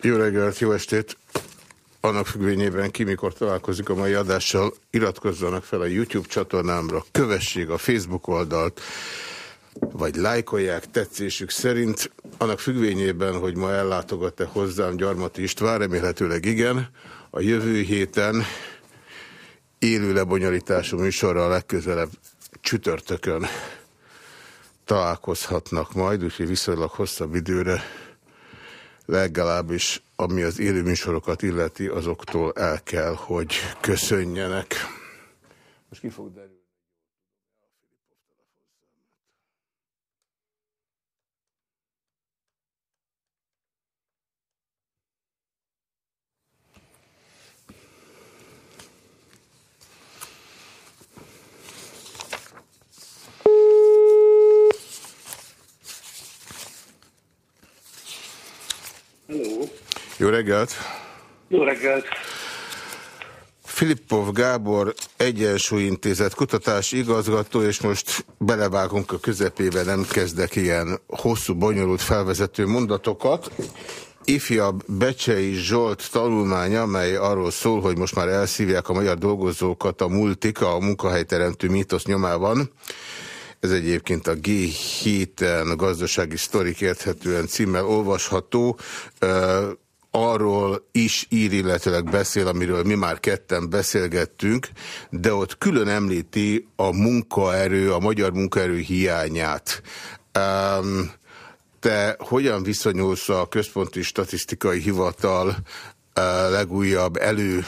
Jó reggelt, jó estét! Annak függvényében ki mikor találkozik a mai adással, iratkozzanak fel a YouTube csatornámra, kövessék a Facebook oldalt, vagy lájkolják tetszésük szerint. Annak függvényében, hogy ma ellátogat-e hozzám Gyarmati István, remélhetőleg igen, a jövő héten élő lebonyolítású műsorral legközelebb csütörtökön találkozhatnak majd, úgyhogy viszonylag hosszabb időre legalábbis ami az élőműsorokat illeti, azoktól el kell, hogy köszönjenek. Most ki fog derülni? Jó reggelt! Jó reggelt! Filippov Gábor Egyensúlyintézet kutatási igazgató, és most belevágunk a közepébe, nem kezdek ilyen hosszú, bonyolult felvezető mondatokat. Ifjabb Becsei Zsolt tanulmánya, mely arról szól, hogy most már elszívják a magyar dolgozókat a multika, a munkahelyteremtő mítosz nyomában. Ez egyébként a G7-en gazdasági sztorik érthetően címmel olvasható. Arról is ír, illetőleg beszél, amiről mi már ketten beszélgettünk, de ott külön említi a munkaerő, a magyar munkaerő hiányát. Te hogyan viszonyulsz a Központi Statisztikai Hivatal legújabb elő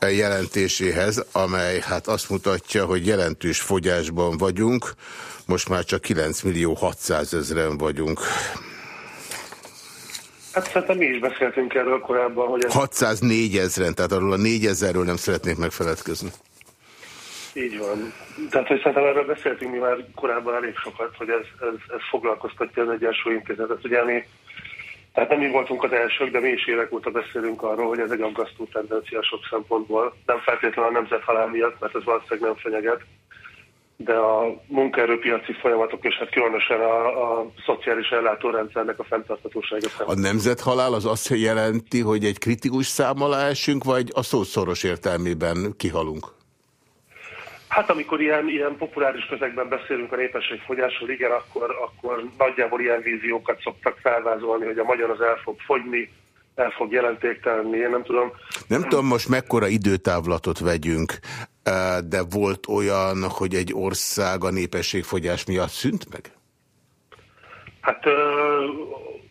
jelentéséhez, amely hát azt mutatja, hogy jelentős fogyásban vagyunk, most már csak 9 millió 600 ezeren vagyunk. Hát szerintem mi is beszéltünk erről korábban, hogy ez... 604 ezeren, tehát arról a 4 ezerről nem szeretnék megfeledkezni. Így van. Tehát, hogy szerintem erről beszéltünk mi már korábban elég sokat, hogy ez, ez, ez foglalkoztatja az Egyensúly Intézetet. Ugye mi tehát nem mi voltunk az elsők, de mi is évek óta beszélünk arról, hogy ez egy aggasztó tendencia sok szempontból. Nem feltétlenül a nemzethalál miatt, mert ez valószínűleg nem fenyeget, de a munkaerőpiaci folyamatok, és hát különösen a, a szociális ellátórendszernek a fenntartatósága. A nemzethalál az azt jelenti, hogy egy kritikus szám alá esünk, vagy a szó szoros értelmében kihalunk? Hát amikor ilyen, ilyen populáris közegben beszélünk a népességfogyásról, igen, akkor, akkor nagyjából ilyen víziókat szoktak felvázolni, hogy a magyar az el fog fogyni, el fog jelentéktelenni, én nem tudom. Nem tudom most mekkora időtávlatot vegyünk, de volt olyan, hogy egy ország a népességfogyás miatt szűnt meg? Hát ö,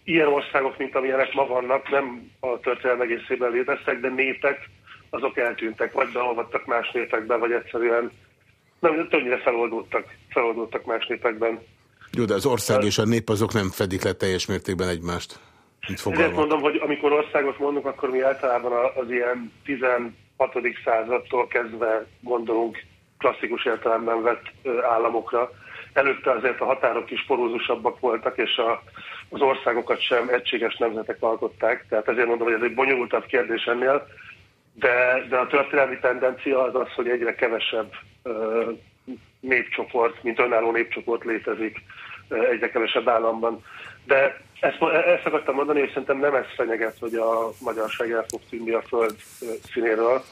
ilyen országok, mint amilyenek ma vannak, nem a történelem egészében léteztek, de népek azok eltűntek, vagy beolvadtak más népekbe, vagy egyszerűen nem, többnyire feloldódtak, feloldódtak más népekben. Jó, de az ország és a nép azok nem fedik le teljes mértékben egymást. Ezért mondom, hogy amikor országot mondunk, akkor mi általában az ilyen 16. századtól kezdve gondolunk klasszikus értelemben vett államokra. Előtte azért a határok is porózusabbak voltak, és a, az országokat sem egységes nemzetek alkották. Tehát ezért mondom, hogy ez egy bonyolultabb kérdés ennél de, de a történelmi tendencia az az, hogy egyre kevesebb uh, népcsoport, mint önálló népcsoport létezik egyre kevesebb államban. De ezt, ezt akartam mondani, és szerintem nem ez fenyeget, hogy a magyarság el fog tűnni a föld színéről,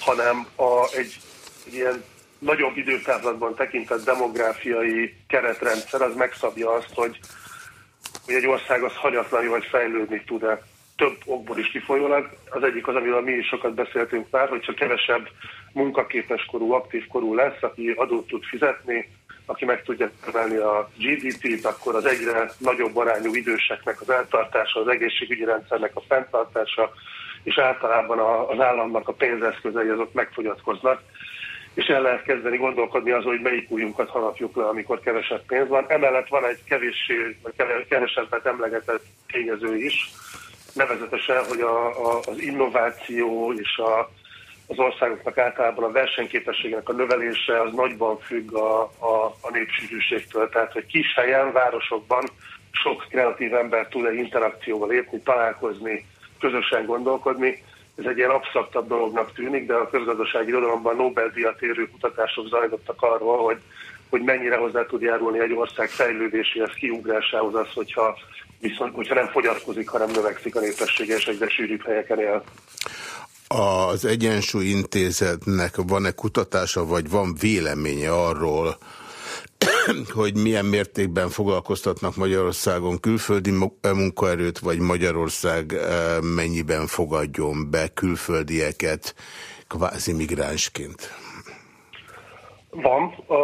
hanem a, egy, egy ilyen nagyobb időtávlatban tekintett demográfiai keretrendszer az megszabja azt, hogy, hogy egy ország az hanyatlanul vagy fejlődni tud-e több okból is kifolyólag. Az egyik az, amiről mi is sokat beszéltünk már, hogy csak kevesebb munkaképes korú, aktív korú lesz, aki adót tud fizetni, aki meg tudja termelni a GDP-t, akkor az egyre nagyobb arányú időseknek az eltartása, az egészségügyi rendszernek a fenntartása, és általában az államnak a pénzeszközei azok megfogyatkoznak, és el lehet kezdeni gondolkodni azon, hogy melyik újunkat harapjuk le, amikor kevesebb pénz van. Emellett van egy kevéssé, kevesebbet emlegetett tényező is, nevezetesen, hogy a, a, az innováció és a, az országoknak általában a versenyképességnek a növelése az nagyban függ a, a, a népsűrűségtől. Tehát, hogy kis helyen, városokban sok kreatív ember tud egy interakcióval lépni, találkozni, közösen gondolkodni. Ez egy ilyen abszaktabb dolognak tűnik, de a közgazdasági irodalomban Nobel-díjat érő kutatások zajlottak arról, hogy, hogy mennyire hozzá tud járulni egy ország fejlődéséhez, kiugrásához az, hogyha viszont hogyha nem fogyatkozik, hanem növekszik a népessége, és egyre sűrűbb helyeken él. Az Egyensúly Intézetnek van-e kutatása, vagy van véleménye arról, hogy milyen mértékben foglalkoztatnak Magyarországon külföldi munkaerőt, vagy Magyarország eh, mennyiben fogadjon be külföldieket kvázi migránsként? Van. A,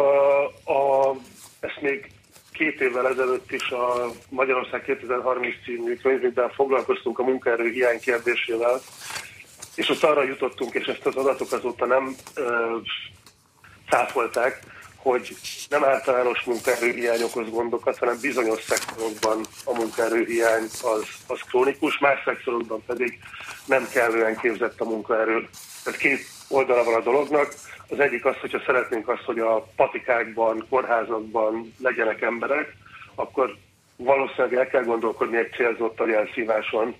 a, ezt még két évvel ezelőtt is a Magyarország 2030 című könyvében foglalkoztunk a munkaerő hiány kérdésével, és ott arra jutottunk, és ezt az adatok azóta nem ö, hogy nem általános munkaerőhiány okoz gondokat, hanem bizonyos szektorokban a munkaerőhiány az, az krónikus, más szektorokban pedig nem kellően képzett a munkaerő. Tehát két oldala van a dolognak. Az egyik az, hogyha szeretnénk azt, hogy a patikákban, kórházakban legyenek emberek, akkor valószínűleg el kell gondolkodni egy célzott jelszíváson,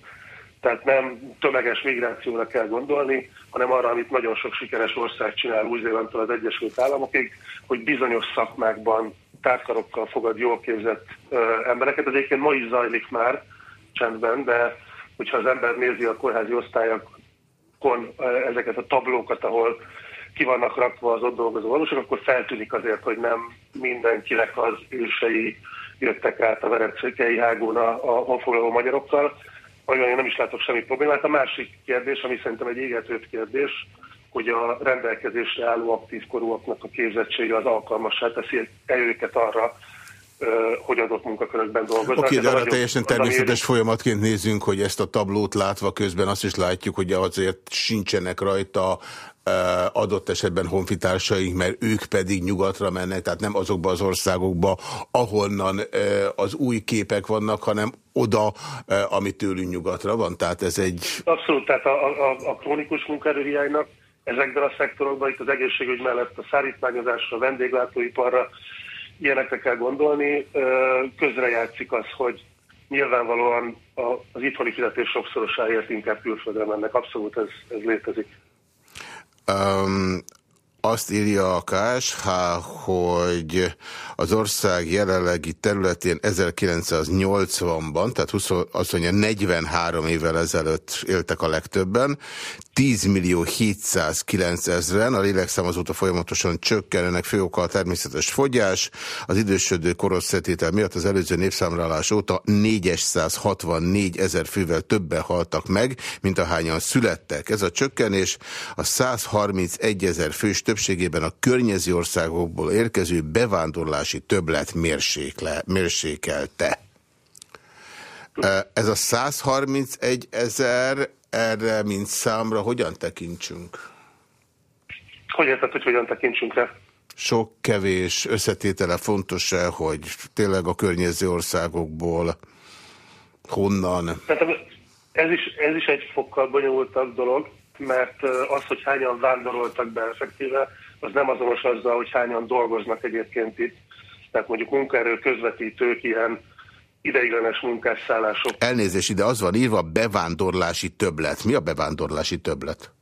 tehát nem tömeges migrációra kell gondolni, hanem arra, amit nagyon sok sikeres ország csinál Új-Zélandtól az Egyesült Államokig, hogy bizonyos szakmákban tárkarokkal fogad jól képzett ö, embereket. Ez egyébként ma is zajlik már csendben, de hogyha az ember nézi a kórházi osztályokon ezeket a tablókat, ahol ki vannak rakva az ott dolgozó valóság, akkor feltűnik azért, hogy nem mindenkinek az ősei jöttek át a verecékei hágón a, a honfoglaló magyarokkal, olyan én nem is látok semmi problémát. A másik kérdés, ami szerintem egy égetőbb kérdés, hogy a rendelkezésre álló aktív korúaknak a képzettsége az alkalmassá teszi -e őket arra, hogy adott munkakörökben dolgoznak. Oké, okay, de arra teljesen természetes ér... folyamatként nézünk, hogy ezt a tablót látva közben azt is látjuk, hogy azért sincsenek rajta adott esetben honfitársaink, mert ők pedig nyugatra mennek, tehát nem azokba az országokba, ahonnan az új képek vannak, hanem oda, ami tőlünk nyugatra van. Tehát ez egy... Abszolút, tehát a, a, a krónikus munkaerőhiánynak ezekben a szektorokban, itt az egészségügy mellett a szállítmányozásra, a vendéglátóiparra, ilyenekre kell gondolni. Közrejátszik az, hogy nyilvánvalóan az itthoni fizetés sokszorosáért inkább külföldre mennek. Abszolút ez, ez létezik. Um, azt írja a KSH, hogy az ország jelenlegi területén 1980-ban, tehát 20, azt mondja 43 évvel ezelőtt éltek a legtöbben, 10 millió 709 ezeren, a lélekszám azóta folyamatosan csökken, ennek fő oka a természetes fogyás, az idősödő korosztetétel miatt az előző népszámlálás óta 464 ezer fővel többen haltak meg, mint ahányan születtek. Ez a csökkenés a 131 ezer fős többségében a környező országokból érkező bevándorlási többlet mérsékle, mérsékelte. Ez a 131 ezer erre, mint számra, hogyan tekintsünk? Hogy érted, hogy hogyan tekintsünk rá? Sok kevés összetétele fontos-e, hogy tényleg a környező országokból honnan? Tehát ez is, ez is egy fokkal bonyolultabb dolog, mert az, hogy hányan vándoroltak be effektíve, az nem azonos azzal, hogy hányan dolgoznak egyébként itt. Tehát mondjuk munkaerő közvetítők, ilyen ideiglenes munkásszállások. Elnézés, ide az van írva bevándorlási többlet. Mi a bevándorlási többlet?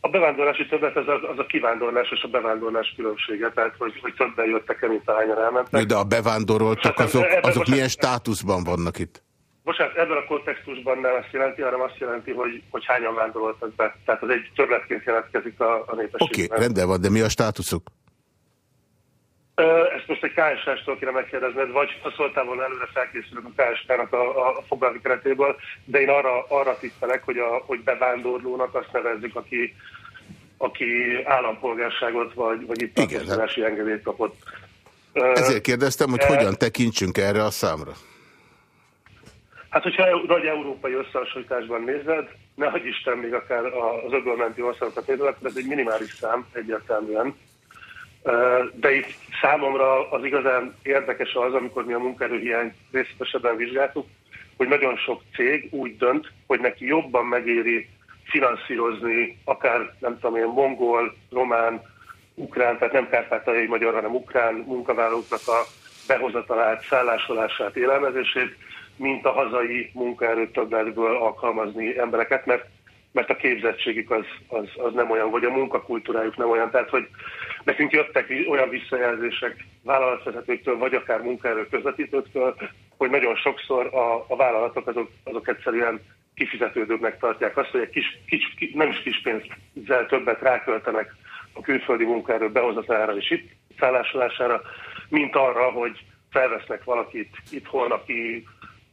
A bevándorlási többlet az a, az a kivándorlás és a bevándorlás különbsége, tehát hogy, hogy többen jöttek el, mint ahányan elmentek. De a bevándoroltak, azok, azok milyen státuszban vannak itt? Bocsánat, ebben a kontextusban nem ezt jelenti, hanem azt jelenti, hogy, hogy hányan vándoroltak be. Tehát az egy többletként jelentkezik a, a népesség. Oké, okay, rendben van, de mi a státuszuk? Ezt most egy KSH-tól kéne megkérdezned, vagy ha szóltál volna előre felkészülök a KSH-nak a, a fogalmi keretéből, de én arra, arra tippelek, hogy, a, hogy bevándorlónak azt nevezzük, aki, aki állampolgárságot vagy, vagy itt tartózkodási engedélyt kapott. Ezért kérdeztem, hogy hogyan tekintsünk erre a számra? Hát, hogyha nagy európai összehasonlításban nézed, ne hagyj Isten még akár az öbölmenti országokat nézed, akkor ez egy minimális szám egyértelműen. De itt számomra az igazán érdekes az, amikor mi a munkaerőhiány részletesebben vizsgáltuk, hogy nagyon sok cég úgy dönt, hogy neki jobban megéri finanszírozni akár, nem tudom én, mongol, román, ukrán, tehát nem kárpátaljai magyar, hanem ukrán munkavállalóknak a behozatalát, szállásolását, élelmezését, mint a hazai munkaerőtöbbletből alkalmazni embereket, mert, mert a képzettségük az, az, az nem olyan, vagy a munkakultúrájuk nem olyan. Tehát, hogy nekünk jöttek olyan visszajelzések vállalatvezetőktől, vagy akár munkaerő közvetítőktől, hogy nagyon sokszor a, a vállalatok azok, azok egyszerűen kifizetődőbbnek tartják azt, hogy egy kis, kis, kis nem is kis pénzzel többet ráköltenek a külföldi munkaerő behozatára és itt szállásolására, mint arra, hogy felvesznek valakit itthon, aki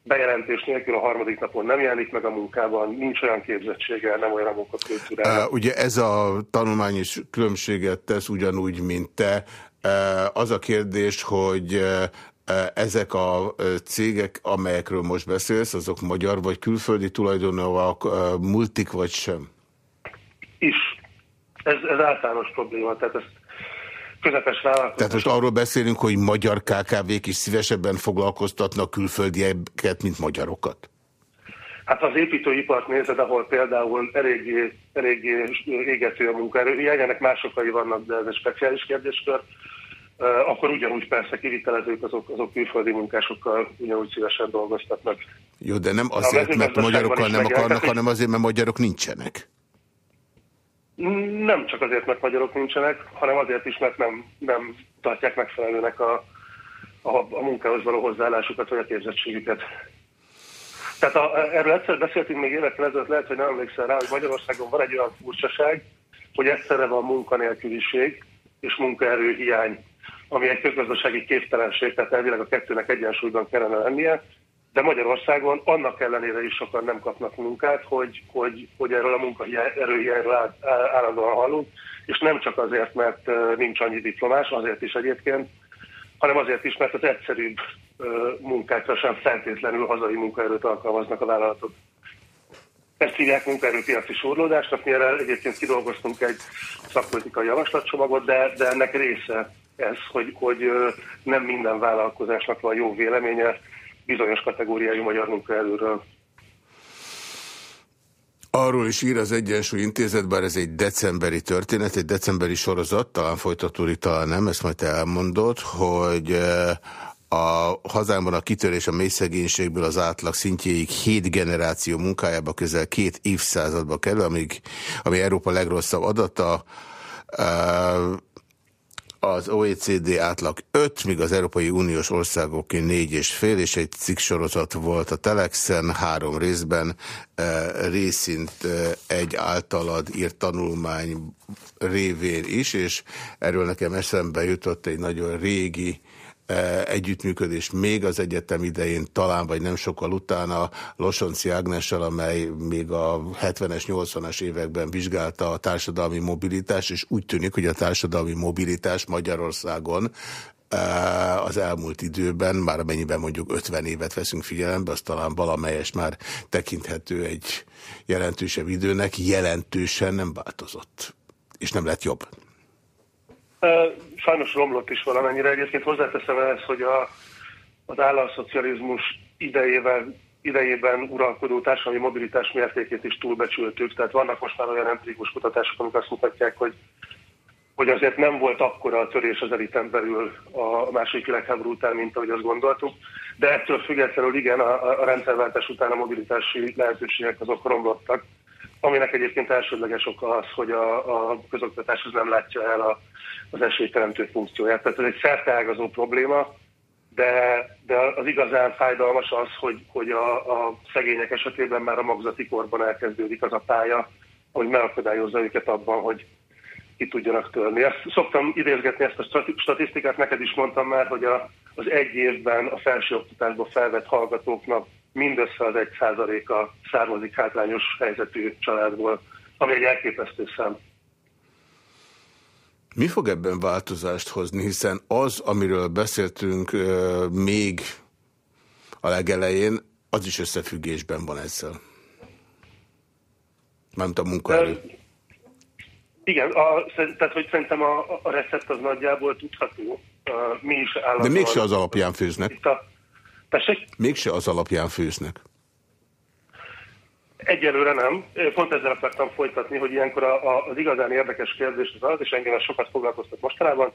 bejelentés nélkül a harmadik napon nem jelenik meg a munkában, nincs olyan képzettsége, nem olyan munkakultúrája. Uh, ugye ez a tanulmány is különbséget tesz ugyanúgy, mint te. Uh, az a kérdés, hogy uh, ezek a cégek, amelyekről most beszélsz, azok magyar vagy külföldi tulajdonúak, multik vagy sem? Is. Ez, ez általános probléma, tehát ezt közepes vállalkozás. Tehát most arról beszélünk, hogy magyar KKV-k is szívesebben foglalkoztatnak külföldieket, mint magyarokat? Hát az építőipart nézed, ahol például eléggé, eléggé égető a munkaerő, ilyenek mások vannak, de ez egy speciális kérdéskör, akkor ugyanúgy persze kivitelezők azok, azok külföldi munkásokkal ugyanúgy szívesen dolgoztatnak. Jó, de nem azért, mert magyarokkal nem akarnak, hanem azért, mert magyarok nincsenek. Nem csak azért, mert magyarok nincsenek, hanem azért is, mert nem, nem tartják megfelelőnek a, a, a munkához való hozzáállásukat, vagy a képzettségüket. Tehát a, erről egyszer beszéltünk még évekkel ezelőtt, lehet, hogy nem emlékszel rá, hogy Magyarországon van egy olyan furcsaság, hogy egyszerre van munkanélküliség és munkaerő hiány, ami egy közgazdasági képtelenség, tehát elvileg a kettőnek egyensúlyban kellene lennie, de Magyarországon annak ellenére is sokan nem kapnak munkát, hogy, hogy, hogy erről a munkaerőhiányról állandóan hallunk, és nem csak azért, mert nincs annyi diplomás, azért is egyébként, hanem azért is, mert az egyszerűbb munkákra sem feltétlenül hazai munkaerőt alkalmaznak a vállalatok. Ezt hívják munkaerőpiaci sorlódásnak, mi erre egyébként kidolgoztunk egy szakpolitikai javaslatcsomagot, de, de ennek része ez, hogy, hogy nem minden vállalkozásnak van jó véleménye bizonyos kategóriájú magyar munkaerőről. Arról is ír az Egyensúly Intézet, bár ez egy decemberi történet, egy decemberi sorozat, talán folytatódik, talán nem, ezt majd te hogy eh, a hazámban a kitörés a mély szegénységből az átlag szintjéig hét generáció munkájába közel két évszázadba kerül, amíg, ami Európa legrosszabb adata. Az OECD átlag 5, míg az Európai Uniós országoké 4 és fél, és egy cikk sorozat volt a Telexen három részben, eh, részint eh, egy általad írt tanulmány révén is, és erről nekem eszembe jutott egy nagyon régi E, együttműködés még az egyetem idején, talán vagy nem sokkal utána Losonci Ágnessel, amely még a 70-es, 80-as években vizsgálta a társadalmi mobilitást, és úgy tűnik, hogy a társadalmi mobilitás Magyarországon e, az elmúlt időben, már amennyiben mondjuk 50 évet veszünk figyelembe, az talán valamelyes már tekinthető egy jelentősebb időnek, jelentősen nem változott, és nem lett jobb. Sajnos romlott is valamennyire. Egyébként hozzáteszem ehhez, hogy a, az államszocializmus idejében, idejében uralkodó társadalmi mobilitás mértékét is túlbecsültük. Tehát vannak most már olyan empirikus kutatások, amik azt mutatják, hogy hogy azért nem volt akkora a törés az eliten belül a második világháború után, mint ahogy azt gondoltuk. De ettől függetlenül igen, a, a rendszerváltás után a mobilitási lehetőségek azok romlottak, aminek egyébként elsődleges oka az, hogy a, a közoktatás az nem látja el a, az esélyteremtő funkcióját. Tehát ez egy szerteágazó probléma, de, de az igazán fájdalmas az, hogy, hogy a, a szegények esetében már a magzati korban elkezdődik az a pálya, hogy megakadályozza őket abban, hogy ki tudjanak törni. Ezt, szoktam idézgetni ezt a statisztikát, neked is mondtam már, hogy a, az egy évben a felsőoktatásba felvett hallgatóknak mindössze az egy százaléka származik hátrányos helyzetű családból, ami egy elképesztő szám. Mi fog ebben változást hozni, hiszen az, amiről beszéltünk még a legelején, az is összefüggésben van ezzel. Mármint a munkaerő. Igen, a, tehát hogy szerintem a, a recept az nagyjából tudható. Mi is De mégse az alapján főznek. Itt a, tessék? Mégse az alapján főznek. Egyelőre nem. Pont ezzel akartam folytatni, hogy ilyenkor a, a, az igazán érdekes kérdés az az, és engem sokat foglalkoztat mostanában,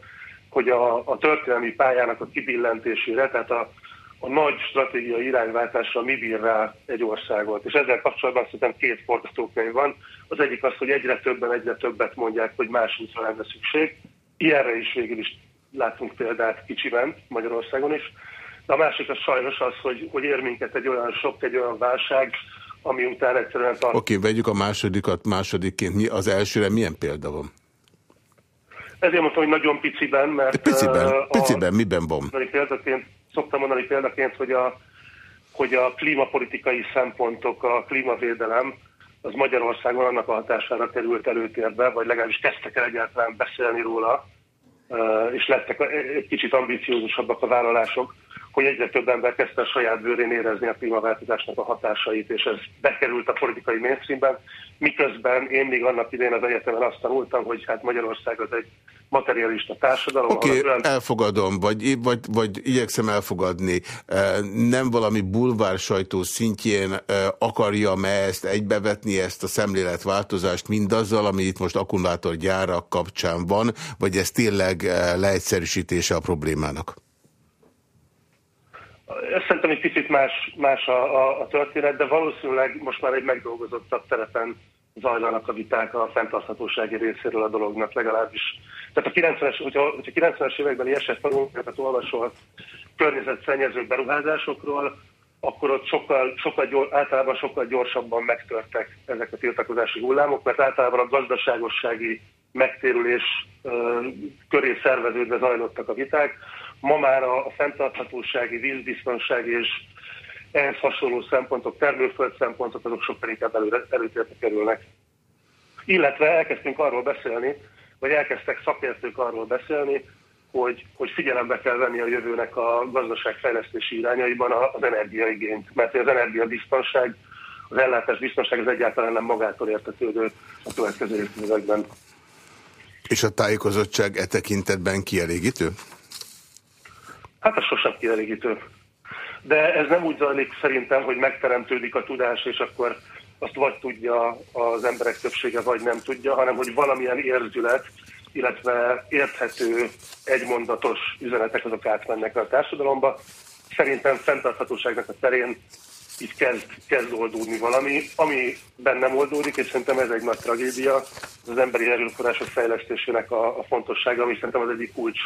hogy a, a történelmi pályának a kibillentésére, tehát a, a nagy stratégiai irányváltásra mi bír rá egy országot. És ezzel kapcsolatban szerintem két forgatókönyv van. Az egyik az, hogy egyre többen, egyre többet mondják, hogy más útra lenne szükség. Ilyenre is végül is látunk példát kicsiben, Magyarországon is. De a másik az sajnos az, hogy, hogy ér minket egy olyan sok, egy olyan válság, ami után egyszerűen tart. Oké, okay, vegyük a másodikat másodikként. Mi az elsőre milyen példa van? Ezért mondtam, hogy nagyon piciben, mert... Piciben, a, piciben miben van? Példaként, szoktam mondani példaként, hogy a, hogy a klímapolitikai szempontok, a klímavédelem, az Magyarországon annak a hatására került előtérbe, vagy legalábbis kezdtek el egyáltalán beszélni róla, és lettek egy kicsit ambiciózusabbak a vállalások, hogy egyre több ember kezdte a saját bőrén érezni a klímaváltozásnak a hatásait, és ez bekerült a politikai mainstreamben, miközben én még annak idején az egyetemen azt tanultam, hogy hát Magyarország az egy materialista társadalom. Oké, okay, olyan... elfogadom, vagy, vagy, vagy igyekszem elfogadni. Nem valami bulvár sajtó szintjén akarja-e ezt egybevetni, ezt a szemléletváltozást mindazzal, ami itt most akkumulátorgyárak kapcsán van, vagy ez tényleg leegyszerűsítése a problémának? Szerintem egy picit más, más a, a, a történet, de valószínűleg most már egy megdolgozottabb terepen zajlanak a viták a fenntarthatósági részéről a dolognak legalábbis. Tehát a 90-es, hogyha, hogyha 90-es években ilyesett tanulmányokat olvasol környezetszennyező beruházásokról, akkor ott sokkal, sokkal gyors, általában sokkal gyorsabban megtörtek ezek a tiltakozási hullámok, mert általában a gazdaságossági megtérülés ö, köré szerveződve zajlottak a viták. Ma már a, fenntarthatósági, vízbiztonsági és ehhez hasonló szempontok, termőföld szempontok, azok sokkal inkább előre, előtérbe kerülnek. Illetve elkezdtünk arról beszélni, vagy elkezdtek szakértők arról beszélni, hogy, hogy figyelembe kell venni a jövőnek a gazdaságfejlesztési irányaiban az energiaigényt, mert az energiabiztonság, az ellátás biztonság az egyáltalán nem magától értetődő a következő évtizedekben. És a tájékozottság e tekintetben kielégítő? Hát ez sosem kielégítő. De ez nem úgy zajlik szerintem, hogy megteremtődik a tudás, és akkor azt vagy tudja az emberek többsége, vagy nem tudja, hanem hogy valamilyen érzület, illetve érthető, egymondatos üzenetek azok átmennek a társadalomba. Szerintem fenntarthatóságnak a terén itt kezd, kezd oldódni valami, ami bennem oldódik, és szerintem ez egy nagy tragédia, az emberi erőforrások fejlesztésének a, a fontossága, ami szerintem az egyik kulcs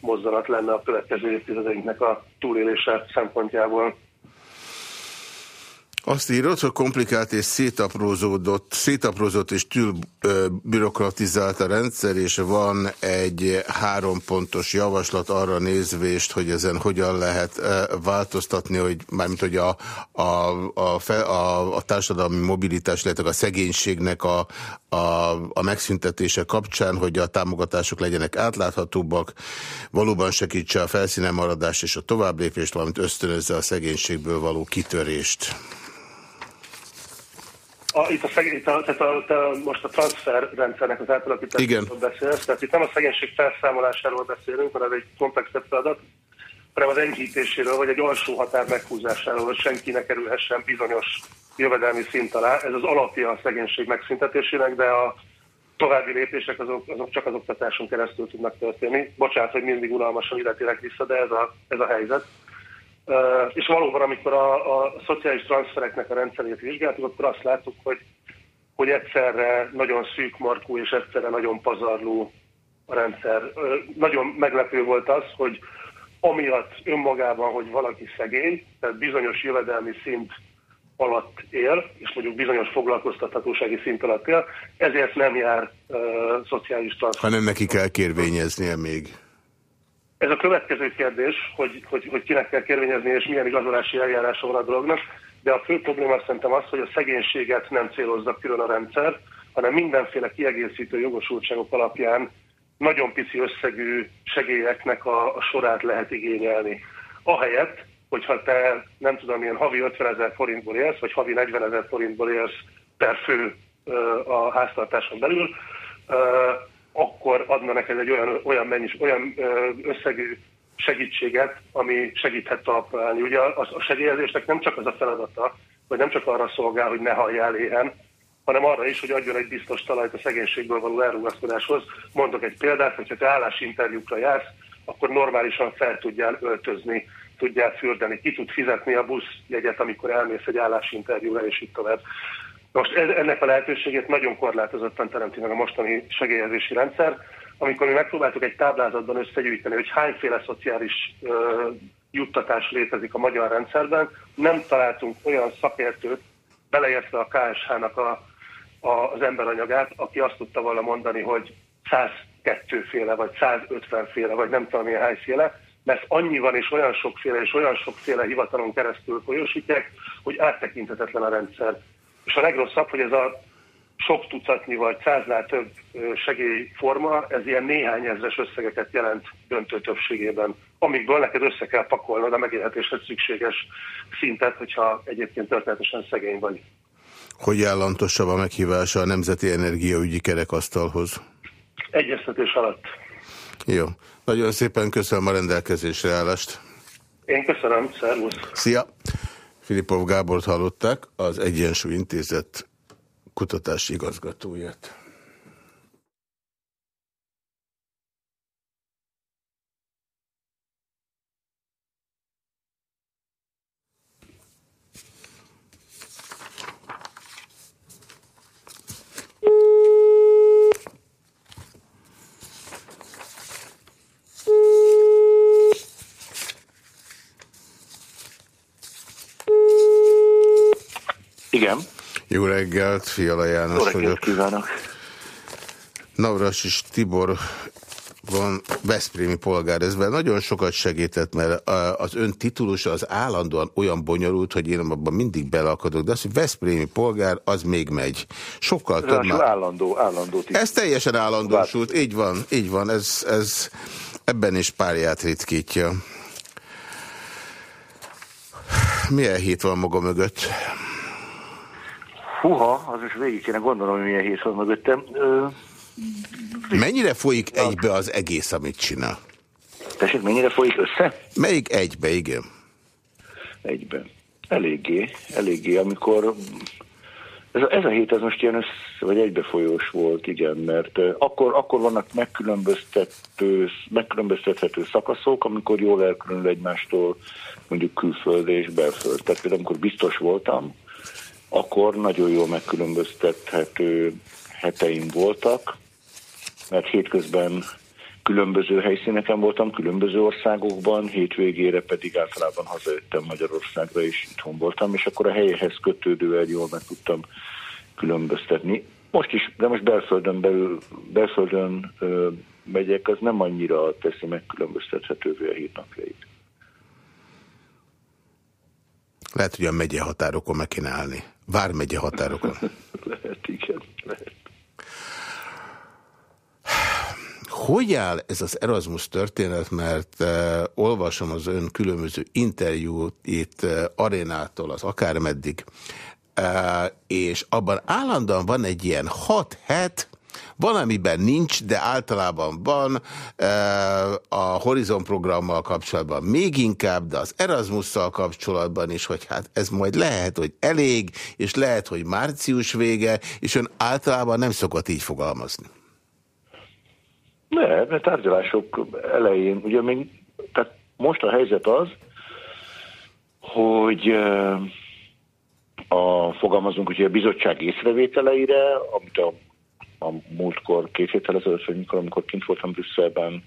mozzanat lenne a következő évtizedeinknek a túlélése szempontjából. Azt írod, hogy komplikált és szétaprózódott, szétaprózott és túl bürokratizált a rendszer, és van egy három pontos javaslat arra nézvést, hogy ezen hogyan lehet változtatni, hogy mármint, hogy a, a, a, a, a társadalmi mobilitás, illetve a szegénységnek a, a, a megszüntetése kapcsán, hogy a támogatások legyenek átláthatóbbak, valóban segítse a felszínen maradást és a továbblépést, valamint ösztönözze a szegénységből való kitörést. A, itt, a, itt a, tehát a, te most a transferrendszernek az átalakításról beszélsz, tehát itt nem a szegénység felszámolásáról beszélünk, hanem egy komplexebb feladat, hanem az enyhítéséről, vagy egy alsó határ meghúzásáról, hogy senki ne kerülhessen bizonyos jövedelmi szint alá. Ez az alapja a szegénység megszüntetésének, de a további lépések azok, azok csak az oktatáson keresztül tudnak történni. Bocsánat, hogy mindig unalmasan illetélek vissza, de ez a, ez a helyzet. És valóban, amikor a, a szociális transfereknek a rendszerét vizsgáltuk, akkor azt láttuk, hogy, hogy egyszerre nagyon szűk markú és egyszerre nagyon pazarló a rendszer. Nagyon meglepő volt az, hogy amiatt önmagában, hogy valaki szegény, tehát bizonyos jövedelmi szint alatt él, és mondjuk bizonyos foglalkoztathatósági szint alatt él, ezért nem jár uh, szociális transfer. Hanem neki kell kérvényeznie még. Ez a következő kérdés, hogy, hogy, hogy kinek kell kérvényezni, és milyen igazolási eljárása van a dolognak, de a fő probléma szerintem az, hogy a szegénységet nem célozza külön a rendszer, hanem mindenféle kiegészítő jogosultságok alapján nagyon pici összegű segélyeknek a, a sorát lehet igényelni. Ahelyett, hogyha te nem tudom, milyen havi 50 ezer forintból élsz, vagy havi 40 ezer forintból élsz per fő a háztartáson belül, akkor adna neked egy olyan, olyan, mennyis, olyan összegű segítséget, ami segíthet talpra állni. Ugye a segélyezésnek nem csak az a feladata, vagy nem csak arra szolgál, hogy ne halljál éhen, hanem arra is, hogy adjon egy biztos talajt a szegénységből való elrugaszkodáshoz. Mondok egy példát, hogyha te állásinterjúkra jársz, akkor normálisan fel tudjál öltözni, tudjál fürdeni, ki tud fizetni a buszjegyet, amikor elmész egy állásinterjúra, és így tovább. Most ennek a lehetőségét nagyon korlátozottan teremti meg a mostani segélyezési rendszer. Amikor mi megpróbáltuk egy táblázatban összegyűjteni, hogy hányféle szociális juttatás létezik a magyar rendszerben. Nem találtunk olyan szakértőt, beleértve a KSH-nak a, a, az emberanyagát, aki azt tudta volna mondani, hogy 102 féle, vagy 150 féle, vagy nem tudom milyen hányféle, mert annyi van és olyan sokféle és olyan sokféle hivatalon keresztül folyósítják, hogy áttekinthetetlen a rendszer. És a legrosszabb, hogy ez a sok tucatnyi vagy száznál több segélyforma, ez ilyen néhány ezres összegeket jelent döntő többségében, amikből neked össze kell pakolnod a megélhetéshez szükséges szintet, hogyha egyébként történetesen szegény vagy. Hogy állantosabb a meghívása a Nemzeti Energiaügyi Kerekasztalhoz? Egyeztetés alatt. Jó. Nagyon szépen köszönöm a rendelkezésre állást. Én köszönöm, szervusz. Szia! Filipov Gábort hallották, az Egyensúly Intézet kutatási igazgatóját. Igen. Jó reggelt, Fiala János Jó reggelt vagyok. kívánok. Navras és Tibor van Veszprémi polgár. Ezben nagyon sokat segített, mert az ön titulusa az állandóan olyan bonyolult, hogy én abban mindig belakadok, de az, hogy Veszprémi polgár, az még megy. Sokkal több már... állandó, állandó tisztelt. Ez teljesen állandósult, így van, így van, ez, ez ebben is párját ritkítja. Milyen hét van maga mögött? Húha, az is végig kéne gondolom, hogy milyen hét van mögöttem. Ö, Mennyire folyik egybe az egész, amit csinál? tessék, mennyire folyik össze? Melyik egybe, igen? Egyben. Eléggé, eléggé, amikor... Ez a, ez a hét ez most ilyen össze, vagy egybefolyós volt, igen, mert akkor, akkor vannak megkülönböztető, megkülönböztethető szakaszok, amikor jól elkülönül egymástól mondjuk külföld és belföld. Tehát például amikor biztos voltam, akkor nagyon jól megkülönböztethető heteim voltak, mert hétközben különböző helyszíneken voltam, különböző országokban, hétvégére pedig általában hazajöttem Magyarországra, és itthon voltam, és akkor a helyhez kötődően jól meg tudtam különböztetni. Most is, de most belföldön, belül, belföldön ö, megyek, az nem annyira teszi megkülönböztethetővé a hétnapjait. Lehet, hogy a megye határokon meg kéne állni. Vármegye határokon. lehet, igen, lehet. Hogy áll ez az Erasmus történet, mert uh, olvasom az ön különböző interjút itt uh, arénától az akármeddig, uh, és abban állandóan van egy ilyen hat het, van, amiben nincs, de általában van a Horizon programmal kapcsolatban még inkább, de az Erasmusszal kapcsolatban is, hogy hát ez majd lehet, hogy elég, és lehet, hogy március vége, és ön általában nem szokott így fogalmazni. Ne, mert tárgyalások elején, ugye még, tehát most a helyzet az, hogy a, fogalmazunk ugye a bizottság észrevételeire, amit a a múltkor, két héttel ezelőtt, vagy mikor, amikor kint voltam Brüsszelben,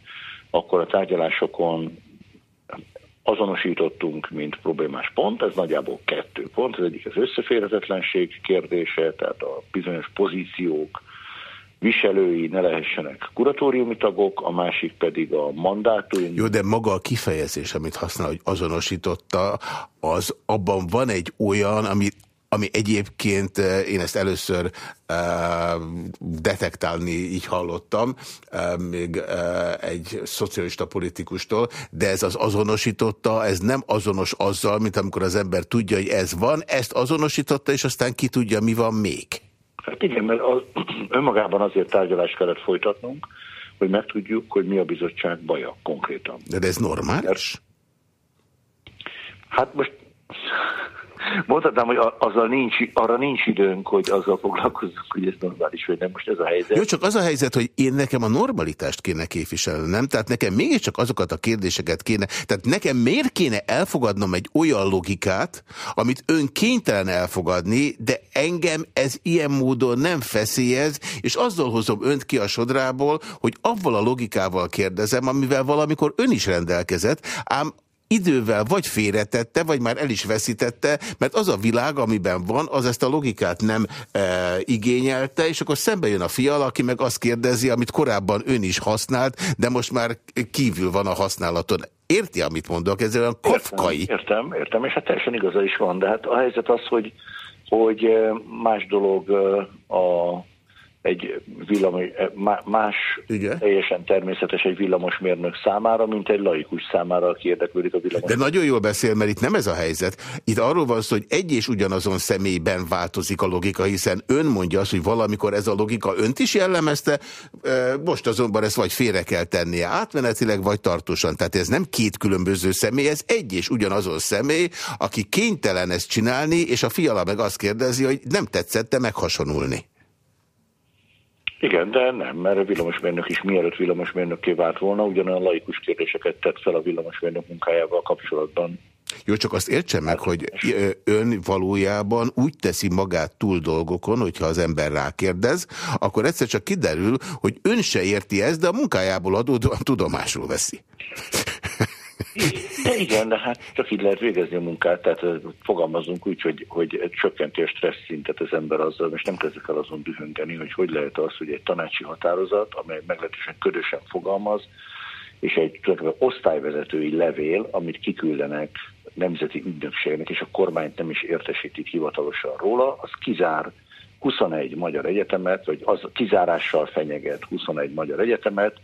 akkor a tárgyalásokon azonosítottunk, mint problémás pont, ez nagyjából kettő pont, az egyik az összeférhetetlenség kérdése, tehát a bizonyos pozíciók viselői ne lehessenek kuratóriumi tagok, a másik pedig a mandátum. Jó, de maga a kifejezés, amit használ, hogy azonosította, az abban van egy olyan, amit ami egyébként én ezt először uh, detektálni így hallottam, uh, még uh, egy szocialista politikustól, de ez az azonosította, ez nem azonos azzal, mint amikor az ember tudja, hogy ez van, ezt azonosította, és aztán ki tudja, mi van még. Hát igen, mert az, önmagában azért tárgyalást kellett folytatnunk, hogy megtudjuk, hogy mi a bizottság baja konkrétan. De ez normális? Hát most Mondhatnám, hogy azzal nincs, arra nincs időnk, hogy azzal foglalkozzunk, hogy ez normális, vagy nem. Most ez a helyzet. Jó, csak az a helyzet, hogy én nekem a normalitást kéne képviselnem, tehát nekem mégiscsak azokat a kérdéseket kéne, tehát nekem miért kéne elfogadnom egy olyan logikát, amit ön kénytelen elfogadni, de engem ez ilyen módon nem feszélyez, és azzal hozom önt ki a sodrából, hogy avval a logikával kérdezem, amivel valamikor ön is rendelkezett, ám idővel vagy félretette, vagy már el is veszítette, mert az a világ, amiben van, az ezt a logikát nem e, igényelte, és akkor szembe jön a fiala, aki meg azt kérdezi, amit korábban ön is használt, de most már kívül van a használaton. Érti, amit mondok? Ez olyan kafkai. Értem, értem, értem, és hát teljesen igaza is van, de hát a helyzet az, hogy, hogy eh, más dolog eh, a egy villamos, eh, más Igen. teljesen természetes egy villamosmérnök számára, mint egy laikus számára, aki érdeklődik a villamos. De nagyon jól beszél, mert itt nem ez a helyzet. Itt arról van szó, hogy egy és ugyanazon személyben változik a logika, hiszen ön mondja azt, hogy valamikor ez a logika önt is jellemezte, most azonban ezt vagy félre kell tennie átmenetileg, vagy tartósan. Tehát ez nem két különböző személy, ez egy és ugyanazon személy, aki kénytelen ezt csinálni, és a fiala meg azt kérdezi, hogy nem tetszette meghasonulni. Igen, de nem, mert a villamosmérnök is mielőtt villamosmérnökké vált volna, ugyanolyan laikus kérdéseket tett fel a villamosmérnök munkájával kapcsolatban. Jó, csak azt értse meg, hogy ön valójában úgy teszi magát túl dolgokon, hogyha az ember rákérdez, akkor egyszer csak kiderül, hogy ön se érti ezt, de a munkájából adódóan tudomásul veszi. Igen, de hát csak így lehet végezni a munkát, tehát fogalmazunk úgy, hogy, hogy csökkenti a stressz szintet az ember azzal, és nem kezdek el azon dühöngeni, hogy hogy lehet az, hogy egy tanácsi határozat, amely meglehetősen ködösen fogalmaz, és egy osztályvezetői levél, amit kiküldenek nemzeti ügynökségnek, és a kormányt nem is értesítik hivatalosan róla, az kizár 21 magyar egyetemet, vagy az kizárással fenyeget 21 magyar egyetemet,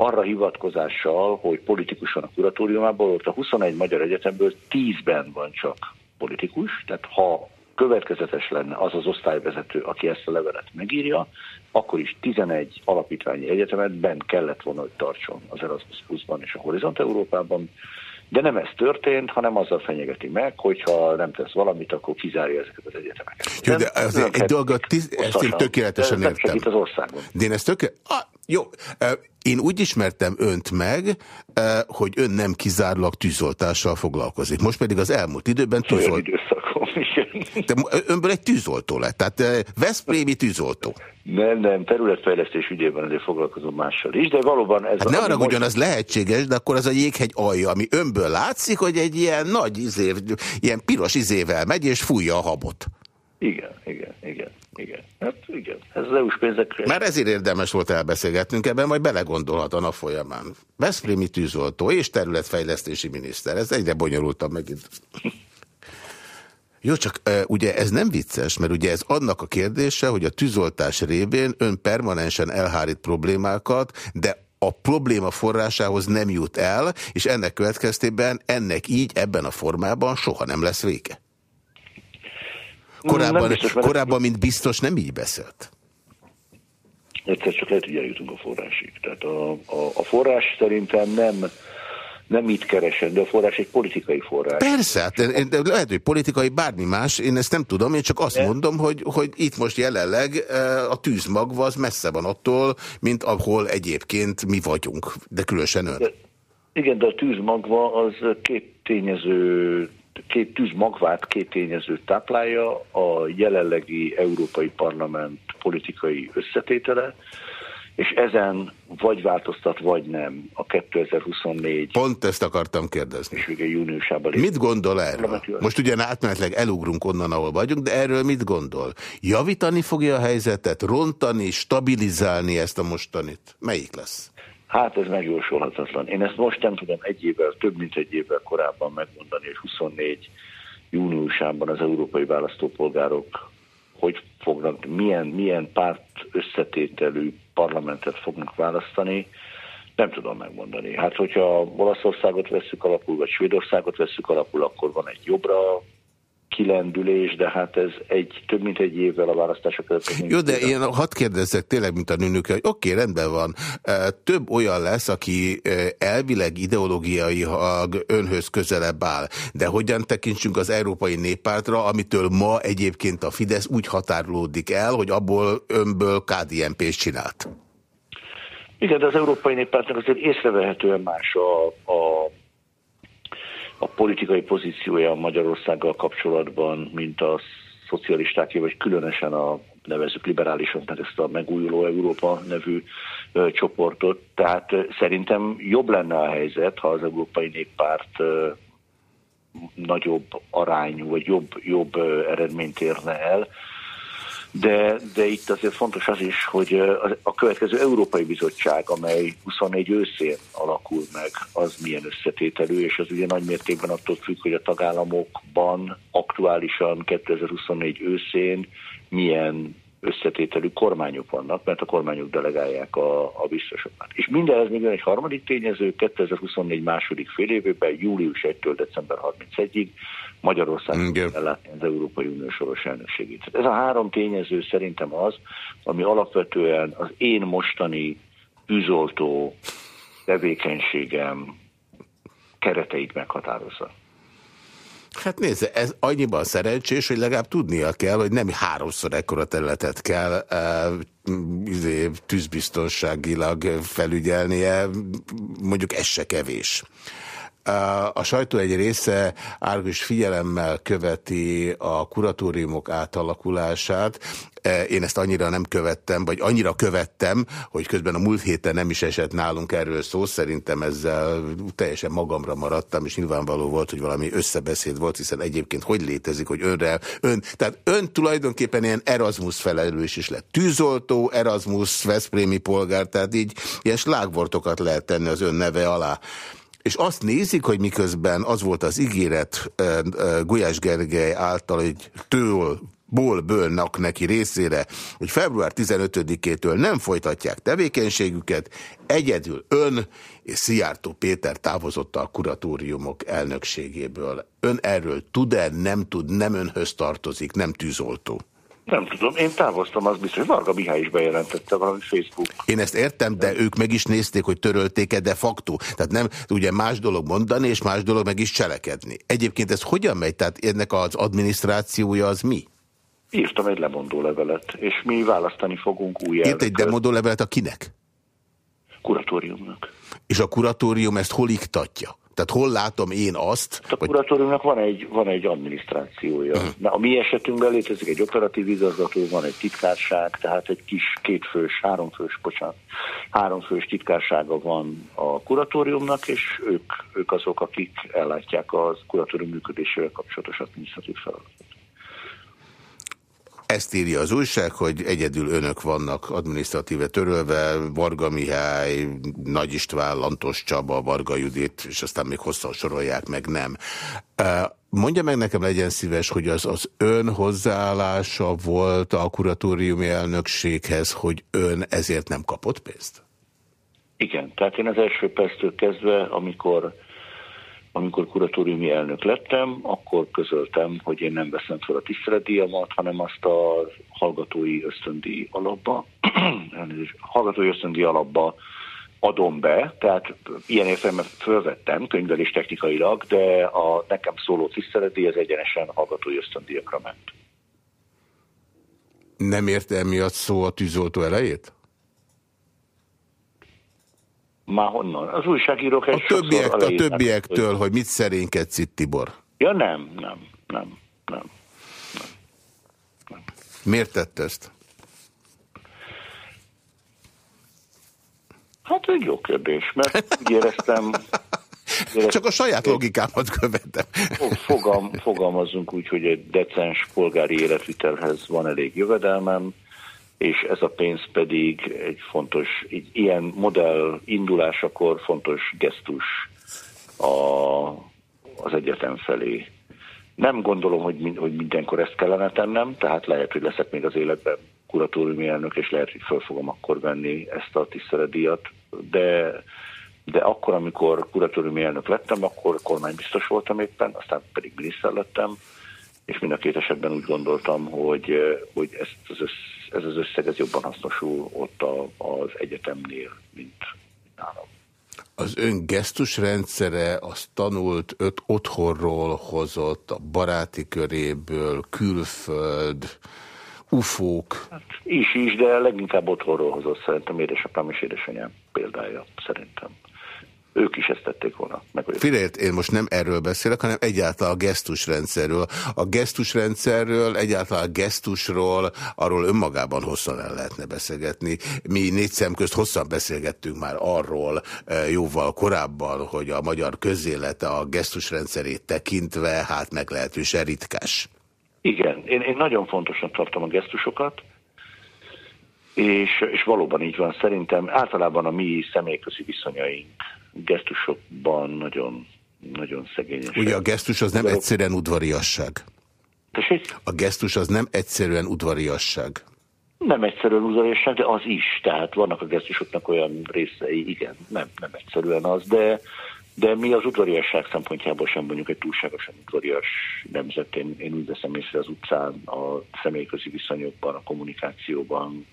arra hivatkozással, hogy politikus van a kuratóriumában, ott a 21 magyar egyetemből 10-ben van csak politikus, tehát ha következetes lenne az az osztályvezető, aki ezt a levelet megírja, akkor is 11 alapítványi egyetemet bent kellett volna, hogy tartson az Erasmus Plus-ban és a Horizont Európában, de nem ez történt, hanem azzal fenyegeti meg, hogyha nem tesz valamit, akkor kizárja ezeket az egyetemeket. Jó, de az egy, egy dolgot, ezt én tökéletesen értem. az országon. De én ezt tökéletesen... Ah, jó, én úgy ismertem önt meg, hogy ön nem kizárólag tűzoltással foglalkozik. Most pedig az elmúlt időben tűzolt... De önből egy tűzoltó lett, tehát Veszprémi tűzoltó. Nem, nem, területfejlesztés ügyében azért foglalkozom mással is, de valóban ez... Hát ne arra most... az lehetséges, de akkor az a jéghegy alja, ami önből látszik, hogy egy ilyen nagy izé, ilyen piros izével megy és fújja a habot. Igen, igen, igen, igen. Hát igen, ez az EU-s pénzek... Már ezért érdemes volt elbeszélgetnünk ebben, majd belegondolhat a nap folyamán. Veszprémi tűzoltó és területfejlesztési miniszter, ez egyre bonyolultabb megint. Jó, csak ugye ez nem vicces, mert ugye ez annak a kérdése, hogy a tűzoltás révén ön permanensen elhárít problémákat, de a probléma forrásához nem jut el, és ennek következtében ennek így, ebben a formában soha nem lesz vége. Korábban, biztos, korábban mint biztos, nem így beszélt. Egyszer csak lehet, hogy eljutunk a forrásig. Tehát a, a, a forrás szerintem nem nem itt keresem, de a forrás egy politikai forrás. Persze, hát, lehet, hogy politikai, bármi más, én ezt nem tudom, én csak azt de? mondom, hogy, hogy itt most jelenleg eh, a tűzmagva az messze van attól, mint ahol egyébként mi vagyunk, de különösen ön. De, igen, de a tűzmagva az két tényező két tűzmagvát két tényező táplálja, a jelenlegi Európai Parlament politikai összetétele, és ezen vagy változtat, vagy nem a 2024... Pont ezt akartam kérdezni. És ugye júniusában... Mit gondol erről? Most ugye átmenetleg elugrunk onnan, ahol vagyunk, de erről mit gondol? Javítani fogja a helyzetet, rontani, stabilizálni ezt a mostanit? Melyik lesz? Hát ez megjósolhatatlan. Én ezt most nem tudom egy évvel, több mint egy évvel korábban megmondani, hogy 24 júniusában az európai választópolgárok hogy fognak, milyen, milyen párt összetételű parlamentet fognak választani, nem tudom megmondani. Hát, hogyha Olaszországot veszük alapul, vagy Svédországot veszük alapul, akkor van egy jobbra kilendülés, de hát ez egy több mint egy évvel a választások előtt. Jó, de én hadd kérdezzek tényleg, mint a nőnök, hogy oké, okay, rendben van. Több olyan lesz, aki elvileg ideológiai önhöz közelebb áll. De hogyan tekintsünk az Európai Néppártra, amitől ma egyébként a Fidesz úgy határolódik el, hogy abból önből KDNP-s csinált? Igen, de az Európai Néppártnak azért észrevehetően más a, a a politikai pozíciója Magyarországgal kapcsolatban, mint a szocialistáké, vagy különösen a nevezük liberálisoknak ezt a megújuló Európa nevű csoportot, tehát szerintem jobb lenne a helyzet, ha az Európai Néppárt nagyobb arányú, vagy jobb, jobb eredményt érne el, de, de itt azért fontos az is, hogy a következő Európai Bizottság, amely 24 őszén alakul meg, az milyen összetételű, és az ugye nagy mértékben attól függ, hogy a tagállamokban aktuálisan 2024 őszén milyen összetételű kormányok vannak, mert a kormányok delegálják a, a biztosokat. És mindenhez még egy harmadik tényező, 2024 második fél évében, július 1-től december 31-ig Magyarország ellátni az Európai Unió soros elnökségét. Ez a három tényező szerintem az, ami alapvetően az én mostani üzoltó tevékenységem kereteit meghatározza. Hát nézze, ez annyiban szerencsés, hogy legalább tudnia kell, hogy nem háromszor ekkora területet kell e, tűzbiztonságilag felügyelnie, mondjuk ez se kevés. A sajtó egy része árgus figyelemmel követi a kuratóriumok átalakulását. Én ezt annyira nem követtem, vagy annyira követtem, hogy közben a múlt héten nem is esett nálunk erről szó. Szerintem ezzel teljesen magamra maradtam, és nyilvánvaló volt, hogy valami összebeszéd volt, hiszen egyébként hogy létezik, hogy önre, ön, tehát ön tulajdonképpen ilyen Erasmus felelős is lett. Tűzoltó, Erasmus, Veszprémi polgár, tehát így ilyen slágvortokat lehet tenni az ön neve alá és azt nézik, hogy miközben az volt az ígéret Gulyás Gergely által, hogy től ból bőlnak neki részére, hogy február 15-től nem folytatják tevékenységüket, egyedül ön és Szijjártó Péter távozott a kuratóriumok elnökségéből. Ön erről tud-e, nem tud, nem önhöz tartozik, nem tűzoltó? Nem tudom, én távoztam, az biztos, Varga Mihály is bejelentette valami Facebook. Én ezt értem, de ők meg is nézték, hogy törölték-e de facto. Tehát nem, ugye más dolog mondani, és más dolog meg is cselekedni. Egyébként ez hogyan megy? Tehát ennek az adminisztrációja az mi? Írtam egy lemondó levelet, és mi választani fogunk új Írt egy lemondó levelet a kinek? Kuratóriumnak. És a kuratórium ezt hol iktatja? Tehát hol látom én azt? A hogy... kuratóriumnak van egy, van egy adminisztrációja. Uh mhm. -huh. a mi esetünkben létezik egy operatív igazgató, van egy titkárság, tehát egy kis kétfős, háromfős, bocsánat, háromfős titkársága van a kuratóriumnak, és ők, ők azok, akik ellátják az kuratórium működésével kapcsolatos adminisztratív feladatot. Ezt írja az újság, hogy egyedül önök vannak adminisztratíve törölve, Varga Mihály, Nagy István, Lantos Csaba, Varga Judit, és aztán még hosszan sorolják meg, nem. Mondja meg nekem, legyen szíves, hogy az az ön hozzáállása volt a kuratóriumi elnökséghez, hogy ön ezért nem kapott pénzt? Igen, tehát én az első perctől kezdve, amikor amikor kuratóriumi elnök lettem, akkor közöltem, hogy én nem veszem fel a tiszteletdíjamat, hanem azt a hallgatói ösztöndi alapba, hallgatói ösztöndi alapba adom be, tehát ilyen értelemben fölvettem könyvelés technikailag, de a nekem szóló tiszteletdíj az egyenesen hallgatói ösztöndíjakra ment. Nem érte emiatt szó a tűzoltó elejét? Már honnan? Az újságírók a, többiek, a többiektől, hogy... hogy mit szerénkedsz itt, Tibor? Ja nem, nem, nem, nem. nem. Miért tett ezt? Hát egy jó kérdés, mert úgy éreztem... éreztem Csak a saját logikámat követem. Fogam, fogalmazunk úgy, hogy egy decens polgári életvitelhez van elég jövedelmem, és ez a pénz pedig egy fontos, egy ilyen modell indulásakor fontos gesztus a, az egyetem felé. Nem gondolom, hogy, hogy mindenkor ezt kellene tennem, tehát lehet, hogy leszek még az életben kuratóriumi elnök, és lehet, hogy föl fogom akkor venni ezt a tiszteletdíjat, de, de akkor, amikor kuratóriumi elnök lettem, akkor kormánybiztos voltam éppen, aztán pedig miniszter lettem, és mind a két esetben úgy gondoltam, hogy, hogy ezt az össz, ez az összeg ez jobban hasznosul ott a, az egyetemnél, mint nálam. Az ön gesztusrendszere az tanult, öt otthonról hozott, a baráti köréből, külföld, ufók. Hát, is, is, de leginkább otthonról hozott szerintem édesapám és édesanyám példája, szerintem. Ők is ezt tették volna, meg Félreért, én most nem erről beszélek, hanem egyáltalán a gesztusrendszerről. A gesztusrendszerről, egyáltalán a gesztusról, arról önmagában hosszan el lehetne beszélgetni. Mi négy szem közt hosszan beszélgettünk már arról e, jóval korábban, hogy a magyar közélete a gesztusrendszerét tekintve hát meglehetősen ritkás. Igen, én, én nagyon fontosnak tartom a gesztusokat, és, és valóban így van. Szerintem általában a mi személyközi viszonyaink gesztusokban nagyon, nagyon szegényes. Ugye a gesztus az nem egyszerűen udvariasság. Tessék? A gesztus az nem egyszerűen udvariasság. Nem egyszerűen udvariasság, de az is. Tehát vannak a gesztusoknak olyan részei, igen, nem, nem egyszerűen az, de, de mi az udvariasság szempontjából sem mondjuk egy túlságosan udvarias nemzet. Én, én úgy veszem észre az utcán, a személyközi viszonyokban, a kommunikációban,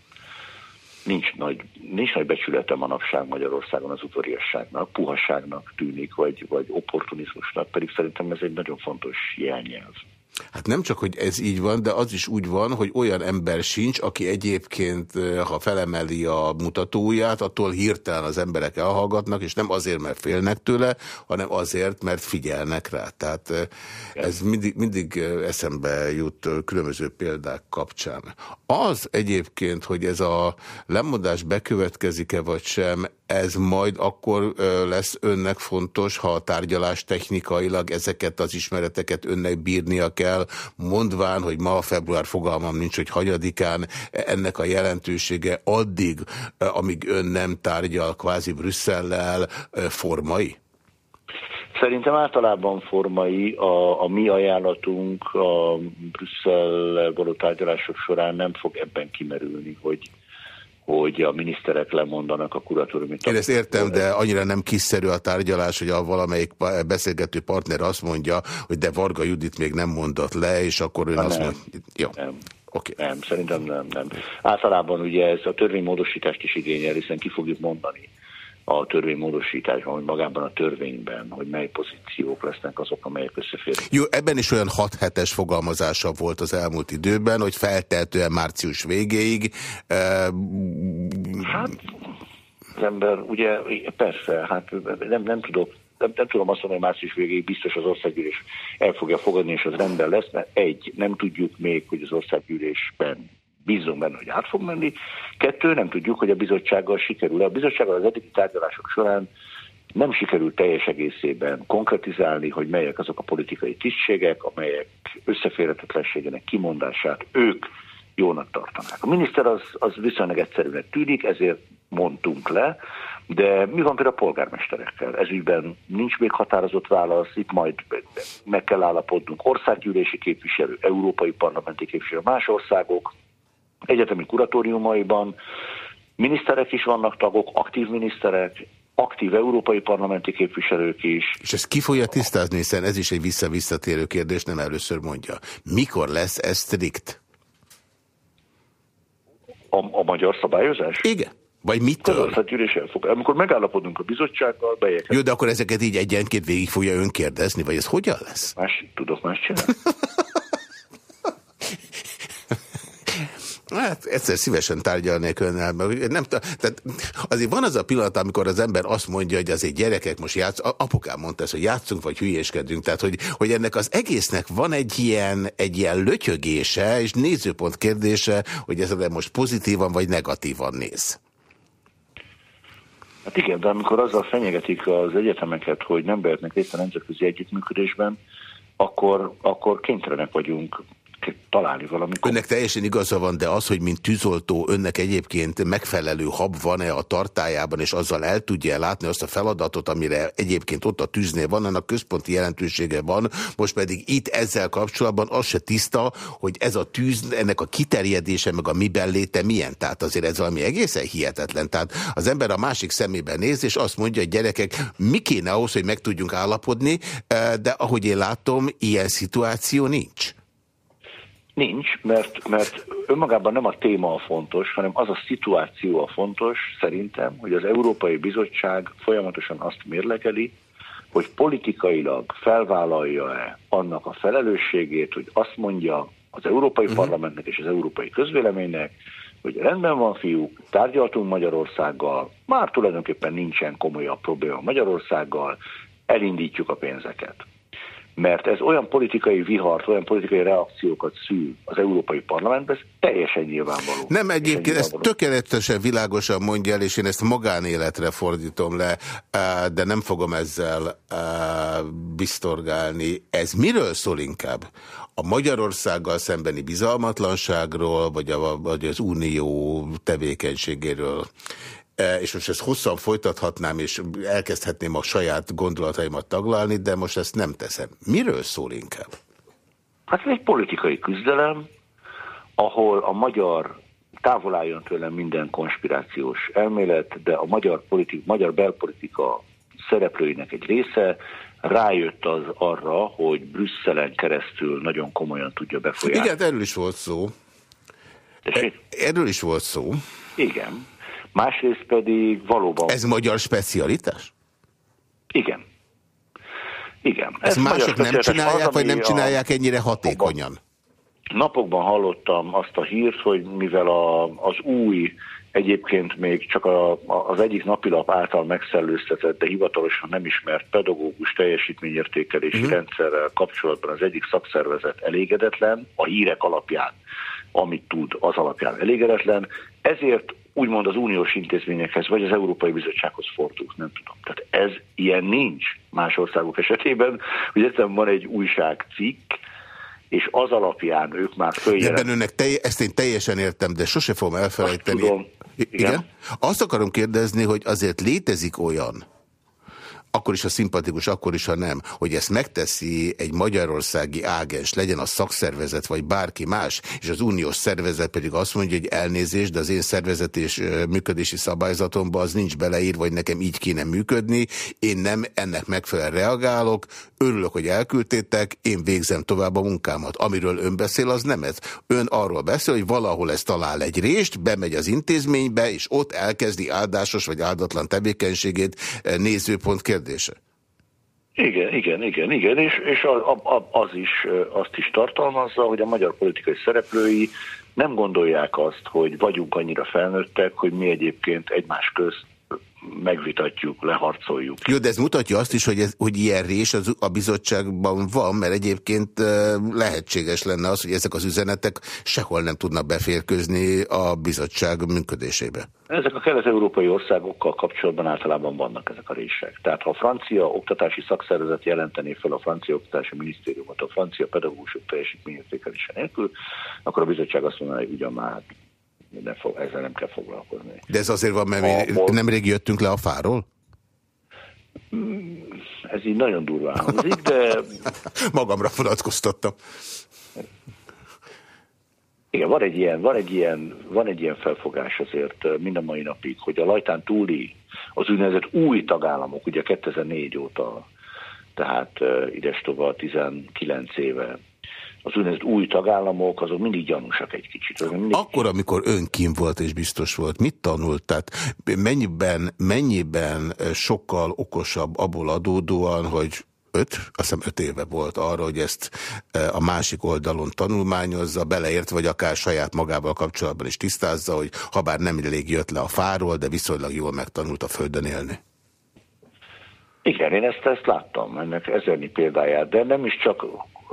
nincs nagy, nincs nagy becsülete manapság Magyarországon az udvariasságnak, puhaságnak tűnik, vagy, vagy opportunizmusnak, pedig szerintem ez egy nagyon fontos jelnyelv. Hát nem csak, hogy ez így van, de az is úgy van, hogy olyan ember sincs, aki egyébként, ha felemeli a mutatóját, attól hirtelen az emberek elhallgatnak, és nem azért, mert félnek tőle, hanem azért, mert figyelnek rá. Tehát ez mindig, mindig eszembe jut különböző példák kapcsán. Az egyébként, hogy ez a lemondás bekövetkezik-e vagy sem, ez majd akkor lesz önnek fontos, ha a tárgyalás technikailag ezeket az ismereteket önnek bírnia kell, mondván, hogy ma a február fogalmam nincs, hogy hagyadikán ennek a jelentősége addig, amíg ön nem tárgyal kvázi Brüsszellel formai? Szerintem általában formai a, a mi ajánlatunk a Brüsszellel való tárgyalások során nem fog ebben kimerülni, hogy hogy a miniszterek lemondanak a kuratóriumi Én ezt értem, de annyira nem kiszerű a tárgyalás, hogy a valamelyik beszélgető partner azt mondja, hogy de Varga Judit még nem mondott le, és akkor ön ha azt mondja, jó. Nem. Okay. Nem, szerintem nem, nem. Általában ugye ez a törvénymódosítást is igényel, hiszen ki fogjuk mondani a törvénymódosításban, vagy magában a törvényben, hogy mely pozíciók lesznek azok, amelyek összeférnek. Jó, ebben is olyan 6 hetes fogalmazása volt az elmúlt időben, hogy feltehetően március végéig. Hát az ember, ugye, persze, hát nem, nem tudok nem, nem tudom azt mondani, hogy március végéig biztos az országgyűlés el fogja fogadni, és az rendben lesz, mert egy, nem tudjuk még, hogy az országgyűlésben bízunk benne, hogy át fog menni. Kettő, nem tudjuk, hogy a bizottsággal sikerül. A bizottsággal az eddigi tárgyalások során nem sikerült teljes egészében konkretizálni, hogy melyek azok a politikai tisztségek, amelyek összeférhetetlenségének kimondását ők jónak tartanák. A miniszter az, az viszonylag egyszerűnek tűnik, ezért mondtunk le, de mi van például a polgármesterekkel? Ez ügyben nincs még határozott válasz, itt majd meg kell állapodnunk országgyűlési képviselő, európai parlamenti képviselő, más országok, egyetemi kuratóriumaiban miniszterek is vannak tagok, aktív miniszterek, aktív európai parlamenti képviselők is. És ezt ki fogja tisztázni, hiszen ez is egy visszavisszatérő kérdés, nem először mondja. Mikor lesz ez strikt? A, a magyar szabályozás? Igen. Vagy mitől? Az elfog. Amikor megállapodunk a bizottsággal, bejegyek. Jó, de akkor ezeket így egyenként végig fogja ön kérdezni, vagy ez hogyan lesz? Más, tudok más csinálni. Hát egyszer szívesen tárgyalnék önnel, mert nem tehát azért van az a pillanat, amikor az ember azt mondja, hogy azért gyerekek most játsz, apukám mondta ezt, hogy játszunk vagy hülyéskedünk, tehát hogy, hogy ennek az egésznek van egy ilyen, egy ilyen lötyögése és nézőpont kérdése, hogy ez most pozitívan vagy negatívan néz. Hát igen, de amikor azzal fenyegetik az egyetemeket, hogy nem vehetnek részt a nemzetközi együttműködésben, akkor, akkor kénytelenek vagyunk találni valamikor. Önnek teljesen igaza van, de az, hogy mint tűzoltó önnek egyébként megfelelő hab van-e a tartájában, és azzal el tudja látni azt a feladatot, amire egyébként ott a tűznél van, annak központi jelentősége van, most pedig itt ezzel kapcsolatban az se tiszta, hogy ez a tűz, ennek a kiterjedése, meg a miben léte milyen. Tehát azért ez valami egészen hihetetlen. Tehát az ember a másik szemébe néz, és azt mondja, hogy gyerekek, mi kéne ahhoz, hogy meg tudjunk állapodni, de ahogy én látom, ilyen szituáció nincs. Nincs, mert, mert önmagában nem a téma a fontos, hanem az a szituáció a fontos, szerintem, hogy az Európai Bizottság folyamatosan azt mérlegeli, hogy politikailag felvállalja-e annak a felelősségét, hogy azt mondja az Európai uh-huh. Parlamentnek és az Európai Közvéleménynek, hogy rendben van fiúk, tárgyaltunk Magyarországgal, már tulajdonképpen nincsen komolyabb probléma Magyarországgal, elindítjuk a pénzeket mert ez olyan politikai vihart, olyan politikai reakciókat szül az Európai Parlamentben, ez teljesen nyilvánvaló. Nem egyébként, ezt tökéletesen világosan mondja el, és én ezt magánéletre fordítom le, de nem fogom ezzel biztorgálni. Ez miről szól inkább? A Magyarországgal szembeni bizalmatlanságról, vagy, a, vagy az unió tevékenységéről? E, és most ezt hosszan folytathatnám, és elkezdhetném a saját gondolataimat taglalni, de most ezt nem teszem. Miről szól inkább? Hát ez egy politikai küzdelem, ahol a magyar távol álljon tőlem minden konspirációs elmélet, de a magyar, politik, magyar belpolitika szereplőinek egy része rájött az arra, hogy Brüsszelen keresztül nagyon komolyan tudja befolyásolni. Igen, erről is volt szó. Tessék? Erről is volt szó. Igen másrészt pedig valóban... Ez magyar specialitás? Igen. Igen. Ezt Ez mások nem csinálják, az, vagy nem csinálják ennyire hatékonyan? Napokban hallottam azt a hírt, hogy mivel a, az új, egyébként még csak a, a, az egyik napilap által megszellőztetett, de hivatalosan nem ismert pedagógus teljesítményértékelési. -huh. rendszerrel kapcsolatban az egyik szakszervezet elégedetlen, a hírek alapján, amit tud, az alapján elégedetlen, ezért úgymond az uniós intézményekhez, vagy az Európai Bizottsághoz fordult, nem tudom. Tehát ez ilyen nincs más országok esetében, hogy egyszerűen van egy újságcikk, és az alapján ők már följelent. Ebben önnek telj, ezt én teljesen értem, de sose fogom elfelejteni. Azt tudom. Igen? Igen? Azt akarom kérdezni, hogy azért létezik olyan, akkor is, ha szimpatikus, akkor is, ha nem, hogy ezt megteszi egy magyarországi ágens, legyen a szakszervezet, vagy bárki más, és az uniós szervezet pedig azt mondja, hogy elnézést, de az én szervezet és működési szabályzatomban az nincs beleírva, vagy nekem így kéne működni, én nem ennek megfelelően reagálok, örülök, hogy elküldtétek, én végzem tovább a munkámat. Amiről ön beszél, az nem ez. Ön arról beszél, hogy valahol ez talál egy részt, bemegy az intézménybe, és ott elkezdi áldásos vagy áldatlan tevékenységét nézőpont kérdezni kérdése. Igen, igen, igen, igen, és, és az is, azt is tartalmazza, hogy a magyar politikai szereplői nem gondolják azt, hogy vagyunk annyira felnőttek, hogy mi egyébként egymás közt megvitatjuk, leharcoljuk. Jó, de ez mutatja azt is, hogy, ez, hogy ilyen rés az, a bizottságban van, mert egyébként lehetséges lenne az, hogy ezek az üzenetek sehol nem tudnak beférkőzni a bizottság működésébe. Ezek a kelet-európai országokkal kapcsolatban általában vannak ezek a rések. Tehát ha a francia oktatási szakszervezet jelentené fel a francia oktatási minisztériumot a francia pedagógusok teljesítményértékelése nélkül, akkor a bizottság azt mondaná, hogy ugyan már nem fog, ezzel nem kell foglalkozni. De ez azért van, mert mi nemrég jöttünk le a fáról? Ez így nagyon durván hangzik, de... Magamra vonatkoztattam. Igen, van egy, ilyen, van, egy ilyen, van egy ilyen felfogás azért mind a mai napig, hogy a lajtán túli, az úgynevezett új tagállamok, ugye 2004 óta, tehát ides tovább 19 éve az úgynevezett új tagállamok, azok mindig gyanúsak egy kicsit. Mindig... Akkor, amikor ön kim volt és biztos volt, mit tanult? Tehát mennyiben, mennyiben sokkal okosabb abból adódóan, hogy öt, azt hiszem öt éve volt arra, hogy ezt a másik oldalon tanulmányozza, beleért, vagy akár saját magával kapcsolatban is tisztázza, hogy ha bár nem elég jött le a fáról, de viszonylag jól megtanult a földön élni. Igen, én ezt, ezt láttam, ennek ezernyi példáját, de nem is csak,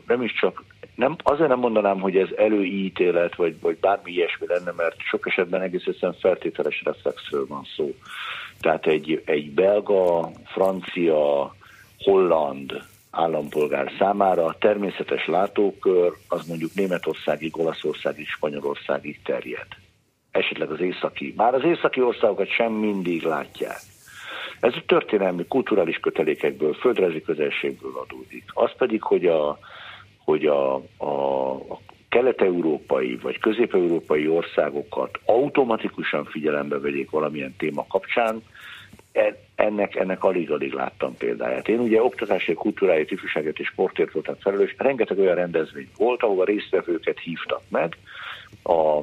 nem is csak nem, azért nem mondanám, hogy ez előítélet, vagy, vagy bármi ilyesmi lenne, mert sok esetben egész egyszerűen feltételes reflexről van szó. Tehát egy, egy belga, francia, holland állampolgár számára a természetes látókör az mondjuk Németországig, Olaszországig, Spanyolországig terjed. Esetleg az északi. Már az északi országokat sem mindig látják. Ez a történelmi, kulturális kötelékekből, földrajzi közelségből adódik. Az pedig, hogy a, hogy a, a, a kelet-európai vagy közép-európai országokat automatikusan figyelembe vegyék valamilyen téma kapcsán, e, ennek, ennek alig-alig láttam példáját. Én ugye oktatási, kultúráért, ifjúságért és sportért voltam felelős, rengeteg olyan rendezvény volt, ahol a résztvevőket hívtak meg. A,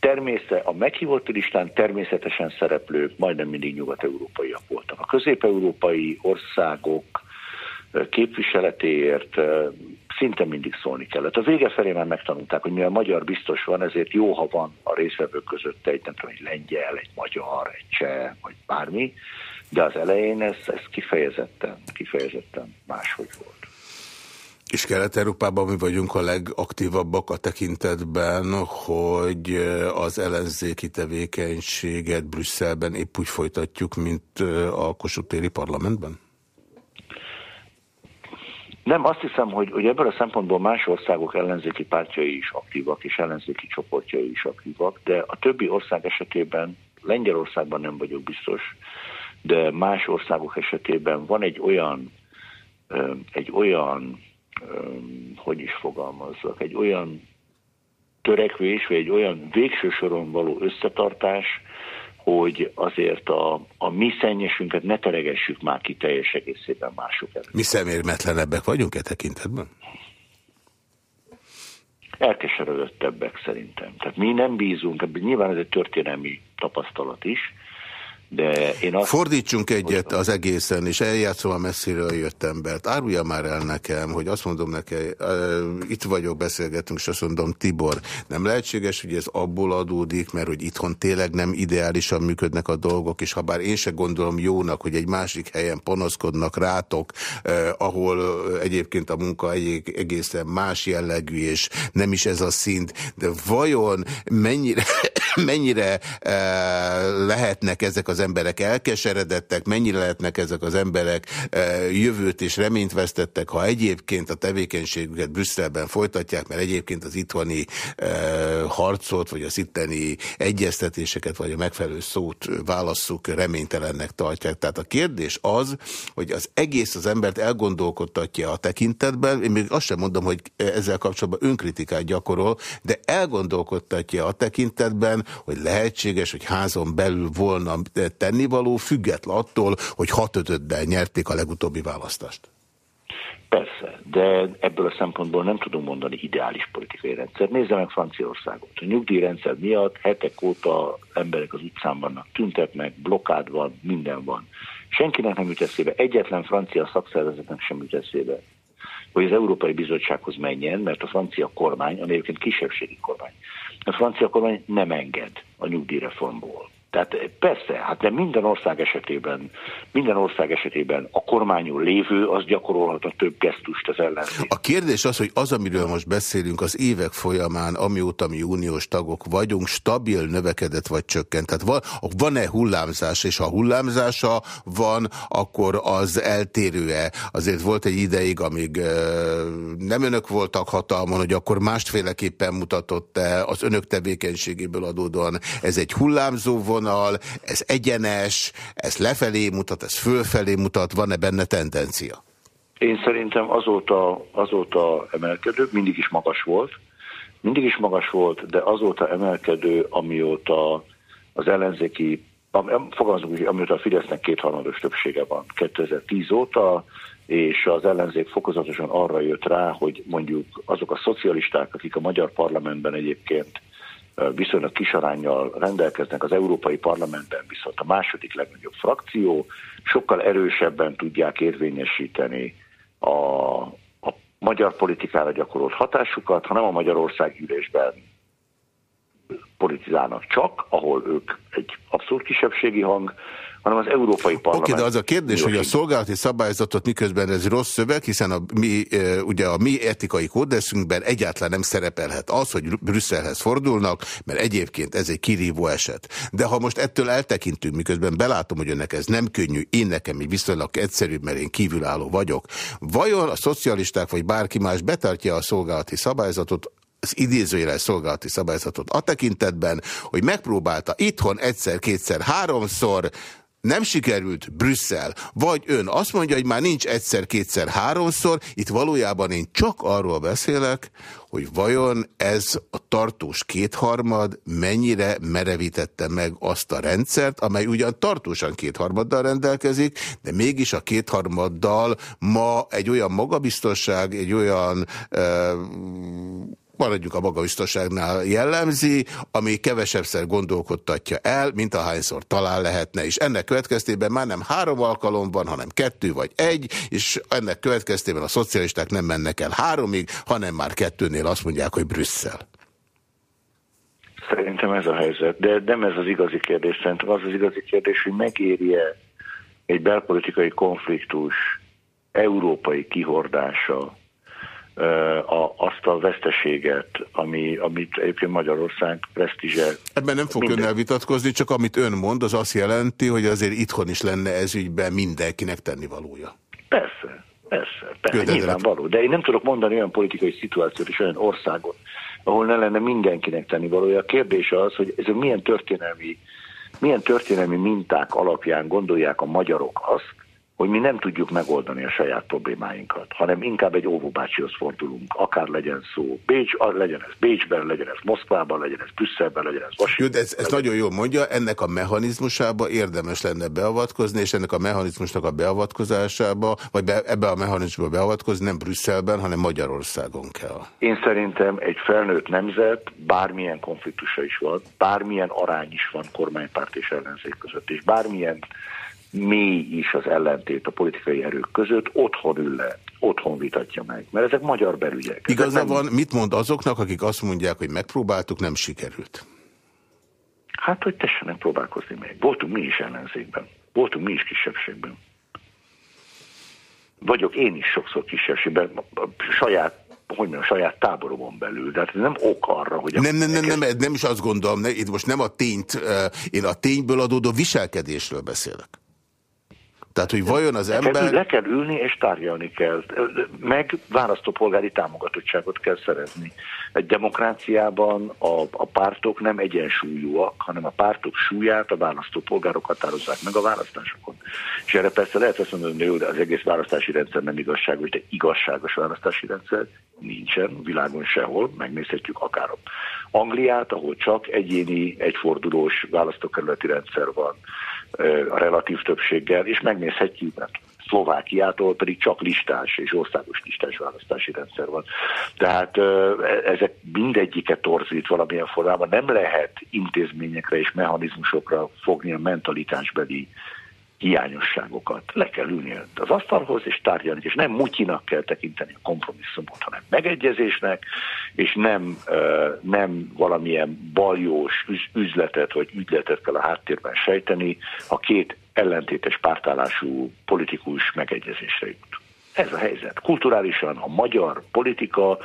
természet, a meghívott listán természetesen szereplők majdnem mindig nyugat-európaiak voltak. A közép-európai országok képviseletéért szinte mindig szólni kellett. A vége felé már megtanulták, hogy mivel magyar biztos van, ezért jó, ha van a részvevők között egy, nem tudom, egy lengyel, egy magyar, egy cseh, vagy bármi, De az elején ez, ez kifejezetten, kifejezetten máshogy volt. És Kelet-Európában mi vagyunk a legaktívabbak a tekintetben, hogy az ellenzéki tevékenységet Brüsszelben épp úgy folytatjuk, mint a Kossuth parlamentben? Nem, azt hiszem, hogy, hogy ebből a szempontból más országok ellenzéki pártjai is aktívak, és ellenzéki csoportjai is aktívak, de a többi ország esetében, Lengyelországban nem vagyok biztos, de más országok esetében van egy olyan, egy olyan, hogy is fogalmazzak, egy olyan törekvés, vagy egy olyan végső soron való összetartás, hogy azért a, a mi szennyesünket ne teregessük már ki teljes egészében mások előtt. Mi szemérmetlenebbek vagyunk e tekintetben? Elkeseredettebbek szerintem. Tehát mi nem bízunk, nyilván ez egy történelmi tapasztalat is, de én azt Fordítsunk egyet az egészen, és eljátszom a messziről jött embert. Árulja már el nekem, hogy azt mondom neki, itt vagyok, beszélgetünk, és azt mondom, Tibor, nem lehetséges, hogy ez abból adódik, mert hogy itthon tényleg nem ideálisan működnek a dolgok, és ha bár én se gondolom jónak, hogy egy másik helyen panaszkodnak rátok, uh, ahol egyébként a munka egy, egészen más jellegű, és nem is ez a szint, de vajon mennyire, mennyire uh, lehetnek ezek az emberek elkeseredettek, mennyire lehetnek ezek az emberek eh, jövőt és reményt vesztettek, ha egyébként a tevékenységüket Brüsszelben folytatják, mert egyébként az itthoni eh, harcot, vagy az itteni egyeztetéseket, vagy a megfelelő szót válasszuk, reménytelennek tartják. Tehát a kérdés az, hogy az egész az embert elgondolkodtatja a tekintetben, én még azt sem mondom, hogy ezzel kapcsolatban önkritikát gyakorol, de elgondolkodtatja a tekintetben, hogy lehetséges, hogy házon belül volna tennivaló, független attól, hogy hat ötöddel nyerték a legutóbbi választást. Persze, de ebből a szempontból nem tudom mondani ideális politikai rendszer. Nézze meg Franciaországot. A nyugdíjrendszer miatt hetek óta emberek az utcán vannak, tüntetnek, blokkád van, minden van. Senkinek nem jut eszébe, egyetlen francia szakszervezetnek sem jut eszébe, hogy az Európai Bizottsághoz menjen, mert a francia kormány, ami egyébként kisebbségi kormány, a francia kormány nem enged a nyugdíjreformból. Tehát persze, hát de minden ország esetében, minden ország esetében a kormányon lévő, az gyakorolhat a több gesztust az ellenzék. A kérdés az, hogy az, amiről most beszélünk, az évek folyamán, amióta mi uniós tagok vagyunk, stabil növekedett vagy csökkent. Tehát van-e hullámzás, és ha hullámzása van, akkor az eltérő-e? Azért volt egy ideig, amíg nem önök voltak hatalmon, hogy akkor másféleképpen mutatott-e az önök tevékenységéből adódóan. Ez egy hullámzó von, vonal, ez egyenes, ez lefelé mutat, ez fölfelé mutat, van-e benne tendencia? Én szerintem azóta, azóta emelkedő, mindig is magas volt, mindig is magas volt, de azóta emelkedő, amióta az ellenzéki, fogalmazunk úgy, amióta a Fidesznek kétharmados többsége van 2010 óta, és az ellenzék fokozatosan arra jött rá, hogy mondjuk azok a szocialisták, akik a magyar parlamentben egyébként viszonylag kis arányjal rendelkeznek, az Európai Parlamentben viszont a második legnagyobb frakció, sokkal erősebben tudják érvényesíteni a, a magyar politikára gyakorolt hatásukat, hanem a Magyarország ülésben politizálnak csak, ahol ők egy abszolút kisebbségi hang, hanem az Európai Parlament. Oké, okay, de az a kérdés, hogy a szolgálati szabályzatot miközben ez rossz szöveg, hiszen a mi, e, ugye a mi etikai kódeszünkben egyáltalán nem szerepelhet az, hogy Brüsszelhez fordulnak, mert egyébként ez egy kirívó eset. De ha most ettől eltekintünk, miközben belátom, hogy önnek ez nem könnyű, én nekem egy viszonylag egyszerűbb, mert én kívülálló vagyok. Vajon a szocialisták vagy bárki más betartja a szolgálati szabályzatot, az idézőjeles szolgálati szabályzatot a tekintetben, hogy megpróbálta itthon egyszer, kétszer, háromszor, nem sikerült Brüsszel, vagy ön azt mondja, hogy már nincs egyszer, kétszer, háromszor, itt valójában én csak arról beszélek, hogy vajon ez a tartós kétharmad mennyire merevítette meg azt a rendszert, amely ugyan tartósan kétharmaddal rendelkezik, de mégis a kétharmaddal ma egy olyan magabiztosság, egy olyan maradjunk a magabiztosságnál jellemzi, ami kevesebbszer gondolkodtatja el, mint ahányszor talán lehetne. És ennek következtében már nem három alkalom van, hanem kettő vagy egy, és ennek következtében a szocialisták nem mennek el háromig, hanem már kettőnél azt mondják, hogy Brüsszel. Szerintem ez a helyzet, de nem ez az igazi kérdés. Szerintem az az igazi kérdés, hogy megéri-e egy belpolitikai konfliktus európai kihordása a, azt a veszteséget, ami, amit egyébként Magyarország presztízse. Ebben nem fog minden... önnel vitatkozni, csak amit ön mond, az azt jelenti, hogy azért itthon is lenne ez ügyben mindenkinek tennivalója. Persze, persze, persze nyilvánvaló. De én nem tudok mondani olyan politikai szituációt és olyan országot, ahol ne lenne mindenkinek tennivalója. A kérdés az, hogy ez milyen történelmi, milyen történelmi minták alapján gondolják a magyarok azt, hogy mi nem tudjuk megoldani a saját problémáinkat, hanem inkább egy óvóbácsihoz fordulunk, akár legyen szó Bécs, legyen ez Bécsben, legyen ez Moszkvában, legyen ez Brüsszelben, legyen ez Washingtonban. Ez, ez nagyon jól mondja, ennek a mechanizmusába érdemes lenne beavatkozni, és ennek a mechanizmusnak a beavatkozásába, vagy be, ebbe a mechanizmusba beavatkozni nem Brüsszelben, hanem Magyarországon kell. Én szerintem egy felnőtt nemzet, bármilyen konfliktusa is van, bármilyen arány is van kormánypárt és ellenzék között, és bármilyen mély is az ellentét a politikai erők között, otthon ül le, otthon vitatja meg, mert ezek magyar belügyek. Igaza nem... van, mit mond azoknak, akik azt mondják, hogy megpróbáltuk, nem sikerült? Hát, hogy tessenek próbálkozni még. Voltunk mi is ellenzékben. Voltunk mi is kisebbségben. Vagyok én is sokszor kisebbségben, saját hogy mondjam, saját táboromon belül. De hát nem ok arra, hogy... Nem, nem, nem, nem, nem is azt gondolom, ne, itt most nem a tényt, én a tényből adódó viselkedésről beszélek. Tehát, hogy vajon az ember... Le kell, le kell ülni és tárgyalni kell. Meg választópolgári támogatottságot kell szerezni. Egy demokráciában a, a pártok nem egyensúlyúak, hanem a pártok súlyát a választópolgárok határozzák meg a választásokon. És erre persze lehet azt mondani, hogy az egész választási rendszer nem igazságos, de igazságos választási rendszer nincsen világon sehol, megnézhetjük akár Angliát, ahol csak egyéni, egyfordulós választókerületi rendszer van, a relatív többséggel, és megnézhetjük, mert Szlovákiától pedig csak listás és országos listás választási rendszer van. Tehát ezek mindegyiket torzít valamilyen formában. Nem lehet intézményekre és mechanizmusokra fogni a mentalitásbeli hiányosságokat. Le kell ülni az asztalhoz és tárgyalni, és nem mutyinak kell tekinteni a kompromisszumot, hanem megegyezésnek, és nem, nem valamilyen baljós üzletet vagy ügyletet kell a háttérben sejteni, a két ellentétes pártállású politikus megegyezésre jut. Ez a helyzet. Kulturálisan a magyar politika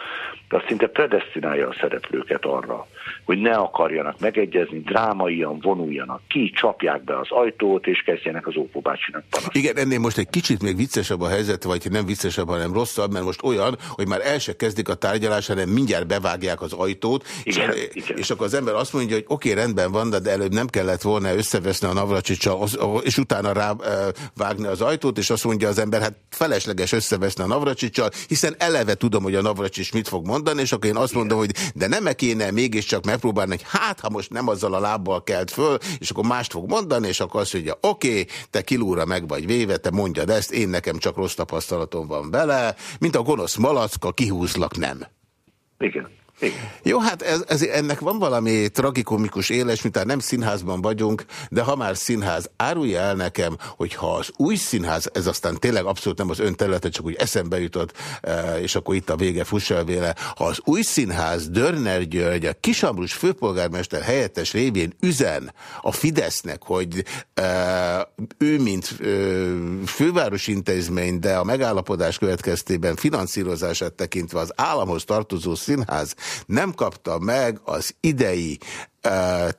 az szinte predestinálja a szereplőket arra, hogy ne akarjanak megegyezni, drámaian vonuljanak ki, csapják be az ajtót, és kezdjenek az ópóbácsinak panaszt. Igen, ennél most egy kicsit még viccesebb a helyzet, vagy nem viccesebb, hanem rosszabb, mert most olyan, hogy már el se kezdik a tárgyalás, hanem mindjárt bevágják az ajtót, igen, és, igen. és akkor az ember azt mondja, hogy oké, okay, rendben van, de előbb nem kellett volna összeveszni a Navracsicsal, és utána rávágni az ajtót, és azt mondja az ember, hát felesleges összeveszni a Navracsicsal, hiszen eleve tudom, hogy a Navracsics mit fog mondani, és akkor én azt mondom, hogy de nem -e kéne mégiscsak megpróbálni, hogy hát, ha most nem azzal a lábbal kelt föl, és akkor mást fog mondani, és akkor azt mondja, oké, okay, te kilóra meg vagy véve, te mondjad ezt, én nekem csak rossz tapasztalatom van vele, mint a gonosz malacka, kihúzlak nem. Igen. Igen. Jó, hát ez, ez, ennek van valami tragikomikus éles, mint nem színházban vagyunk, de ha már színház, árulja el nekem, hogy ha az új színház, ez aztán tényleg abszolút nem az ön területe, csak úgy eszembe jutott, e, és akkor itt a vége véle, ha az új színház Dörner György, a Kisambrus főpolgármester helyettes révén üzen a Fidesznek, hogy e, ő, mint e, fővárosi intézmény, de a megállapodás következtében finanszírozását tekintve az államhoz tartozó színház nem kapta meg az idei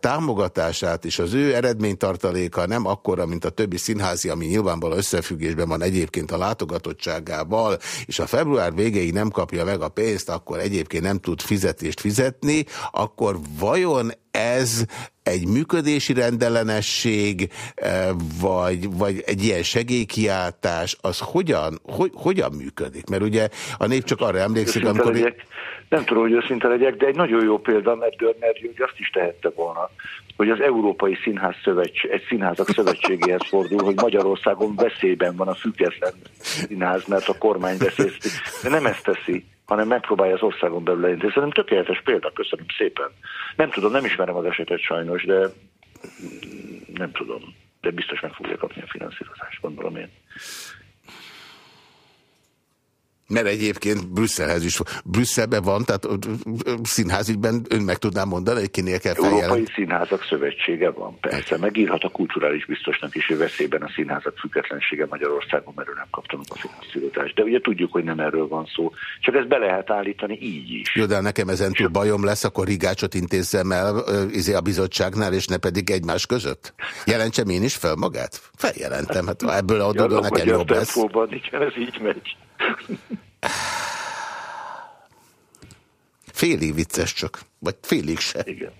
támogatását, és az ő eredménytartaléka nem akkora, mint a többi színházi, ami nyilvánvalóan összefüggésben van egyébként a látogatottságával, és a február végéig nem kapja meg a pénzt, akkor egyébként nem tud fizetést fizetni, akkor vajon ez egy működési rendellenesség, vagy, vagy egy ilyen segélykiáltás, az hogyan, hogy, hogyan működik? Mert ugye a nép csak arra emlékszik, amikor... Legyek, nem tudom, hogy őszinte legyek, de egy nagyon jó példa, mert Dörner hogy azt is tehette volna, hogy az Európai Színház Szövetség, egy színházak szövetségéhez fordul, hogy Magyarországon veszélyben van a független színház, mert a kormány veszélyezti. De nem ezt teszi, hanem megpróbálja az országon belül elintézni. Szerintem tökéletes példa, köszönöm szépen. Nem tudom, nem ismerem az esetet sajnos, de nem tudom. De biztos meg fogja kapni a finanszírozást, gondolom én. Mert egyébként Brüsszelhez is, Brüsszelben van, tehát színházügyben ön meg tudná mondani, hogy kinél kell feljelenteni? Európai Színházak Szövetsége van, persze. Megírhat a kulturális biztosnak is, hogy veszélyben a színházak függetlensége Magyarországon, mert ő nem kaptam a finanszírozást. De ugye tudjuk, hogy nem erről van szó. Csak ezt be lehet állítani így is. Jó, de nekem ezen túl bajom lesz, akkor rigácsot intézzem el izé a bizottságnál, és ne pedig egymás között. Jelentsem én is fel magát? Feljelentem, hát ebből adódó nekem jobb lesz. ez így megy. Félig vicces csak, vagy félig se. Igen.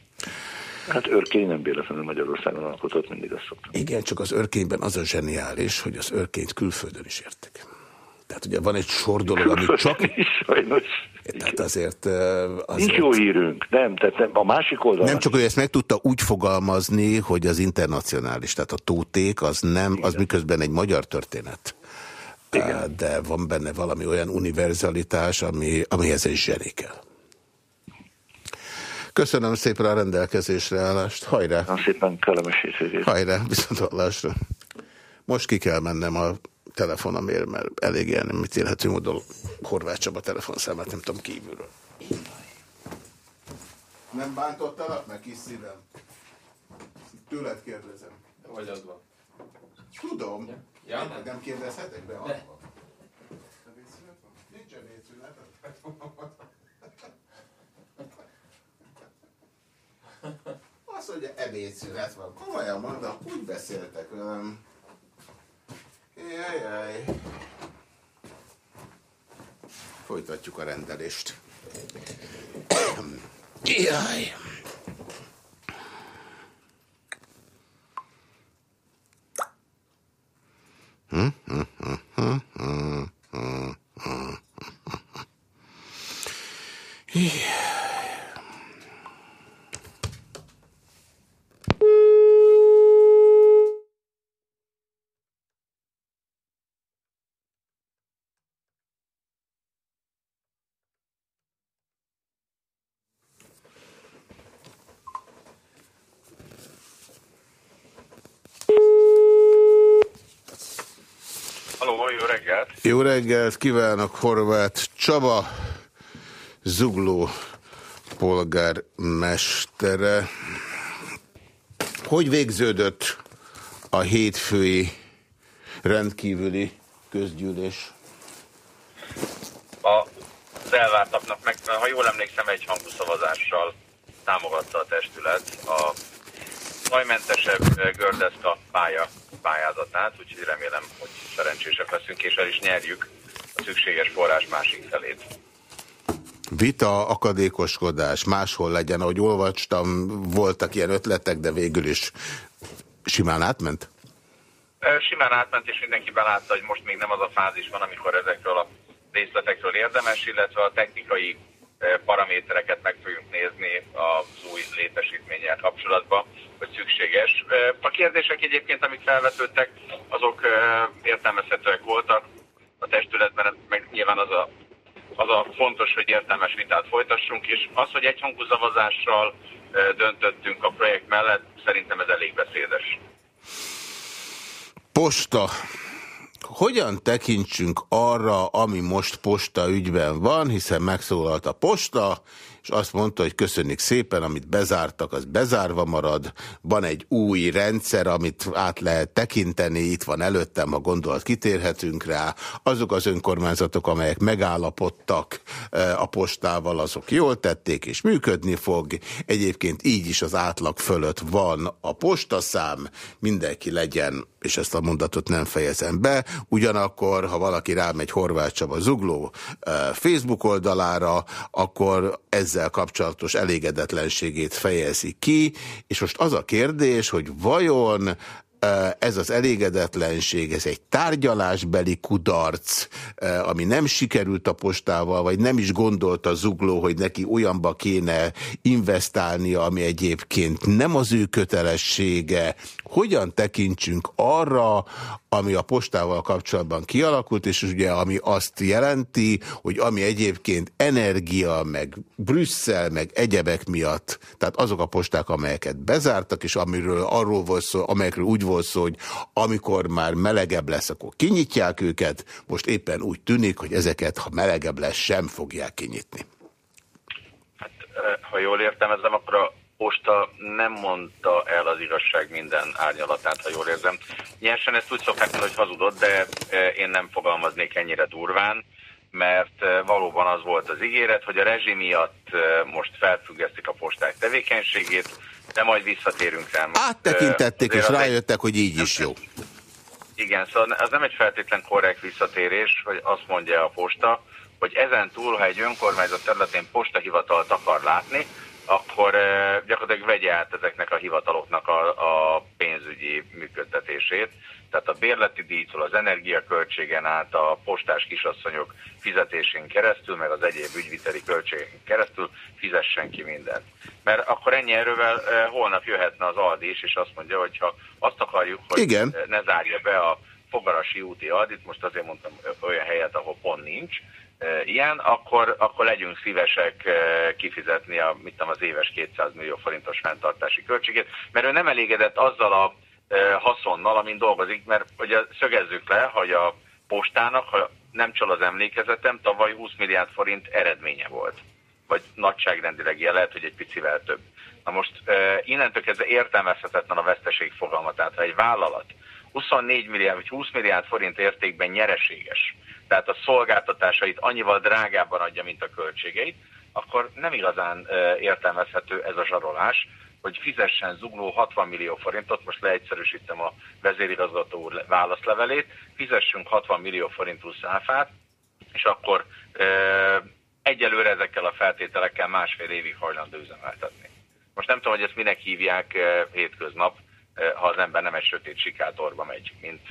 Hát örkény nem véletlenül Magyarországon alkotott, mindig azt szoktam. Igen, csak az örkényben az a zseniális, hogy az örkényt külföldön is értek. Tehát ugye van egy sor dolog, ami csak... Is, sajnos. Tehát azért, azért... Nincs jó hírünk, nem, tehát nem, a másik oldal. Nem csak, hogy ezt meg tudta úgy fogalmazni, hogy az internacionális, tehát a tóték az nem, az miközben egy magyar történet. Igen. De van benne valami olyan univerzalitás, ami, amihez egy zseni kell. Köszönöm szépen a rendelkezésre állást. Hajrá! Köszönöm szépen kellemes hétvégét. Hajrá, viszont Most ki kell mennem a telefonomért, mert elég ilyen mit élhető módon Horváth Csaba telefonszámát nem tudom kívülről. Nem bántottalak meg kis szívem? Tőled kérdezem. Vagy az van. Tudom. Ja, ja nem. nem kérdezhetek be? De. Nincs ebédszünet. Azt mondja, ebédszünet van. Komolyan mondom, úgy beszéltek velem. Jajjaj. Folytatjuk a rendelést. Jaj. yeah. Hm, hm. Yeah. Jó reggelt kívánok, Horváth Csaba, Zugló polgármestere. Hogy végződött a hétfői rendkívüli közgyűlés? Az elvártaknak meg, ha jól emlékszem, egy hangú szavazással támogatta a testület a zajmentesebb gördeszka pálya pályázatát, úgyhogy remélem, hogy szerencsések leszünk, és el is nyerjük a szükséges forrás másik felét. Vita, akadékoskodás, máshol legyen, ahogy olvastam, voltak ilyen ötletek, de végül is simán átment? Simán átment, és mindenki belátta, hogy most még nem az a fázis van, amikor ezekről a részletekről érdemes, illetve a technikai paramétereket meg fogjuk nézni az új létesítménnyel kapcsolatban, hogy szükséges. A kérdések egyébként, amik felvetődtek, azok értelmezhetőek voltak a testületben, meg nyilván az a, az a fontos, hogy értelmes vitát folytassunk, és az, hogy egyhangú szavazással döntöttünk a projekt mellett, szerintem ez elég beszédes. Posta hogyan tekintsünk arra, ami most posta ügyben van, hiszen megszólalt a posta, és azt mondta, hogy köszönjük szépen, amit bezártak, az bezárva marad. Van egy új rendszer, amit át lehet tekinteni, itt van előttem, ha gondolat kitérhetünk rá. Azok az önkormányzatok, amelyek megállapodtak eh, a postával, azok jól tették, és működni fog. Egyébként így is az átlag fölött van a postaszám, mindenki legyen, és ezt a mondatot nem fejezem be. Ugyanakkor, ha valaki rámegy Horváth Csaba Zugló eh, Facebook oldalára, akkor ez ezzel kapcsolatos elégedetlenségét fejezi ki, és most az a kérdés, hogy vajon ez az elégedetlenség, ez egy tárgyalásbeli kudarc, ami nem sikerült a postával, vagy nem is gondolta Zugló, hogy neki olyanba kéne investálnia, ami egyébként nem az ő kötelessége. Hogyan tekintsünk arra, ami a postával kapcsolatban kialakult, és ugye ami azt jelenti, hogy ami egyébként energia, meg Brüsszel, meg egyebek miatt, tehát azok a posták, amelyeket bezártak, és amiről arról volt szó, amelyekről úgy volt szó, hogy amikor már melegebb lesz, akkor kinyitják őket, most éppen úgy tűnik, hogy ezeket, ha melegebb lesz, sem fogják kinyitni. Hát, ha jól értelmezem, akkor a posta nem mondta el az igazság minden árnyalatát, ha jól érzem. Nyersen ezt úgy szokták, hogy hazudott, de én nem fogalmaznék ennyire durván, mert valóban az volt az ígéret, hogy a rezsi miatt most felfüggesztik a posták tevékenységét, de majd visszatérünk rá. Áttekintették, és rájöttek, hogy így is jó. Igen, szóval az nem egy feltétlen korrekt visszatérés, hogy azt mondja a posta, hogy ezen túl, ha egy önkormányzat területén postahivatalt akar látni, akkor gyakorlatilag vegye át ezeknek a hivataloknak a, a pénzügyi működtetését. Tehát a bérleti díjtól, az energiaköltségen át, a postás kisasszonyok fizetésén keresztül, meg az egyéb ügyviteli költségen keresztül fizessen ki mindent. Mert akkor ennyi erővel holnap jöhetne az Aldi is, és azt mondja, hogy ha azt akarjuk, hogy Igen. ne zárja be a Fogarasi úti Aldit, most azért mondtam olyan helyet, ahol pont nincs, ilyen, akkor, akkor legyünk szívesek kifizetni a, mit tudom, az éves 200 millió forintos fenntartási költségét, mert ő nem elégedett azzal a haszonnal, amin dolgozik, mert ugye szögezzük le, hogy a postának, ha nem csal az emlékezetem, tavaly 20 milliárd forint eredménye volt. Vagy nagyságrendileg ilyen, lehet, hogy egy picivel több. Na most innentől kezdve értelmezhetetlen a veszteség fogalma. Tehát ha egy vállalat 24 milliárd vagy 20 milliárd forint értékben nyereséges, tehát a szolgáltatásait annyival drágábban adja, mint a költségeit, akkor nem igazán értelmezhető ez a zsarolás, hogy fizessen zugló 60 millió forintot, most leegyszerűsítem a vezérigazgató úr válaszlevelét, fizessünk 60 millió forintú száfát, és akkor e, egyelőre ezekkel a feltételekkel másfél évig hajlandó üzemeltetni. Most nem tudom, hogy ezt minek hívják e, hétköznap, ha az ember nem egy sötét sikátorba megy, mint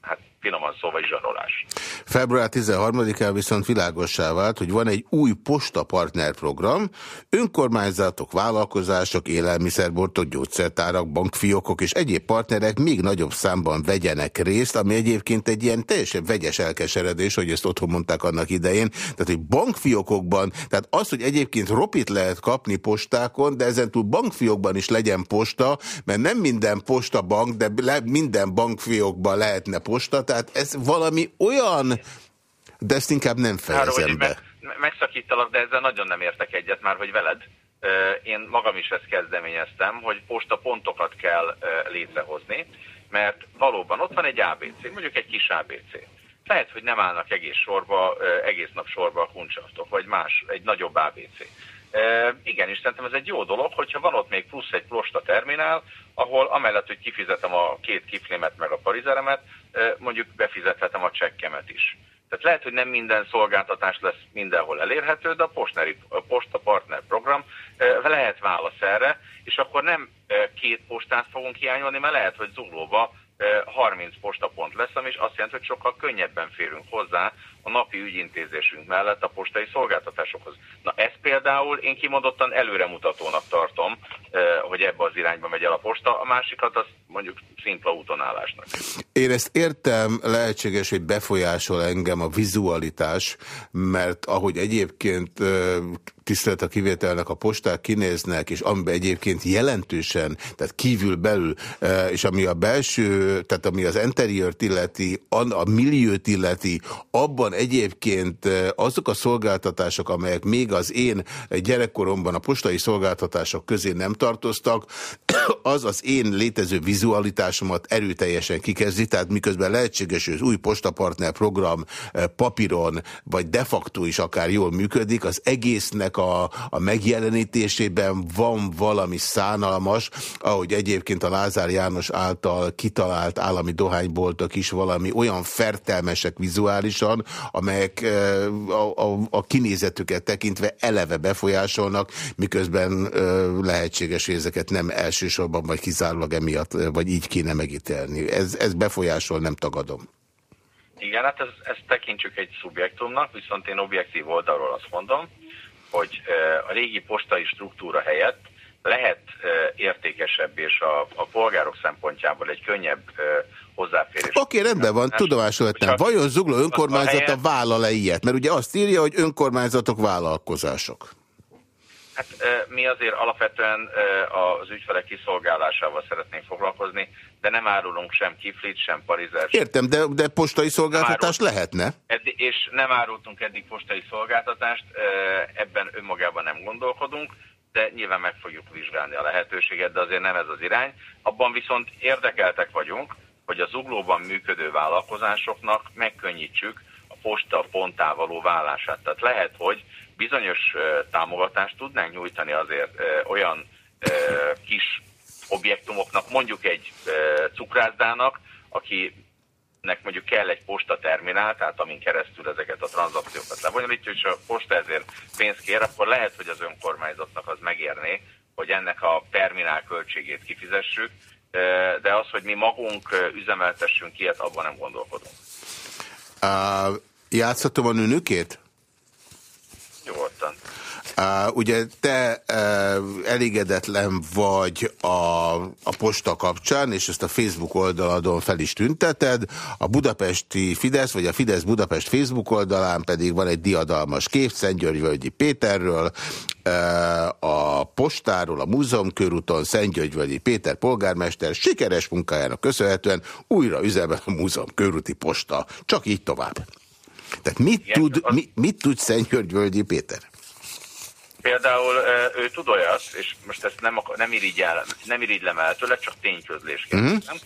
hát finoman szóval zsarolás. Február 13-án viszont világossá vált, hogy van egy új posta partner program, önkormányzatok, vállalkozások, élelmiszerbortok, gyógyszertárak, bankfiókok és egyéb partnerek még nagyobb számban vegyenek részt, ami egyébként egy ilyen teljesen vegyes elkeseredés, hogy ezt otthon mondták annak idején. Tehát, hogy bankfiókokban, tehát az, hogy egyébként ropit lehet kapni postákon, de ezentúl bankfiókban is legyen posta, mert nem minden posta bank, de minden bankfiókban lehetne posta, tehát ez valami olyan, de ezt inkább nem fejezem be. Meg, megszakítalak, de ezzel nagyon nem értek egyet már, hogy veled. Én magam is ezt kezdeményeztem, hogy posta pontokat kell létrehozni, mert valóban ott van egy ABC, mondjuk egy kis ABC. Lehet, hogy nem állnak egész sorba, egész nap sorba a kuncsaftok, vagy más, egy nagyobb ABC. E, igen, és szerintem ez egy jó dolog, hogyha van ott még plusz egy plosta terminál, ahol amellett, hogy kifizetem a két kiflémet meg a parizeremet, mondjuk befizethetem a csekkemet is. Tehát lehet, hogy nem minden szolgáltatás lesz mindenhol elérhető, de a, postneri, a Posta Partner program lehet válasz erre, és akkor nem két postát fogunk hiányolni, mert lehet, hogy Zuglóba 30 postapont lesz, ami azt jelenti, hogy sokkal könnyebben férünk hozzá a napi ügyintézésünk mellett a postai szolgáltatásokhoz. Na ezt például én kimondottan előremutatónak tartom, hogy ebbe az irányba megy el a posta, a másikat az mondjuk szimpla útonállásnak. Én ezt értem, lehetséges, hogy befolyásol engem a vizualitás, mert ahogy egyébként tisztelt a kivételnek a posták kinéznek, és amiben egyébként jelentősen, tehát kívül-belül, és ami a belső, tehát ami az interiört illeti, a milliót illeti, abban egyébként azok a szolgáltatások, amelyek még az én gyerekkoromban a postai szolgáltatások közé nem tartoztak, az az én létező vizualitásomat erőteljesen kikezdi, tehát miközben lehetséges, hogy az új postapartner program papíron, vagy de facto is akár jól működik, az egésznek a, a megjelenítésében van valami szánalmas, ahogy egyébként a Lázár János által kitalált állami dohányboltok is valami olyan fertelmesek vizuálisan, amelyek a, a, a kinézetüket tekintve eleve befolyásolnak, miközben lehetséges, hogy ezeket nem elsősorban vagy kizárólag emiatt, vagy így kéne megítélni. Ez, ez befolyásol, nem tagadom. Igen, hát ez, ezt tekintsük egy szubjektumnak, viszont én objektív oldalról azt mondom, hogy a régi postai struktúra helyett lehet értékesebb és a, a polgárok szempontjából egy könnyebb hozzáférés. Oké, okay, rendben van, tudomásul vettem. Vajon Zugló önkormányzata vállal-e ilyet? Mert ugye azt írja, hogy önkormányzatok vállalkozások. Hát mi azért alapvetően az ügyfelek kiszolgálásával szeretnénk foglalkozni, de nem árulunk sem kiflit, sem parizert. Értem, de, de postai szolgáltatás lehetne? Eddig, és nem árultunk eddig postai szolgáltatást, ebben önmagában nem gondolkodunk, de nyilván meg fogjuk vizsgálni a lehetőséget, de azért nem ez az irány. Abban viszont érdekeltek vagyunk, hogy az uglóban működő vállalkozásoknak megkönnyítsük a posta ponttá való vállását. Tehát lehet, hogy bizonyos támogatást tudnánk nyújtani azért olyan kis objektumoknak, mondjuk egy cukrászdának, akinek mondjuk kell egy postaterminál, tehát amin keresztül ezeket a tranzakciókat lebonyolítja, és a posta ezért pénzt kér, akkor lehet, hogy az önkormányzatnak az megérné, hogy ennek a terminál költségét kifizessük, de az, hogy mi magunk üzemeltessünk ilyet, abban nem gondolkodunk. Uh, játszhatom a nőnökét? Nyugodtan. Uh, ugye te uh, elégedetlen vagy a, a posta kapcsán, és ezt a Facebook oldaladon fel is tünteted. A budapesti Fidesz, vagy a Fidesz Budapest Facebook oldalán pedig van egy diadalmas kép Szentgyörgyvölgyi Péterről, uh, a postáról, a múzeumkörúton Szentgyörgyvölgyi Péter polgármester sikeres munkájának köszönhetően újra üzemel a múzeum körúti posta. Csak így tovább. Tehát mit, Igen, tud, az... mi, mit tud Szentgyörgyvölgyi Péter? Például ő tud olyat, és most ezt nem, nem, irigyel, nem irigylem el tőle, csak tényközlésként. Uh-huh. Mhm.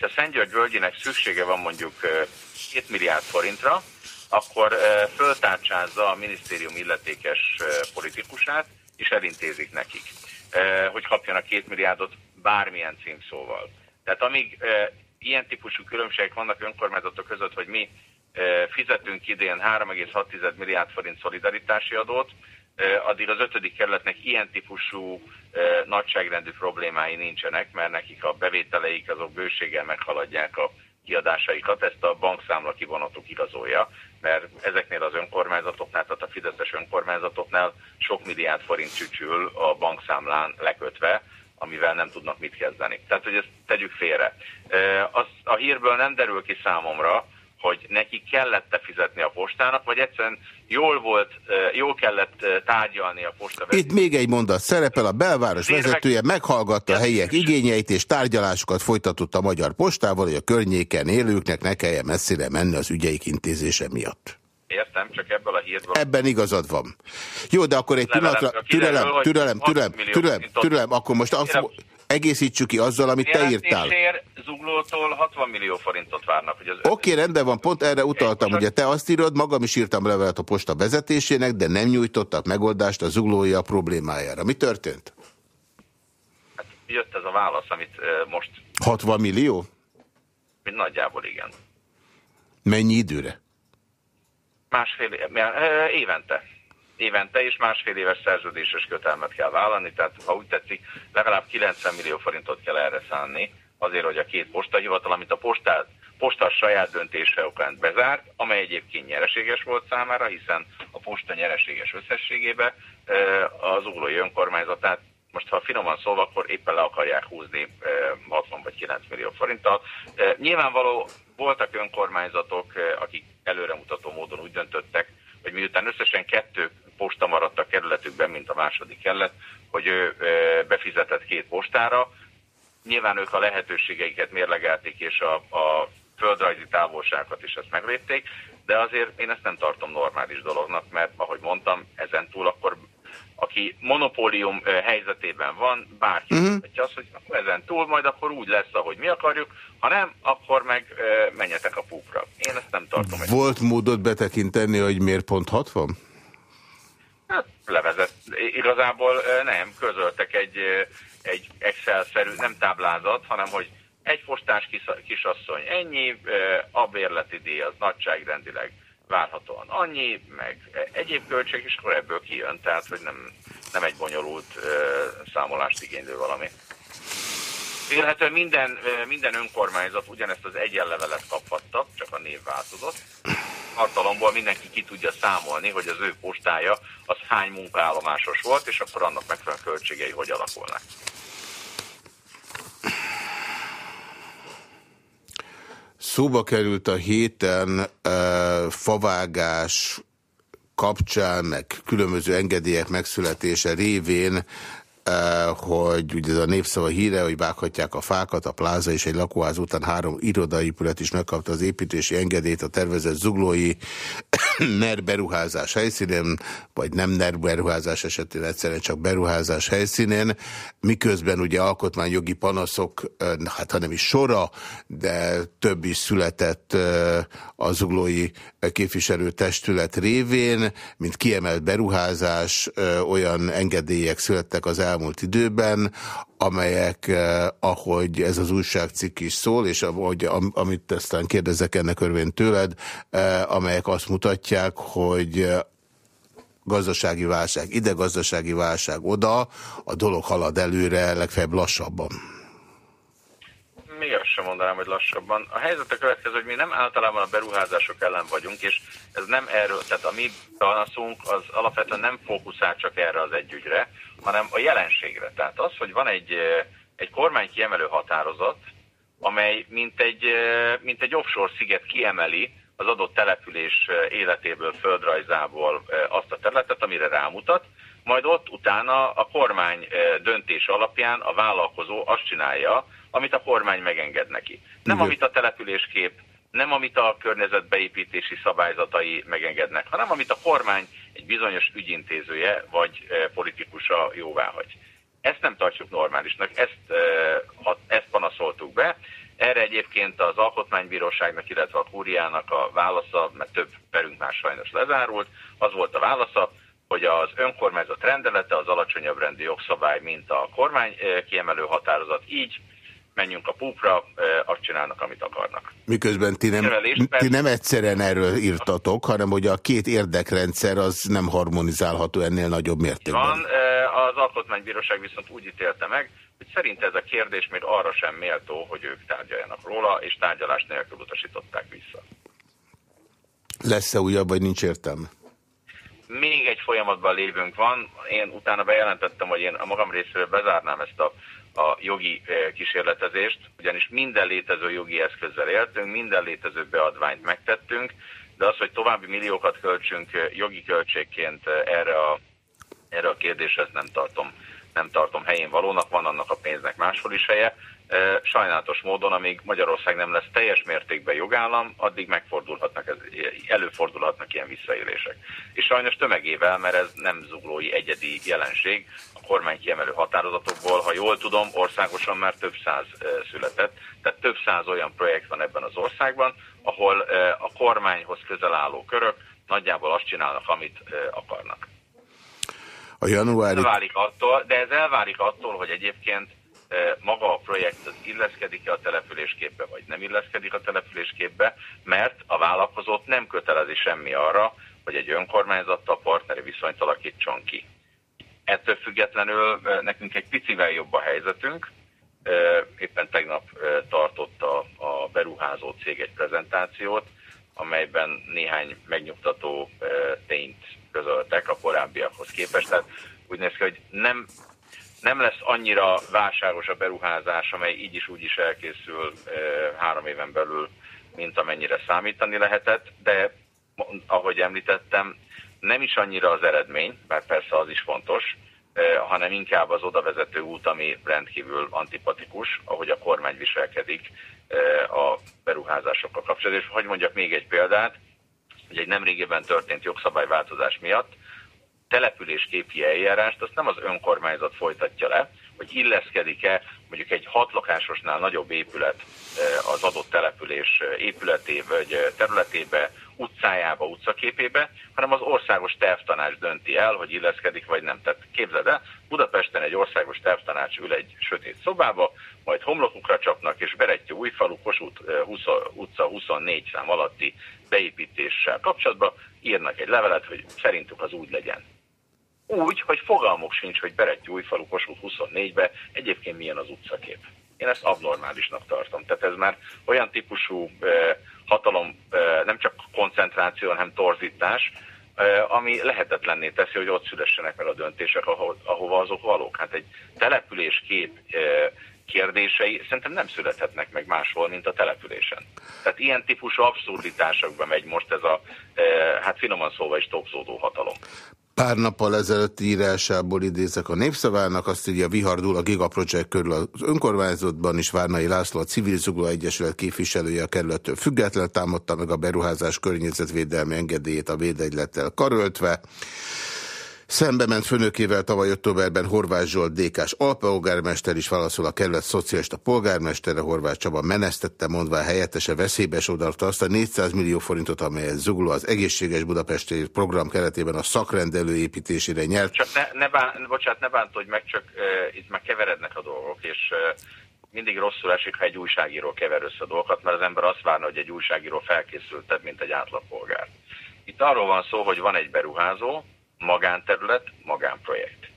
Ha Szent György Völgyinek szüksége van mondjuk 2 milliárd forintra, akkor föltárcsázza a minisztérium illetékes politikusát, és elintézik nekik, hogy kapjanak 2 milliárdot bármilyen címszóval. Tehát amíg ilyen típusú különbségek vannak önkormányzatok között, hogy mi fizetünk idén 3,6 milliárd forint szolidaritási adót, addig az ötödik kerületnek ilyen típusú nagyságrendű problémái nincsenek, mert nekik a bevételeik azok bőséggel meghaladják a kiadásaikat, ezt a bankszámla kivonatuk igazolja, mert ezeknél az önkormányzatoknál, tehát a fideszes önkormányzatoknál sok milliárd forint csücsül a bankszámlán lekötve, amivel nem tudnak mit kezdeni. Tehát, hogy ezt tegyük félre. Az a hírből nem derül ki számomra, hogy neki kellett fizetni a postának, vagy egyszerűen jól volt, jól kellett tárgyalni a posta Itt még egy mondat szerepel, a belváros vezetője meghallgatta a helyiek igényeit, és tárgyalásokat folytatott a Magyar Postával, hogy a környéken élőknek ne kelljen messzire menni az ügyeik intézése miatt. Értem, csak ebből a hírből... Ebben igazad van. Jó, de akkor egy pillanatra... Türelem, türelem, türelem, türelem, türelem, akkor most azt egészítsük ki azzal, amit te írtál. Zuglótól 60 millió forintot várnak. Oké, okay, rendben van, pont erre utaltam. Ugye te azt írod, magam is írtam levelet a posta vezetésének, de nem nyújtottak megoldást a zuglói a problémájára. Mi történt? Hát jött ez a válasz, amit most... 60 millió? Mint nagyjából igen. Mennyi időre? Másfél évente évente és másfél éves szerződéses kötelmet kell vállalni, tehát ha úgy tetszik, legalább 90 millió forintot kell erre szánni, azért, hogy a két postahivatal, amit a postát, posta saját döntése okán bezárt, amely egyébként nyereséges volt számára, hiszen a posta nyereséges összességébe az uglói önkormányzatát most ha finoman szólva, akkor éppen le akarják húzni 60 vagy 9 millió forinttal. Nyilvánvaló voltak önkormányzatok, akik előremutató módon úgy döntöttek, hogy miután összesen kettő posta maradt a kerületükben, mint a második kerület, hogy ő befizetett két postára. Nyilván ők a lehetőségeiket mérlegelték, és a, a földrajzi távolságokat is ezt megvédték, de azért én ezt nem tartom normális dolognak, mert ahogy mondtam, ezen túl akkor aki monopólium helyzetében van, bárki uh-huh. azt, hogy akkor ezen túl majd akkor úgy lesz, ahogy mi akarjuk, ha nem, akkor meg menjetek a púpra. Én ezt nem tartom. Volt módot betekinteni, hogy miért pont 60? Hát levezet. Igazából nem, közöltek egy, egy Excel-szerű, nem táblázat, hanem hogy egy postás kis, kisasszony ennyi, a bérleti díj az nagyságrendileg várhatóan annyi, meg egyéb költség, és akkor ebből kijön, tehát hogy nem, nem egy bonyolult számolást igénylő valami. Vélhetően minden, minden önkormányzat ugyanezt az egyenlevelet kaphatta, csak a név változott. Tartalomból mindenki ki tudja számolni, hogy az ő postája az hány munkaállomásos volt, és akkor annak megfelelően költségei hogy alakulnak. Szóba került a héten e, favágás kapcsán, meg különböző engedélyek megszületése révén hogy ugye ez a népszava híre, hogy vághatják a fákat, a pláza és egy lakóház után három irodaépület is megkapta az építési engedélyt a tervezett zuglói NER beruházás helyszínén, vagy nem NER beruházás esetén egyszerűen csak beruházás helyszínén, miközben ugye alkotmányjogi panaszok, hát ha nem is sora, de több is született a zuglói képviselőtestület révén, mint kiemelt beruházás, olyan engedélyek születtek az elmúlt időben, amelyek, eh, ahogy ez az újságcikk is szól, és ahogy, amit aztán kérdezek ennek örvén tőled, eh, amelyek azt mutatják, hogy eh, gazdasági válság ide, gazdasági válság oda, a dolog halad előre, legfeljebb lassabban sem mondanám, hogy lassabban. A helyzet a következő, hogy mi nem általában a beruházások ellen vagyunk, és ez nem erről, tehát a mi panaszunk az alapvetően nem fókuszál csak erre az egy ügyre, hanem a jelenségre. Tehát az, hogy van egy, egy kormány kiemelő határozat, amely mint egy, mint egy offshore sziget kiemeli az adott település életéből, földrajzából azt a területet, amire rámutat, majd ott utána a kormány döntés alapján a vállalkozó azt csinálja, amit a kormány megenged neki. Nem Igen. amit a településkép, nem amit a környezetbeépítési szabályzatai megengednek, hanem amit a kormány egy bizonyos ügyintézője vagy e, politikusa jóvá hagy. Ezt nem tartjuk normálisnak, ezt, e, ezt panaszoltuk be. Erre egyébként az Alkotmánybíróságnak, illetve a kúriának a válasza, mert több perünk már sajnos lezárult, az volt a válasza, hogy az önkormányzat rendelete az alacsonyabb rendi jogszabály, mint a kormány e, kiemelő határozat, így menjünk a púpra, azt csinálnak, amit akarnak. Miközben ti nem, ti nem egyszerűen erről írtatok, hanem hogy a két érdekrendszer az nem harmonizálható ennél nagyobb mértékben. Van, az Alkotmánybíróság viszont úgy ítélte meg, hogy szerint ez a kérdés még arra sem méltó, hogy ők tárgyaljanak róla, és tárgyalás nélkül utasították vissza. Lesz-e újabb, vagy nincs értelme? Még egy folyamatban lévünk van. Én utána bejelentettem, hogy én a magam részéről bezárnám ezt a a jogi eh, kísérletezést, ugyanis minden létező jogi eszközzel éltünk, minden létező beadványt megtettünk, de az, hogy további milliókat költsünk eh, jogi költségként eh, erre a, erre a kérdésre, ezt nem tartom, nem tartom helyén valónak, van annak a pénznek máshol is helye. Sajnálatos módon, amíg Magyarország nem lesz teljes mértékben jogállam, addig megfordulhatnak, előfordulhatnak ilyen visszaélések. És sajnos tömegével, mert ez nem zuglói egyedi jelenség, kormány kiemelő határozatokból, ha jól tudom, országosan már több száz született, tehát több száz olyan projekt van ebben az országban, ahol a kormányhoz közel álló körök nagyjából azt csinálnak, amit akarnak. A januári... Elválik attól, de ez elválik attól, hogy egyébként maga a projekt az illeszkedik-e a településképbe, vagy nem illeszkedik a településképbe, mert a vállalkozót nem kötelezi semmi arra, hogy egy önkormányzattal partneri viszonyt alakítson ki. Ettől függetlenül nekünk egy picivel jobb a helyzetünk. Éppen tegnap tartott a, a beruházó cég egy prezentációt, amelyben néhány megnyugtató tényt közöltek a korábbiakhoz képest. Tehát úgy néz ki, hogy nem, nem lesz annyira válságos a beruházás, amely így is úgy is elkészül három éven belül, mint amennyire számítani lehetett, de ahogy említettem, nem is annyira az eredmény, bár persze az is fontos, hanem inkább az oda vezető út, ami rendkívül antipatikus, ahogy a kormány viselkedik a beruházásokkal kapcsolatban. És hogy mondjak még egy példát, hogy egy nemrégében történt jogszabályváltozás miatt településképi eljárást azt nem az önkormányzat folytatja le, hogy illeszkedik-e mondjuk egy hatlakásosnál nagyobb épület az adott település épületébe vagy területébe, utcájába, utcaképébe, hanem az országos tervtanács dönti el, hogy illeszkedik vagy nem. Tehát képzeld el, Budapesten egy országos tervtanács ül egy sötét szobába, majd homlokukra csapnak, és Berettyű újfalu Kossuth 20, utca 24 szám alatti beépítéssel kapcsolatban írnak egy levelet, hogy szerintük az úgy legyen. Úgy, hogy fogalmuk sincs, hogy Berettyű újfalu Kossuth 24-be egyébként milyen az utcakép. Én ezt abnormálisnak tartom. Tehát ez már olyan típusú hatalom nem csak koncentráció, hanem torzítás, ami lehetetlenné teszi, hogy ott szülessenek meg a döntések, ahova azok valók. Hát egy településkép kérdései szerintem nem születhetnek meg máshol, mint a településen. Tehát ilyen típusú abszurditásokba megy most ez a, hát finoman szóval is topzódó hatalom. Pár nappal ezelőtt írásából idézek a népszavának, azt írja Vihardul a Giga Project körül az önkormányzatban is Várnai László, a Civil Zugló Egyesület képviselője a kerülettől független támadta meg a beruházás környezetvédelmi engedélyét a védegylettel karöltve. Szembe ment főnökével tavaly októberben Horváth Zsolt Dékás alpolgármester is válaszol a kerület szocialista polgármestere Horváth Csaba menesztette, mondva a helyettese veszélybe sodorta azt a 400 millió forintot, amelyet Zugló az egészséges budapesti program keretében a szakrendelő építésére nyert. Csak ne, ne, bán, bocsánat, ne bántodj meg, csak uh, itt már keverednek a dolgok, és uh, mindig rosszul esik, ha egy újságíró kever össze dolgokat, mert az ember azt várna, hogy egy újságíró felkészültebb, mint egy átlagpolgár. Itt arról van szó, hogy van egy beruházó, magánterület, magánprojekt.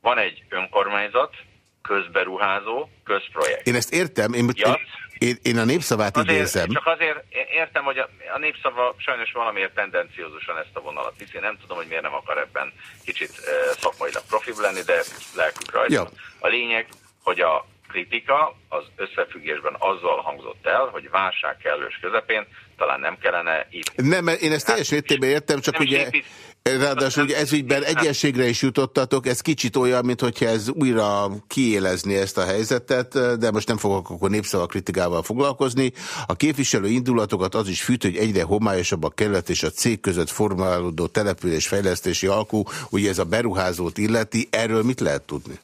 Van egy önkormányzat, közberuházó, közprojekt. Én ezt értem, én, ja. én, én a népszavát azért, idézem. Csak azért értem, hogy a, a népszava sajnos valamiért tendenciózusan ezt a vonalat viszi. Nem tudom, hogy miért nem akar ebben kicsit uh, szakmailag profib lenni, de lelkük rajta. Ja. A lényeg, hogy a kritika az összefüggésben azzal hangzott el, hogy válság kellős közepén talán nem kellene itt. Nem, én ezt teljes mértékben értem, csak ugye... Épít, Ráadásul ugye ezügyben egyességre is jutottatok, ez kicsit olyan, mint hogyha ez újra kiélezni ezt a helyzetet, de most nem fogok akkor népszava kritikával foglalkozni. A képviselő indulatokat az is fűt, hogy egyre homályosabb a kerület és a cég között formálódó település fejlesztési alkú, ugye ez a beruházót illeti, erről mit lehet tudni?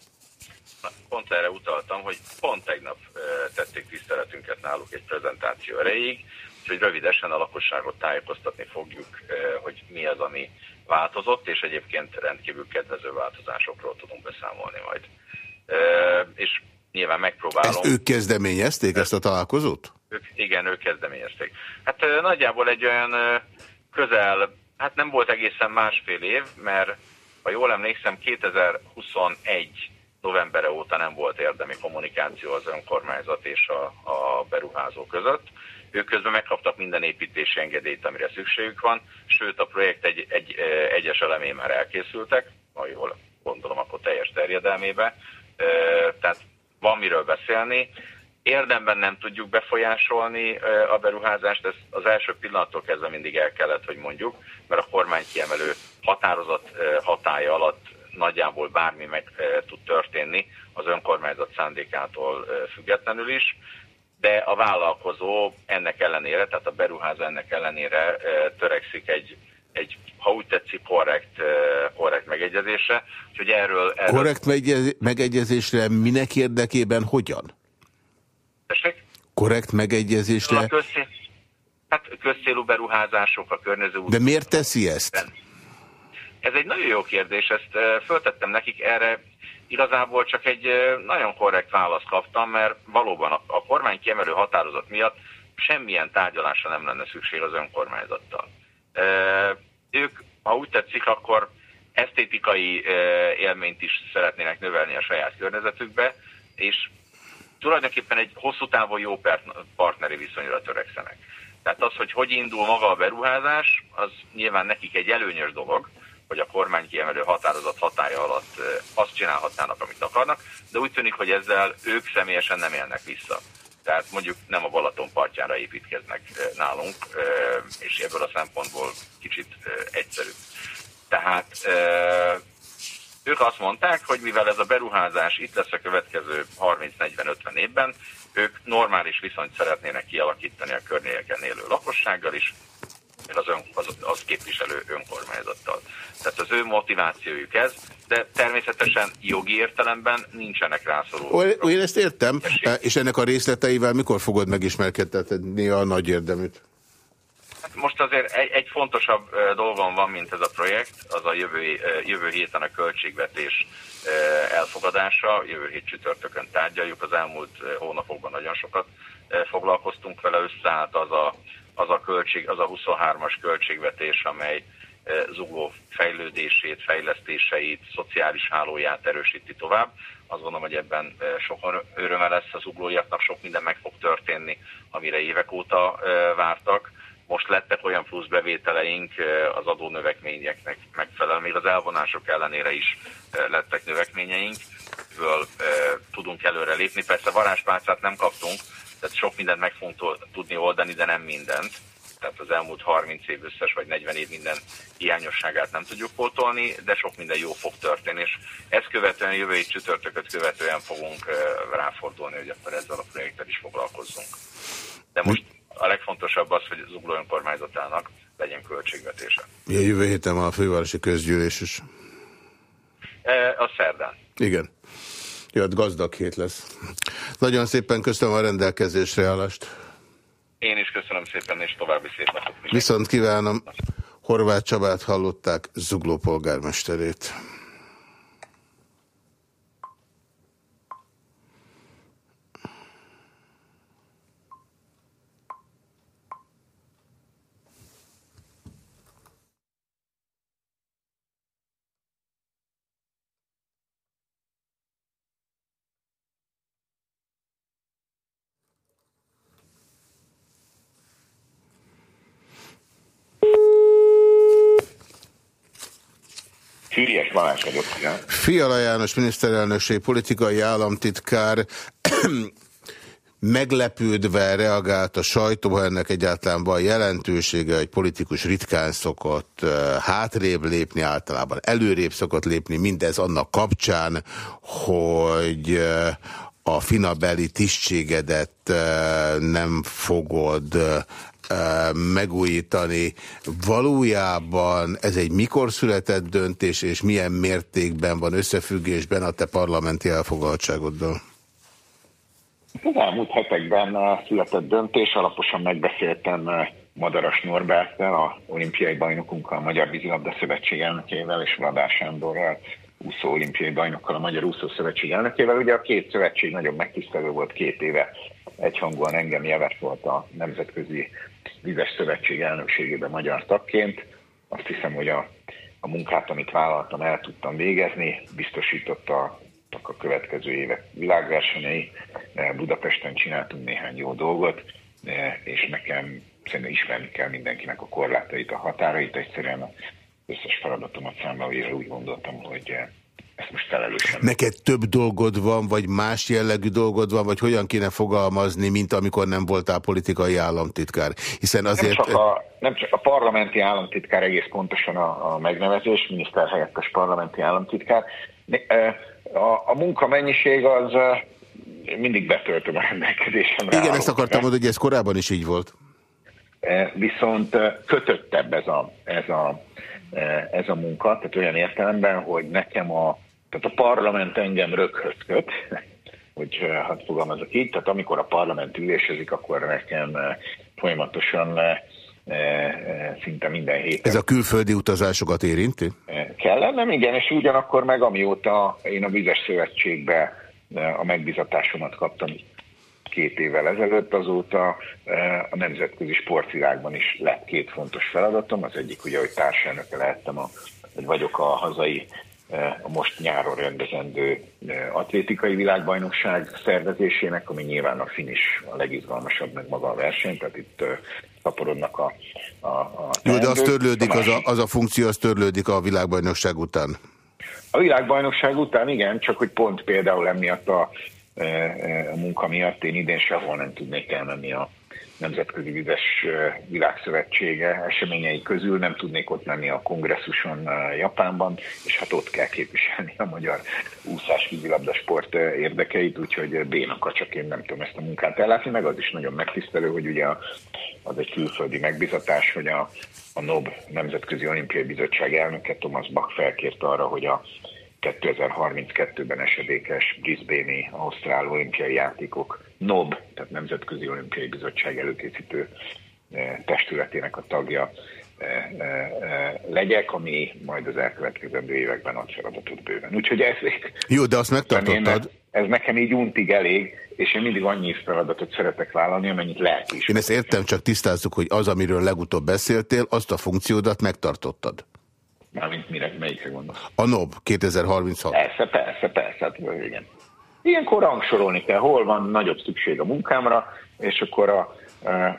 Pont erre utaltam, hogy pont tegnap tették tiszteletünket náluk egy prezentáció erejéig, úgyhogy rövidesen a lakosságot tájékoztatni fogjuk, hogy mi az, ami változott, és egyébként rendkívül kedvező változásokról tudunk beszámolni majd. E, és nyilván megpróbálom... Ezt ők kezdeményezték, ezt a találkozót? Ők, igen, ők kezdeményezték. Hát nagyjából egy olyan közel, hát nem volt egészen másfél év, mert ha jól emlékszem, 2021 novembere óta nem volt érdemi kommunikáció az önkormányzat és a, a beruházó között. Ők közben megkaptak minden építési engedélyt, amire szükségük van, sőt a projekt egy, egy, egyes elemé már elkészültek, ha jól gondolom, akkor teljes terjedelmébe. Tehát van miről beszélni. Érdemben nem tudjuk befolyásolni a beruházást, ez az első pillanattól kezdve mindig el kellett, hogy mondjuk, mert a kormány kiemelő határozat hatája alatt nagyjából bármi meg tud történni az önkormányzat szándékától függetlenül is de a vállalkozó ennek ellenére, tehát a beruházó ennek ellenére törekszik egy, egy ha úgy tetszik, korrekt, korrekt megegyezésre. Úgyhogy erről, erről... Korrekt megegyezésre minek érdekében hogyan? Tessék? Korrekt megegyezésre... A közszél, hát közszélú beruházások, a környező... De miért teszi ezt? Ez egy nagyon jó kérdés, ezt föltettem nekik, erre igazából csak egy nagyon korrekt választ kaptam, mert valóban a, kormány kiemelő határozat miatt semmilyen tárgyalásra nem lenne szükség az önkormányzattal. Ők, ha úgy tetszik, akkor esztétikai élményt is szeretnének növelni a saját környezetükbe, és tulajdonképpen egy hosszú távon jó partneri viszonyra törekszenek. Tehát az, hogy hogy indul maga a beruházás, az nyilván nekik egy előnyös dolog, hogy a kormány kiemelő határozat hatája alatt azt csinálhatnának, amit akarnak, de úgy tűnik, hogy ezzel ők személyesen nem élnek vissza. Tehát mondjuk nem a Balaton partjára építkeznek nálunk, és ebből a szempontból kicsit egyszerű. Tehát ők azt mondták, hogy mivel ez a beruházás itt lesz a következő 30-40-50 évben, ők normális viszonyt szeretnének kialakítani a környéken élő lakossággal is, az, ön, az, az képviselő önkormányzattal. Tehát az ő motivációjuk ez, de természetesen jogi értelemben nincsenek rászoruló. Én ezt értem, és ennek a részleteivel mikor fogod megismerkedtetni a nagy érdeműt? Hát most azért egy, egy fontosabb dolgom van, mint ez a projekt, az a jövő, jövő héten a költségvetés elfogadása, jövő hét csütörtökön tárgyaljuk, az elmúlt hónapokban nagyon sokat foglalkoztunk vele, összeállt az a az a, költség, az a 23-as költségvetés, amely e, zugló fejlődését, fejlesztéseit, szociális hálóját erősíti tovább. Azt gondolom, hogy ebben e, sokan öröme lesz az zuglóiaknak, sok minden meg fog történni, amire évek óta e, vártak. Most lettek olyan plusz bevételeink az adónövekményeknek megfelelően, még az elvonások ellenére is lettek növekményeink ezekből e, tudunk előre lépni. Persze varázspálcát nem kaptunk, tehát sok mindent meg fogunk tudni oldani, de nem mindent. Tehát az elmúlt 30 év összes vagy 40 év minden hiányosságát nem tudjuk pótolni, de sok minden jó fog történni, és ezt követően jövő egy csütörtököt követően fogunk ráfordulni, hogy akkor ezzel a projekttel is foglalkozzunk. De most a legfontosabb az, hogy az ugló önkormányzatának legyen költségvetése. Ja, jövő héten van a fővárosi közgyűlés is. E, a szerdán. Igen. Jött gazdag hét lesz. Nagyon szépen köszönöm a rendelkezésre állást. Én is köszönöm szépen, és további szép napot. Viszont kívánom, Horváth Csabát hallották, Zugló polgármesterét. Fűries Balázs vagyok. Fiala János miniszterelnökség politikai államtitkár meglepődve reagált a sajtóba, ennek egyáltalán van jelentősége, hogy politikus ritkán szokott hátrébb lépni, általában előrébb szokott lépni, mindez annak kapcsán, hogy a finabeli tisztségedet uh, nem fogod megújítani. Valójában ez egy mikor született döntés, és milyen mértékben van összefüggésben a te parlamenti elfogadtságoddal? Az elmúlt hetekben született döntés, alaposan megbeszéltem Madaras Norberttel, a olimpiai bajnokunkkal, a Magyar Vízilabda Szövetség elnökével és Vladár Sándorral, úszó olimpiai bajnokkal, a Magyar Úszó Szövetség elnökével. Ugye a két szövetség nagyon megtisztelő volt két éve, egyhangúan engem jevet volt a Nemzetközi Vizes Szövetség elnökségében magyar tagként. Azt hiszem, hogy a, a munkát, amit vállaltam, el tudtam végezni, biztosította a következő évek világversenyei. Budapesten csináltunk néhány jó dolgot, és nekem szerintem ismerni kell mindenkinek a korlátait, a határait. Egyszerűen összes feladatomat számba úgy gondoltam, hogy ezt most felelősen. Neked több dolgod van, vagy más jellegű dolgod van, vagy hogyan kéne fogalmazni, mint amikor nem voltál politikai államtitkár? Hiszen azért... Nem csak a, nem csak a parlamenti államtitkár egész pontosan a, a megnevezés, miniszterhelyettes parlamenti államtitkár. A, a munkamennyiség az mindig betöltöm a rendelkezésemre. Igen, ezt akartam mondani, hogy ez korábban is így volt. Viszont kötöttebb ez a, ez a, ez a munka, tehát olyan értelemben, hogy nekem a tehát a parlament engem röghöz köt, hogy hát fogalmazok így, tehát amikor a parlament ülésezik, akkor nekem folyamatosan szinte minden héten. Ez a külföldi utazásokat érinti? Kellene, igen, és ugyanakkor meg amióta én a Vizes Szövetségbe a megbizatásomat kaptam két évvel ezelőtt, azóta a nemzetközi sportvilágban is lett két fontos feladatom. Az egyik ugye, hogy társelnöke lehettem, a, vagy vagyok a hazai a most nyáron rendezendő atlétikai világbajnokság szervezésének, ami nyilván a finis a legizgalmasabb, meg maga a verseny, tehát itt szaporodnak a, a, a Jó, de az törlődik, az a, az a funkció, az törlődik a világbajnokság után. A világbajnokság után igen, csak hogy pont például emiatt a, a munka miatt. Én idén sehol nem tudnék elmenni a Nemzetközi Vizes Világszövetsége eseményei közül. Nem tudnék ott lenni a kongresszuson Japánban, és hát ott kell képviselni a magyar úszás vízilabda sport érdekeit, úgyhogy bénaka csak én nem tudom ezt a munkát ellátni, meg az is nagyon megtisztelő, hogy ugye az egy külföldi megbizatás, hogy a, a NOB Nemzetközi Olimpiai Bizottság elnöke Thomas Bach felkért arra, hogy a 2032-ben esedékes Brisbane-i Ausztrál olimpiai játékok NOB, tehát Nemzetközi Olimpiai Bizottság előkészítő eh, testületének a tagja eh, eh, legyek, ami majd az elkövetkezendő években ad feladatot bőven. Úgyhogy ez... Jó, de azt megtartottad. Ez nekem így untig elég, és én mindig annyi feladatot szeretek vállalni, amennyit lehet is. Én ezt értem, csak tisztázzuk, hogy az, amiről legutóbb beszéltél, azt a funkciódat megtartottad. Mármint mire, melyikre gondolsz? A NOB 2036. Persze, persze, persze, hát igen. Ilyenkor rangsorolni kell, hol van nagyobb szükség a munkámra, és akkor a,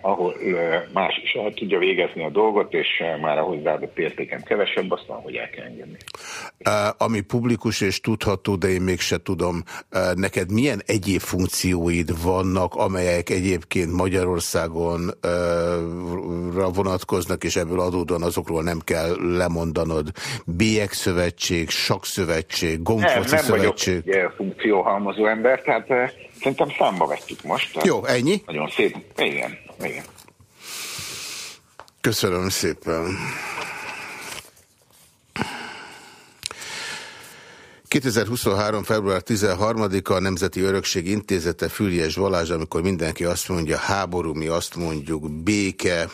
ahol eh, más is el tudja végezni a dolgot, és eh, már a hozzáadott értéken kevesebb, aztán hogy el kell engedni. Ami publikus és tudható, de én mégse tudom, neked milyen egyéb funkcióid vannak, amelyek egyébként Magyarországon vonatkoznak, és ebből adódóan azokról nem kell lemondanod. Bélyek szövetség, sakszövetség, gombfoci nem, nem szövetség. Nem vagyok funkcióhalmozó ember, tehát Szerintem számba vettük most. Jó, ennyi? Nagyon szép. Igen, igen. Köszönöm szépen. 2023. február 13-a a Nemzeti Örökség Intézete Füriás Balázs, amikor mindenki azt mondja háború, mi azt mondjuk béke.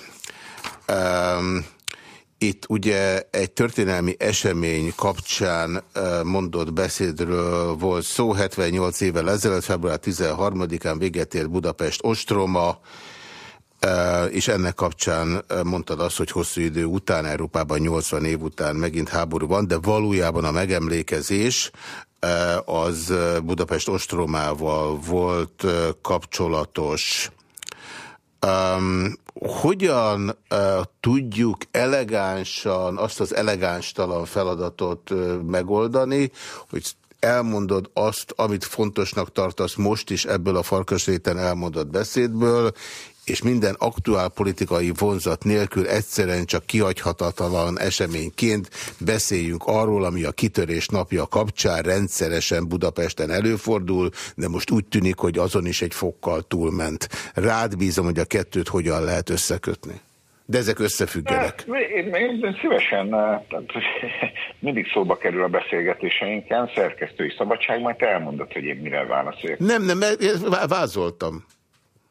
Um, itt ugye egy történelmi esemény kapcsán mondott beszédről volt szó, 78 évvel ezelőtt, február 13-án véget ért Budapest ostroma, és ennek kapcsán mondtad azt, hogy hosszú idő után, Európában 80 év után megint háború van, de valójában a megemlékezés az Budapest ostromával volt kapcsolatos. Um, hogyan uh, tudjuk elegánsan azt az elegánstalan feladatot uh, megoldani, hogy elmondod azt, amit fontosnak tartasz most is ebből a farkasréten elmondott beszédből, és minden aktuál politikai vonzat nélkül egyszerűen csak kihagyhatatlan eseményként beszéljünk arról, ami a kitörés napja kapcsán rendszeresen Budapesten előfordul, de most úgy tűnik, hogy azon is egy fokkal túlment. Rád bízom, hogy a kettőt hogyan lehet összekötni. De ezek összefüggenek. Én, én, én szívesen, mindig szóba kerül a beszélgetéseinken, szerkesztői szabadság, majd te elmondod, hogy én mire válaszoljak. Nem, nem, vázoltam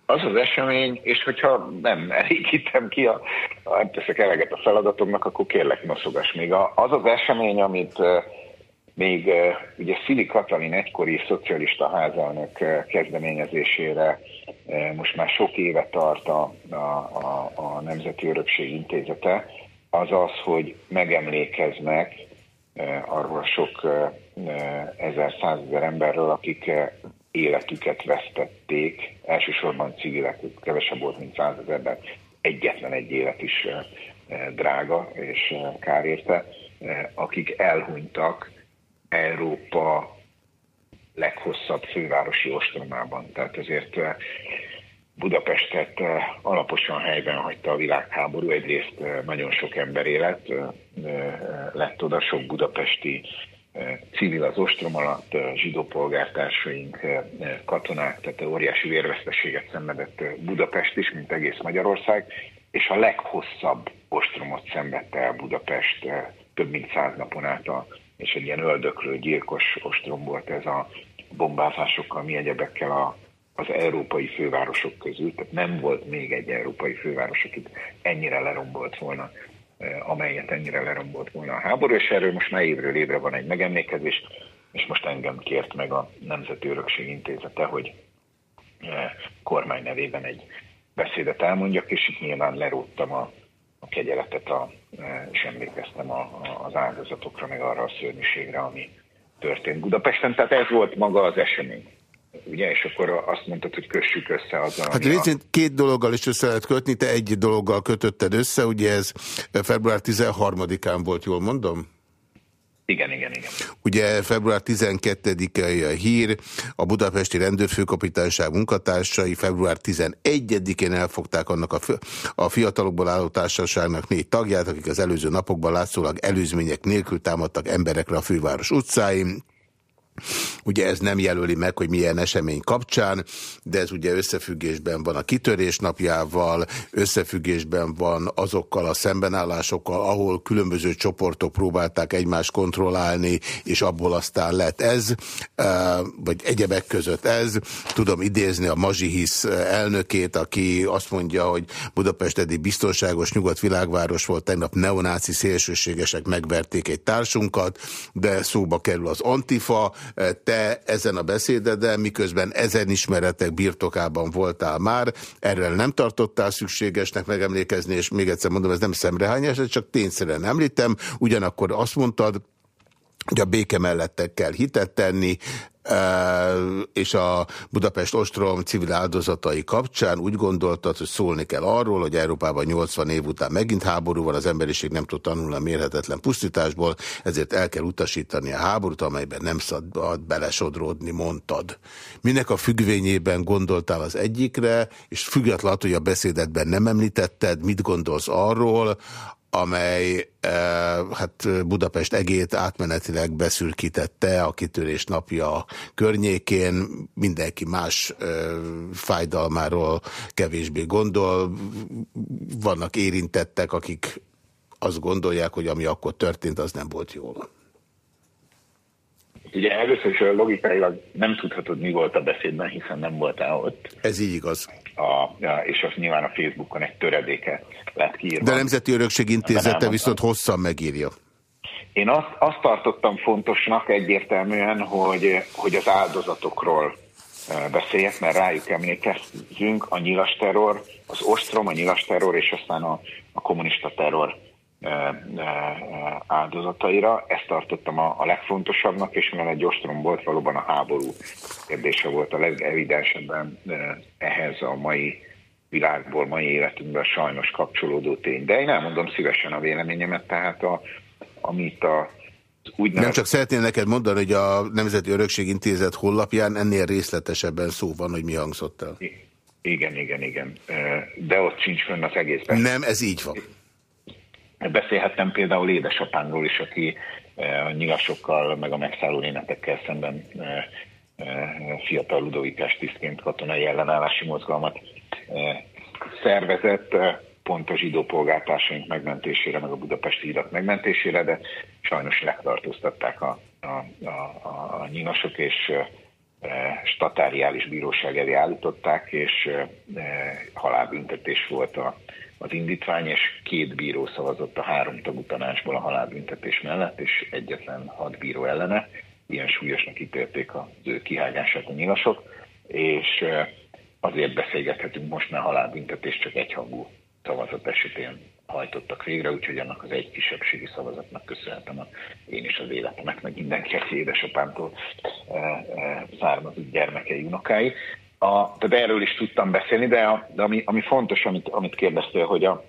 az az esemény, és hogyha nem elégítem ki, a, a, nem teszek eleget a feladatomnak, akkor kérlek noszogas. Még a, az az esemény, amit még ugye Szili Katalin egykori szocialista uh, kezdeményezésére most már sok éve tart a, a, a, a Nemzeti Örökség Intézete, az az, hogy megemlékeznek arról sok ezer, százezer emberről, akik életüket vesztették, elsősorban civilek, kevesebb volt, mint százezerben, egyetlen egy élet is drága és kár érte, akik elhunytak Európa leghosszabb fővárosi ostromában. Tehát ezért Budapestet alaposan helyben hagyta a világháború, egyrészt nagyon sok ember élet lett oda, sok budapesti civil az ostrom alatt, zsidó polgártársaink, katonák, tehát óriási vérveszteséget szenvedett Budapest is, mint egész Magyarország, és a leghosszabb ostromot szenvedte el Budapest több mint száz napon át, a, és egy ilyen öldöklő, gyilkos ostrom volt ez a bombázásokkal, mi egyebekkel a, az európai fővárosok közül, tehát nem volt még egy európai főváros, akit ennyire lerombolt volna amelyet ennyire lerombolt volna a háború, és erről most már évről évre van egy megemlékezés, és most engem kért meg a Nemzeti Örökség Intézete, hogy eh, kormány nevében egy beszédet elmondjak, és itt nyilván leróttam a, a kegyeletet, a, eh, és emlékeztem a, a, az áldozatokra, meg arra a szörnyűségre, ami történt Budapesten. Tehát ez volt maga az esemény ugye, és akkor azt mondtad, hogy kössük össze azzal, Hát részint a... két dologgal is össze lehet kötni, te egy dologgal kötötted össze, ugye ez február 13-án volt, jól mondom? Igen, igen, igen. Ugye február 12-e a hír, a budapesti rendőrfőkapitányság munkatársai február 11-én elfogták annak a, a fiatalokból álló társaságnak négy tagját, akik az előző napokban látszólag előzmények nélkül támadtak emberekre a főváros utcáin. Ugye ez nem jelöli meg, hogy milyen esemény kapcsán, de ez ugye összefüggésben van a kitörés napjával, összefüggésben van azokkal a szembenállásokkal, ahol különböző csoportok próbálták egymást kontrollálni, és abból aztán lett ez, vagy egyebek között ez. Tudom idézni a Mazsihisz elnökét, aki azt mondja, hogy Budapest eddig biztonságos nyugat-világváros volt, tegnap neonáci szélsőségesek megverték egy társunkat, de szóba kerül az Antifa, te ezen a beszédeden, miközben ezen ismeretek birtokában voltál már, erről nem tartottál szükségesnek megemlékezni, és még egyszer mondom, ez nem szemrehányás, ez csak tényszerűen említem, ugyanakkor azt mondtad, hogy a béke mellett kell hitet tenni, és a Budapest Ostrom civil áldozatai kapcsán úgy gondoltad, hogy szólni kell arról, hogy Európában 80 év után megint háború van, az emberiség nem tud tanulni a mérhetetlen pusztításból, ezért el kell utasítani a háborút, amelyben nem szabad belesodródni, mondtad. Minek a függvényében gondoltál az egyikre, és függetlenül, hogy a beszédetben nem említetted, mit gondolsz arról, amely eh, hát Budapest egét átmenetileg beszürkítette a kitörés napja környékén, mindenki más eh, fájdalmáról kevésbé gondol, vannak érintettek, akik azt gondolják, hogy ami akkor történt, az nem volt jól. Ugye először is logikailag nem tudhatod, mi volt a beszédben, hiszen nem voltál ott. Ez így igaz. A, és az nyilván a Facebookon egy töredéke lett kiírva. De a Nemzeti Örökség Intézete viszont hosszan megírja. Én azt, azt tartottam fontosnak egyértelműen, hogy, hogy az áldozatokról beszéljek, mert rájuk emlékezzünk, a nyilas terror, az ostrom, a nyilas terror, és aztán a, a kommunista terror áldozataira. Ezt tartottam a, a legfontosabbnak, és mivel egy ostrom volt, valóban a háború kérdése volt a legevidensebben ehhez a mai világból, mai életünkben sajnos kapcsolódó tény. De én elmondom szívesen a véleményemet, tehát a, amit a úgy Nem csak szeretném neked mondani, hogy a Nemzeti Örökség Intézet honlapján ennél részletesebben szó van, hogy mi hangzott el. Igen, igen, igen. De ott sincs fönn az egész Nem, ez így van. Beszélhettem például édesapámról is, aki a nyilasokkal, meg a megszálló németekkel szemben fiatal Ludovikás tisztként katonai ellenállási mozgalmat szervezett pont a zsidó polgártársaink megmentésére, meg a budapesti hidak megmentésére, de sajnos letartóztatták a, a, a, a nyilasok, és statáriális bíróság elé állították, és halálbüntetés volt a, az indítvány, és két bíró szavazott a három tagú tanácsból a halálbüntetés mellett, és egyetlen hat bíró ellene. Ilyen súlyosnak ítélték az ő kihágását a nyilasok, és azért beszélgethetünk most már halálbüntetés csak egyhangú szavazat esetén hajtottak végre, úgyhogy annak az egy kisebbségi szavazatnak köszönhetem a, én is az életemet, meg mindenki, aki édesapámtól e, e, származott gyermekei, unokái. A, tehát erről is tudtam beszélni, de, a, de ami, ami fontos, amit, amit kérdeztél, hogy a,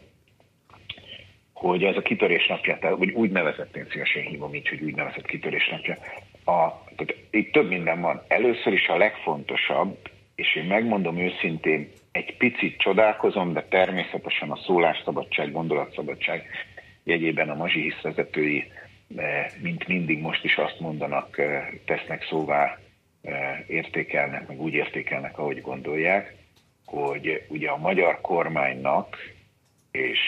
hogy ez a kitörés napja, tehát úgy, úgy nevezett, én szívesen hívom így, hogy úgy nevezett kitörés napja. A, tehát itt több minden van. Először is a legfontosabb, és én megmondom őszintén, egy picit csodálkozom, de természetesen a szólásszabadság, gondolatszabadság jegyében a mazsi hiszvezetői, eh, mint mindig most is azt mondanak, eh, tesznek szóvá, értékelnek, meg úgy értékelnek, ahogy gondolják, hogy ugye a magyar kormánynak, és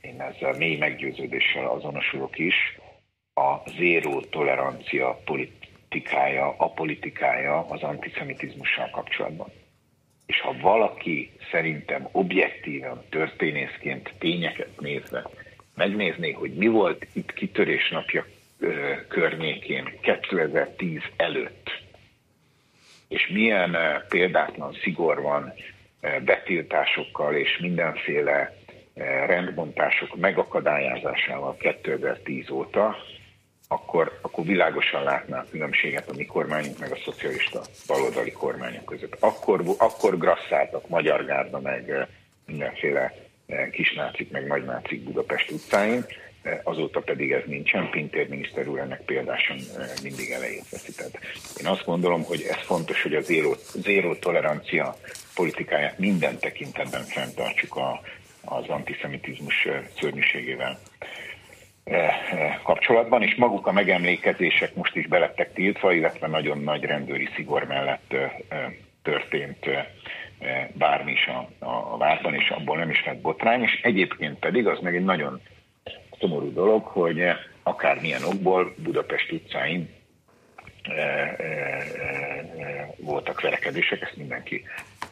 én ezzel mély meggyőződéssel azonosulok is, a zéró tolerancia politikája, a politikája az antiszemitizmussal kapcsolatban. És ha valaki szerintem objektíven, történészként, tényeket nézve megnézné, hogy mi volt itt kitörés napja környékén 2010 előtt, és milyen ö, példátlan szigor van ö, betiltásokkal és mindenféle rendbontások megakadályozásával 2010 óta, akkor, akkor világosan látná a különbséget a mi kormányunk meg a szocialista baloldali kormányok között. Akkor, akkor grasszáltak Magyar Gárda meg mindenféle kisnácik meg nagynácik Budapest utcáin, azóta pedig ez nincsen, Pintér miniszter úr ennek példáson mindig elejét veszített. Én azt gondolom, hogy ez fontos, hogy a zéró, zéró tolerancia politikáját minden tekintetben fenntartsuk a, az antiszemitizmus szörnyűségével kapcsolatban, és maguk a megemlékezések most is belettek tiltva, illetve nagyon nagy rendőri szigor mellett történt bármi is a, a várban, és abból nem is lett botrány, és egyébként pedig az meg egy nagyon szomorú dolog, hogy akármilyen okból Budapest utcáin voltak verekedések, ezt mindenki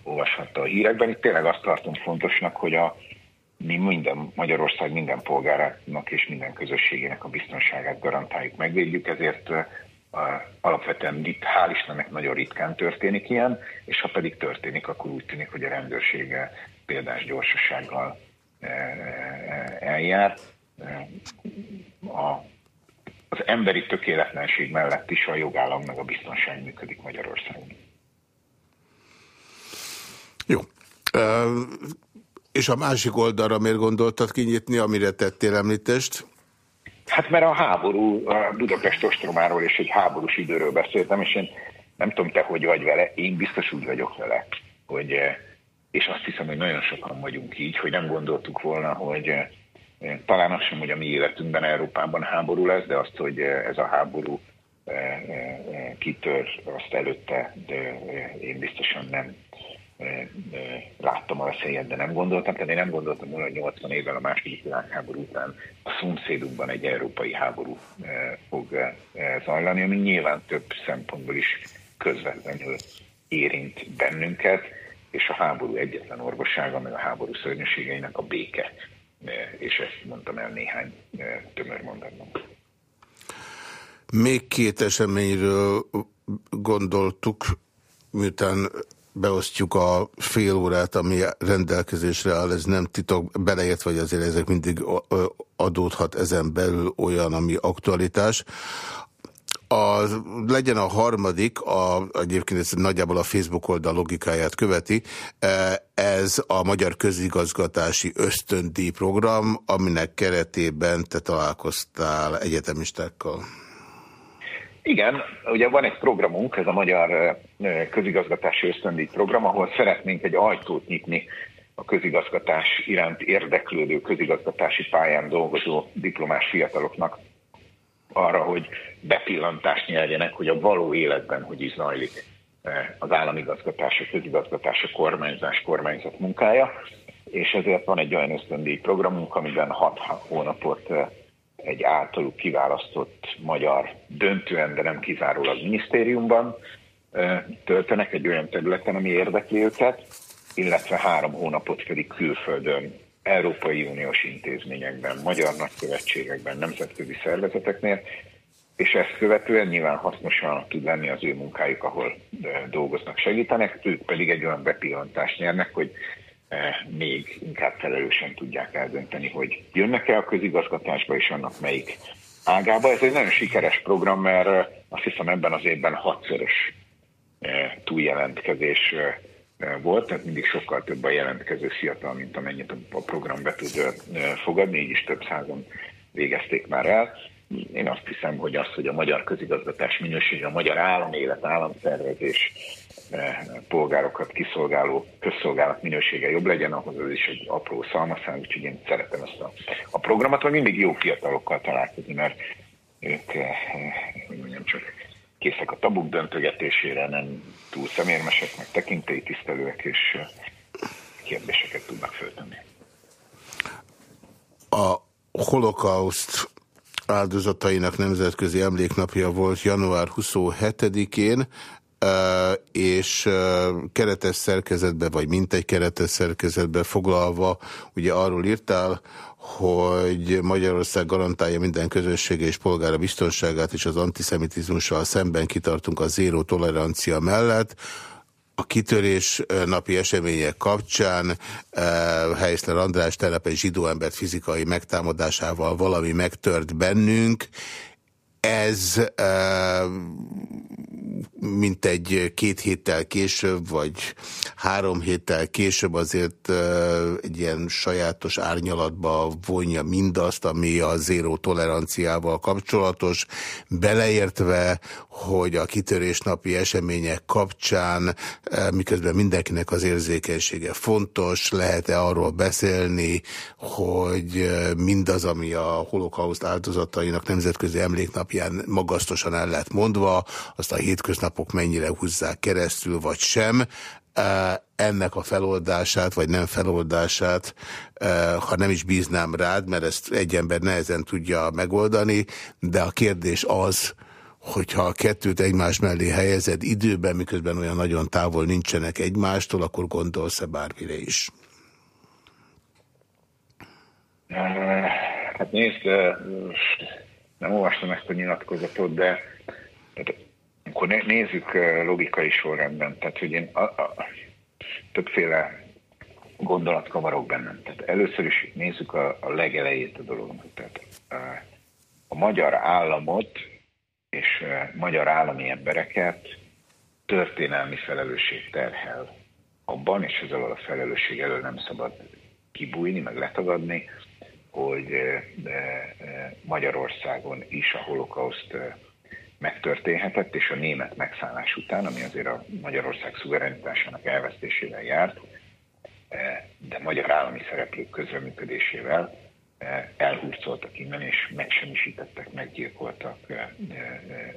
olvashatta a hírekben. Itt tényleg azt tartom fontosnak, hogy a, mi minden Magyarország minden polgárának és minden közösségének a biztonságát garantáljuk, megvédjük, ezért alapvetően itt hál' Istennek nagyon ritkán történik ilyen, és ha pedig történik, akkor úgy tűnik, hogy a rendőrsége példás gyorsasággal eljár. A, az emberi tökéletlenség mellett is a jogállam meg a biztonság működik Magyarországon. Jó. És a másik oldalra miért gondoltad kinyitni, amire tettél említést? Hát mert a háború, a Budapest ostromáról és egy háborús időről beszéltem, és én nem tudom te, hogy vagy vele, én biztos úgy vagyok vele, hogy, és azt hiszem, hogy nagyon sokan vagyunk így, hogy nem gondoltuk volna, hogy talán azt sem, hogy a mi életünkben Európában háború lesz, de azt, hogy ez a háború kitör, azt előtte, de én biztosan nem láttam a veszélyet, de nem gondoltam. Tehát én nem gondoltam volna, hogy 80 évvel a második világháború után a szomszédunkban egy európai háború fog zajlani, ami nyilván több szempontból is közvetlenül érint bennünket, és a háború egyetlen orvossága, meg a háború szörnyűségeinek a béke. És ezt mondtam el néhány tömör mondatban. Még két eseményről gondoltuk, miután beosztjuk a fél órát, ami rendelkezésre áll, ez nem titok, beleért, vagy azért ezek mindig adódhat ezen belül olyan, ami aktualitás. A, legyen a harmadik, a, egyébként ez nagyjából a Facebook oldal logikáját követi, e, ez a Magyar Közigazgatási Ösztöndíj program, aminek keretében te találkoztál egyetemistákkal. Igen, ugye van egy programunk, ez a Magyar Közigazgatási Ösztöndíj program, ahol szeretnénk egy ajtót nyitni a közigazgatás iránt érdeklődő, közigazgatási pályán dolgozó diplomás fiataloknak arra, hogy bepillantást nyerjenek, hogy a való életben hogy is zajlik az államigazgatás, a közigazgatás, a kormányzás, kormányzat munkája, és ezért van egy olyan ösztöndíj programunk, amiben hat hónapot egy általuk kiválasztott magyar döntően, de nem kizárólag minisztériumban töltenek egy olyan területen, ami érdekli őket, illetve három hónapot pedig külföldön, Európai Uniós intézményekben, magyar nagykövetségekben, nemzetközi szervezeteknél, és ezt követően nyilván hasznosan tud lenni az ő munkájuk, ahol dolgoznak, segítenek, ők pedig egy olyan bepillantást nyernek, hogy még inkább felelősen tudják eldönteni, hogy jönnek-e a közigazgatásba, és annak melyik ágába. Ez egy nagyon sikeres program, mert azt hiszem ebben az évben hatszörös túljelentkezés volt, tehát mindig sokkal több a jelentkező fiatal, mint amennyit a program be tud fogadni, így is több százon végezték már el. Én azt hiszem, hogy az, hogy a magyar közigazgatás minősége, a magyar államélet, államszervezés polgárokat kiszolgáló közszolgálat minősége jobb legyen, ahhoz ez is egy apró szalmaszám, úgyhogy én szeretem ezt a, a programot, hogy mindig jó fiatalokkal találkozni, mert ők, hogy mondjam, csak készek a tabuk döntögetésére, nem túl szemérmesek, meg tekintélytisztelőek, és kérdéseket tudnak föltenni. A holokauszt áldozatainak nemzetközi emléknapja volt január 27-én és keretes szerkezetbe, vagy mintegy keretes szerkezetbe foglalva, ugye arról írtál, hogy Magyarország garantálja minden közössége és polgára biztonságát, és az antiszemitizmussal szemben kitartunk a zéró tolerancia mellett, a kitörés napi események kapcsán Helyszler András telepe zsidó embert fizikai megtámadásával valami megtört bennünk. Ez mint egy két héttel később, vagy három héttel később azért egy ilyen sajátos árnyalatba vonja mindazt, ami a zéró toleranciával kapcsolatos, beleértve, hogy a kitörés napi események kapcsán, miközben mindenkinek az érzékenysége fontos, lehet-e arról beszélni, hogy mindaz, ami a holokauszt áldozatainak nemzetközi emléknapján magasztosan el lett mondva, azt a hétköznapok mennyire húzzák keresztül, vagy sem. Ennek a feloldását, vagy nem feloldását, ha nem is bíznám rád, mert ezt egy ember nehezen tudja megoldani, de a kérdés az, hogyha a kettőt egymás mellé helyezed időben, miközben olyan nagyon távol nincsenek egymástól, akkor gondolsz-e bármire is? Hát nézd, nem olvastam ezt a nyilatkozatot, de tehát, akkor nézzük logikai sorrendben. Tehát, hogy én a, a, többféle gondolat kavarok bennem. Tehát először is nézzük a, a legelejét a dolognak. Tehát a, a magyar államot és magyar állami embereket történelmi felelősség terhel abban, és ez alól a felelősség elől nem szabad kibújni, meg letagadni, hogy Magyarországon is a holokauszt megtörténhetett, és a német megszállás után, ami azért a Magyarország szuverenitásának elvesztésével járt, de magyar állami szereplők közreműködésével elhurcoltak innen, és megsemmisítettek, meggyilkoltak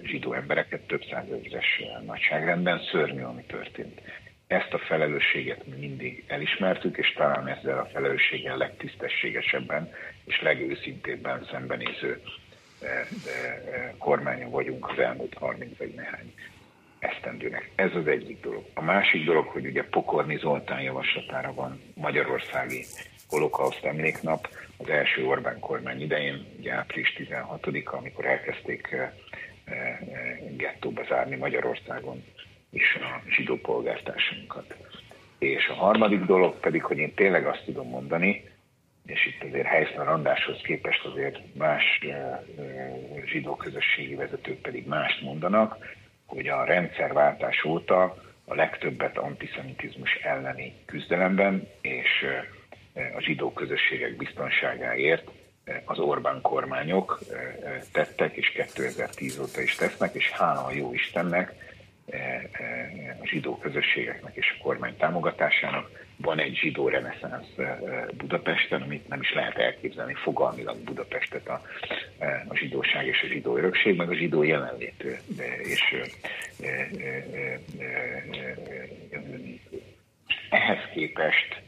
zsidó embereket több százezres nagyságrendben. Szörnyű, ami történt. Ezt a felelősséget mi mindig elismertük, és talán ezzel a felelősséggel legtisztességesebben és legőszintébben szembenéző kormányon vagyunk az elmúlt 30 vagy néhány esztendőnek. Ez az egyik dolog. A másik dolog, hogy ugye Pokorni Zoltán javaslatára van Magyarországi holokauszt emléknap, az első Orbán kormány idején, ugye április 16-a, amikor elkezdték eh, eh, gettóba zárni Magyarországon is a zsidó polgártársainkat. És a harmadik dolog pedig, hogy én tényleg azt tudom mondani, és itt azért Helyszlen Andráshoz képest azért más zsidó közösségi vezetők pedig mást mondanak, hogy a rendszerváltás óta a legtöbbet antiszemitizmus elleni küzdelemben és a zsidó közösségek biztonságáért az Orbán kormányok tettek, és 2010 óta is tesznek, és hála a jó Istennek, a zsidó közösségeknek és a kormány támogatásának van egy zsidó reneszánsz Budapesten, amit nem is lehet elképzelni fogalmilag Budapestet a, a zsidóság és a zsidó örökség, meg a zsidó jelenlét és ehhez képest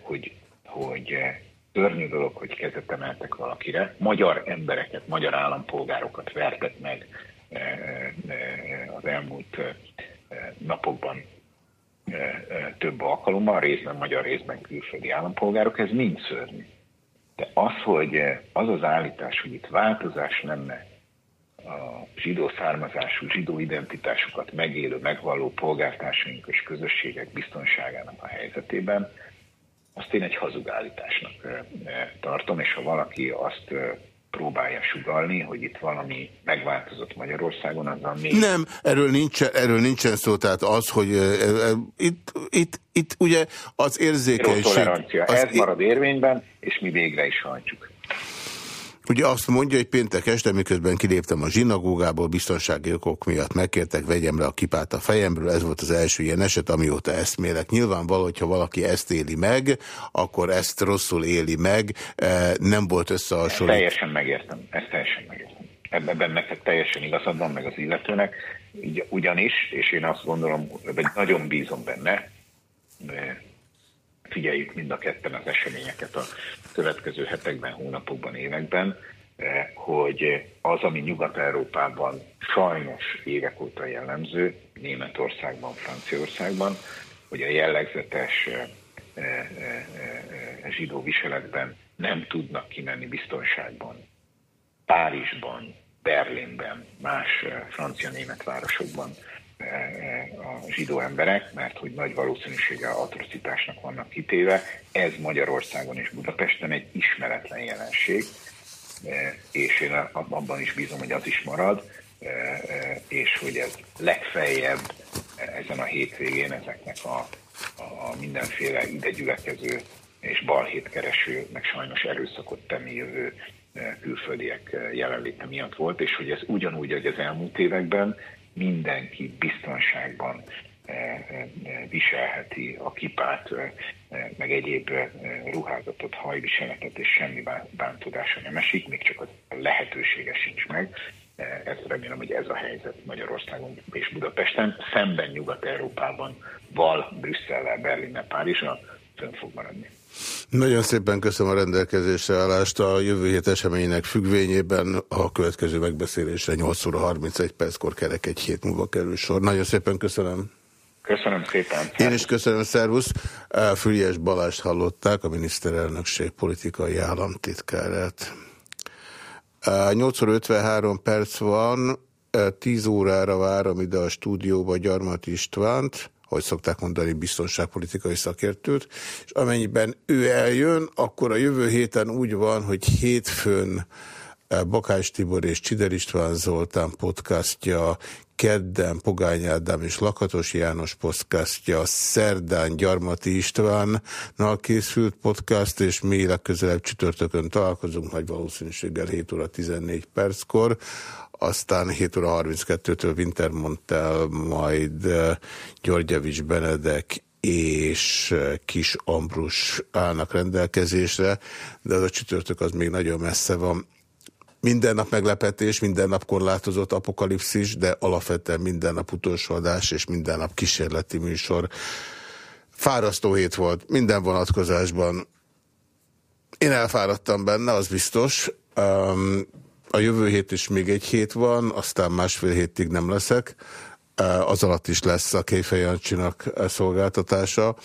hogy, hogy szörnyű dolog, hogy kezet emeltek valakire. Magyar embereket, magyar állampolgárokat vertek meg az elmúlt napokban több alkalommal, részben magyar, részben külföldi állampolgárok, ez mind szörnyű. De az, hogy az az állítás, hogy itt változás lenne a zsidó származású, zsidó identitásukat megélő, megvalló polgártársaink és közösségek biztonságának a helyzetében, azt én egy hazugállításnak tartom, és ha valaki azt próbálja sugalni, hogy itt valami megváltozott Magyarországon, azzal még... Nem, erről nincsen, erről nincsen szó, tehát az, hogy uh, uh, itt, itt, itt ugye az érzékenység... Az Ez marad érvényben, és mi végre is hajtjuk. Ugye azt mondja, hogy péntek este, miközben kiléptem a zsinagógából, biztonsági okok miatt megkértek, vegyem le a kipát a fejemből, ez volt az első ilyen eset, amióta eszmélek. Nyilvánvaló, hogyha valaki ezt éli meg, akkor ezt rosszul éli meg, e, nem volt összehasonlítva. Teljesen megértem, ezt teljesen megértem. Ebben neked teljesen igazad van, meg az illetőnek, ugyanis, és én azt gondolom, hogy nagyon bízom benne, figyeljük mind a ketten az eseményeket a következő hetekben, hónapokban, években, eh, hogy az, ami Nyugat-Európában sajnos évek óta jellemző, Németországban, Franciaországban, hogy a jellegzetes eh, eh, zsidó viseletben nem tudnak kimenni biztonságban. Párizsban, Berlinben, más francia-német városokban a zsidó emberek, mert hogy nagy valószínűséggel atrocitásnak vannak kitéve. Ez Magyarországon és Budapesten egy ismeretlen jelenség, és én abban is bízom, hogy az is marad, és hogy ez legfeljebb ezen a hétvégén ezeknek a, a mindenféle idegyülekező és balhétkereső, meg sajnos erőszakot jövő külföldiek jelenléte miatt volt, és hogy ez ugyanúgy, hogy az elmúlt években mindenki biztonságban eh, eh, viselheti a kipát, eh, meg egyéb ruházatot, hajviseletet, és semmi bántódása nem esik, még csak a lehetősége sincs meg. Ezt remélem, hogy ez a helyzet Magyarországon és Budapesten, szemben Nyugat-Európában, Val, Brüsszellel, Berlinnel, Párizsra fönn fog maradni. Nagyon szépen köszönöm a rendelkezésre állást. A jövő hét eseményének függvényében a következő megbeszélésre 8 óra 31 perckor kerek egy hét múlva kerül sor. Nagyon szépen köszönöm. Köszönöm szépen. Én is köszönöm, szervusz. Füriás Balást hallották, a miniszterelnökség politikai államtitkárát. 8 óra 53 perc van, 10 órára várom ide a stúdióba Gyarmat Istvánt hogy szokták mondani, biztonságpolitikai szakértőt, és amennyiben ő eljön, akkor a jövő héten úgy van, hogy hétfőn Bakás Tibor és Csider István Zoltán podcastja, kedden Pogány Ádám és Lakatos János podcastja, szerdán Gyarmati Istvánnal készült podcast, és mi legközelebb csütörtökön találkozunk, nagy valószínűséggel 7 óra 14 perckor, aztán 7 óra 32-től Wintermontel, majd Györgyevics Benedek és Kis Ambrus állnak rendelkezésre, de az a csütörtök az még nagyon messze van. Minden nap meglepetés, minden nap korlátozott apokalipszis, de alapvetően minden nap utolsó adás és minden nap kísérleti műsor. Fárasztó hét volt minden vonatkozásban. Én elfáradtam benne, az biztos. Um, a jövő hét is még egy hét van, aztán másfél hétig nem leszek. Az alatt is lesz a Kéfejancsinak szolgáltatása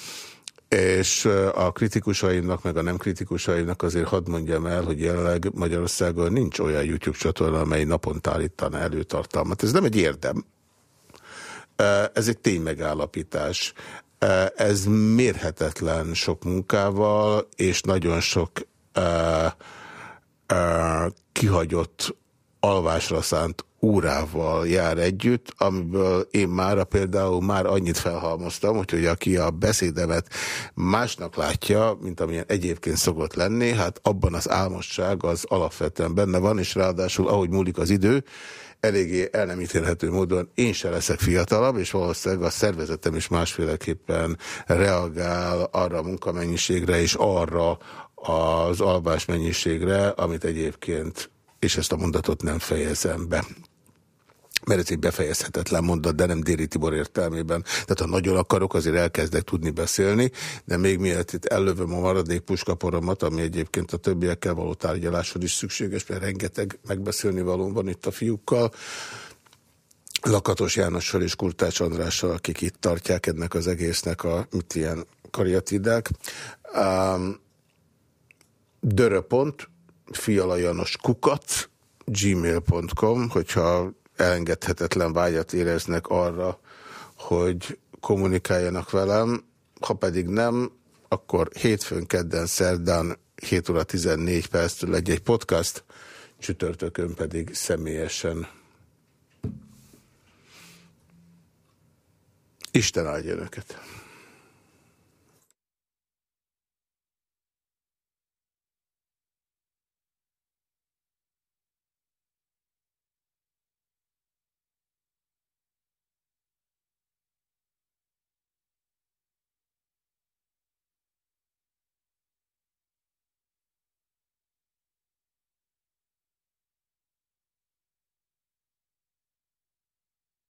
és a kritikusaimnak, meg a nem kritikusaimnak azért hadd mondjam el, hogy jelenleg Magyarországon nincs olyan YouTube csatorna, amely naponta állítana előtartalmat. Ez nem egy érdem. Ez egy ténymegállapítás. Ez mérhetetlen sok munkával, és nagyon sok kihagyott alvásra szánt órával jár együtt, amiből én már például már annyit felhalmoztam, hogy aki a beszédemet másnak látja, mint amilyen egyébként szokott lenni, hát abban az álmosság az alapvetően benne van, és ráadásul ahogy múlik az idő, eléggé el nem ítélhető módon én se leszek fiatalabb, és valószínűleg a szervezetem is másféleképpen reagál arra a munkamennyiségre és arra az alvás mennyiségre, amit egyébként és ezt a mondatot nem fejezem be mert ez egy befejezhetetlen mondat, de nem Déri Tibor értelmében. Tehát ha nagyon akarok, azért elkezdek tudni beszélni, de még mielőtt itt ellövöm a maradék puskaporomat, ami egyébként a többiekkel való tárgyaláshoz is szükséges, mert rengeteg megbeszélni való van itt a fiúkkal, Lakatos Jánossal és Kurtács Andrással, akik itt tartják ennek az egésznek a mit ilyen kariatidák. Um, döröpont, fialajanos kukac, gmail.com, hogyha elengedhetetlen vágyat éreznek arra, hogy kommunikáljanak velem, ha pedig nem, akkor hétfőn, kedden, szerdán 7 óra 14 perctől egy-egy podcast, csütörtökön pedig személyesen. Isten áldja önöket!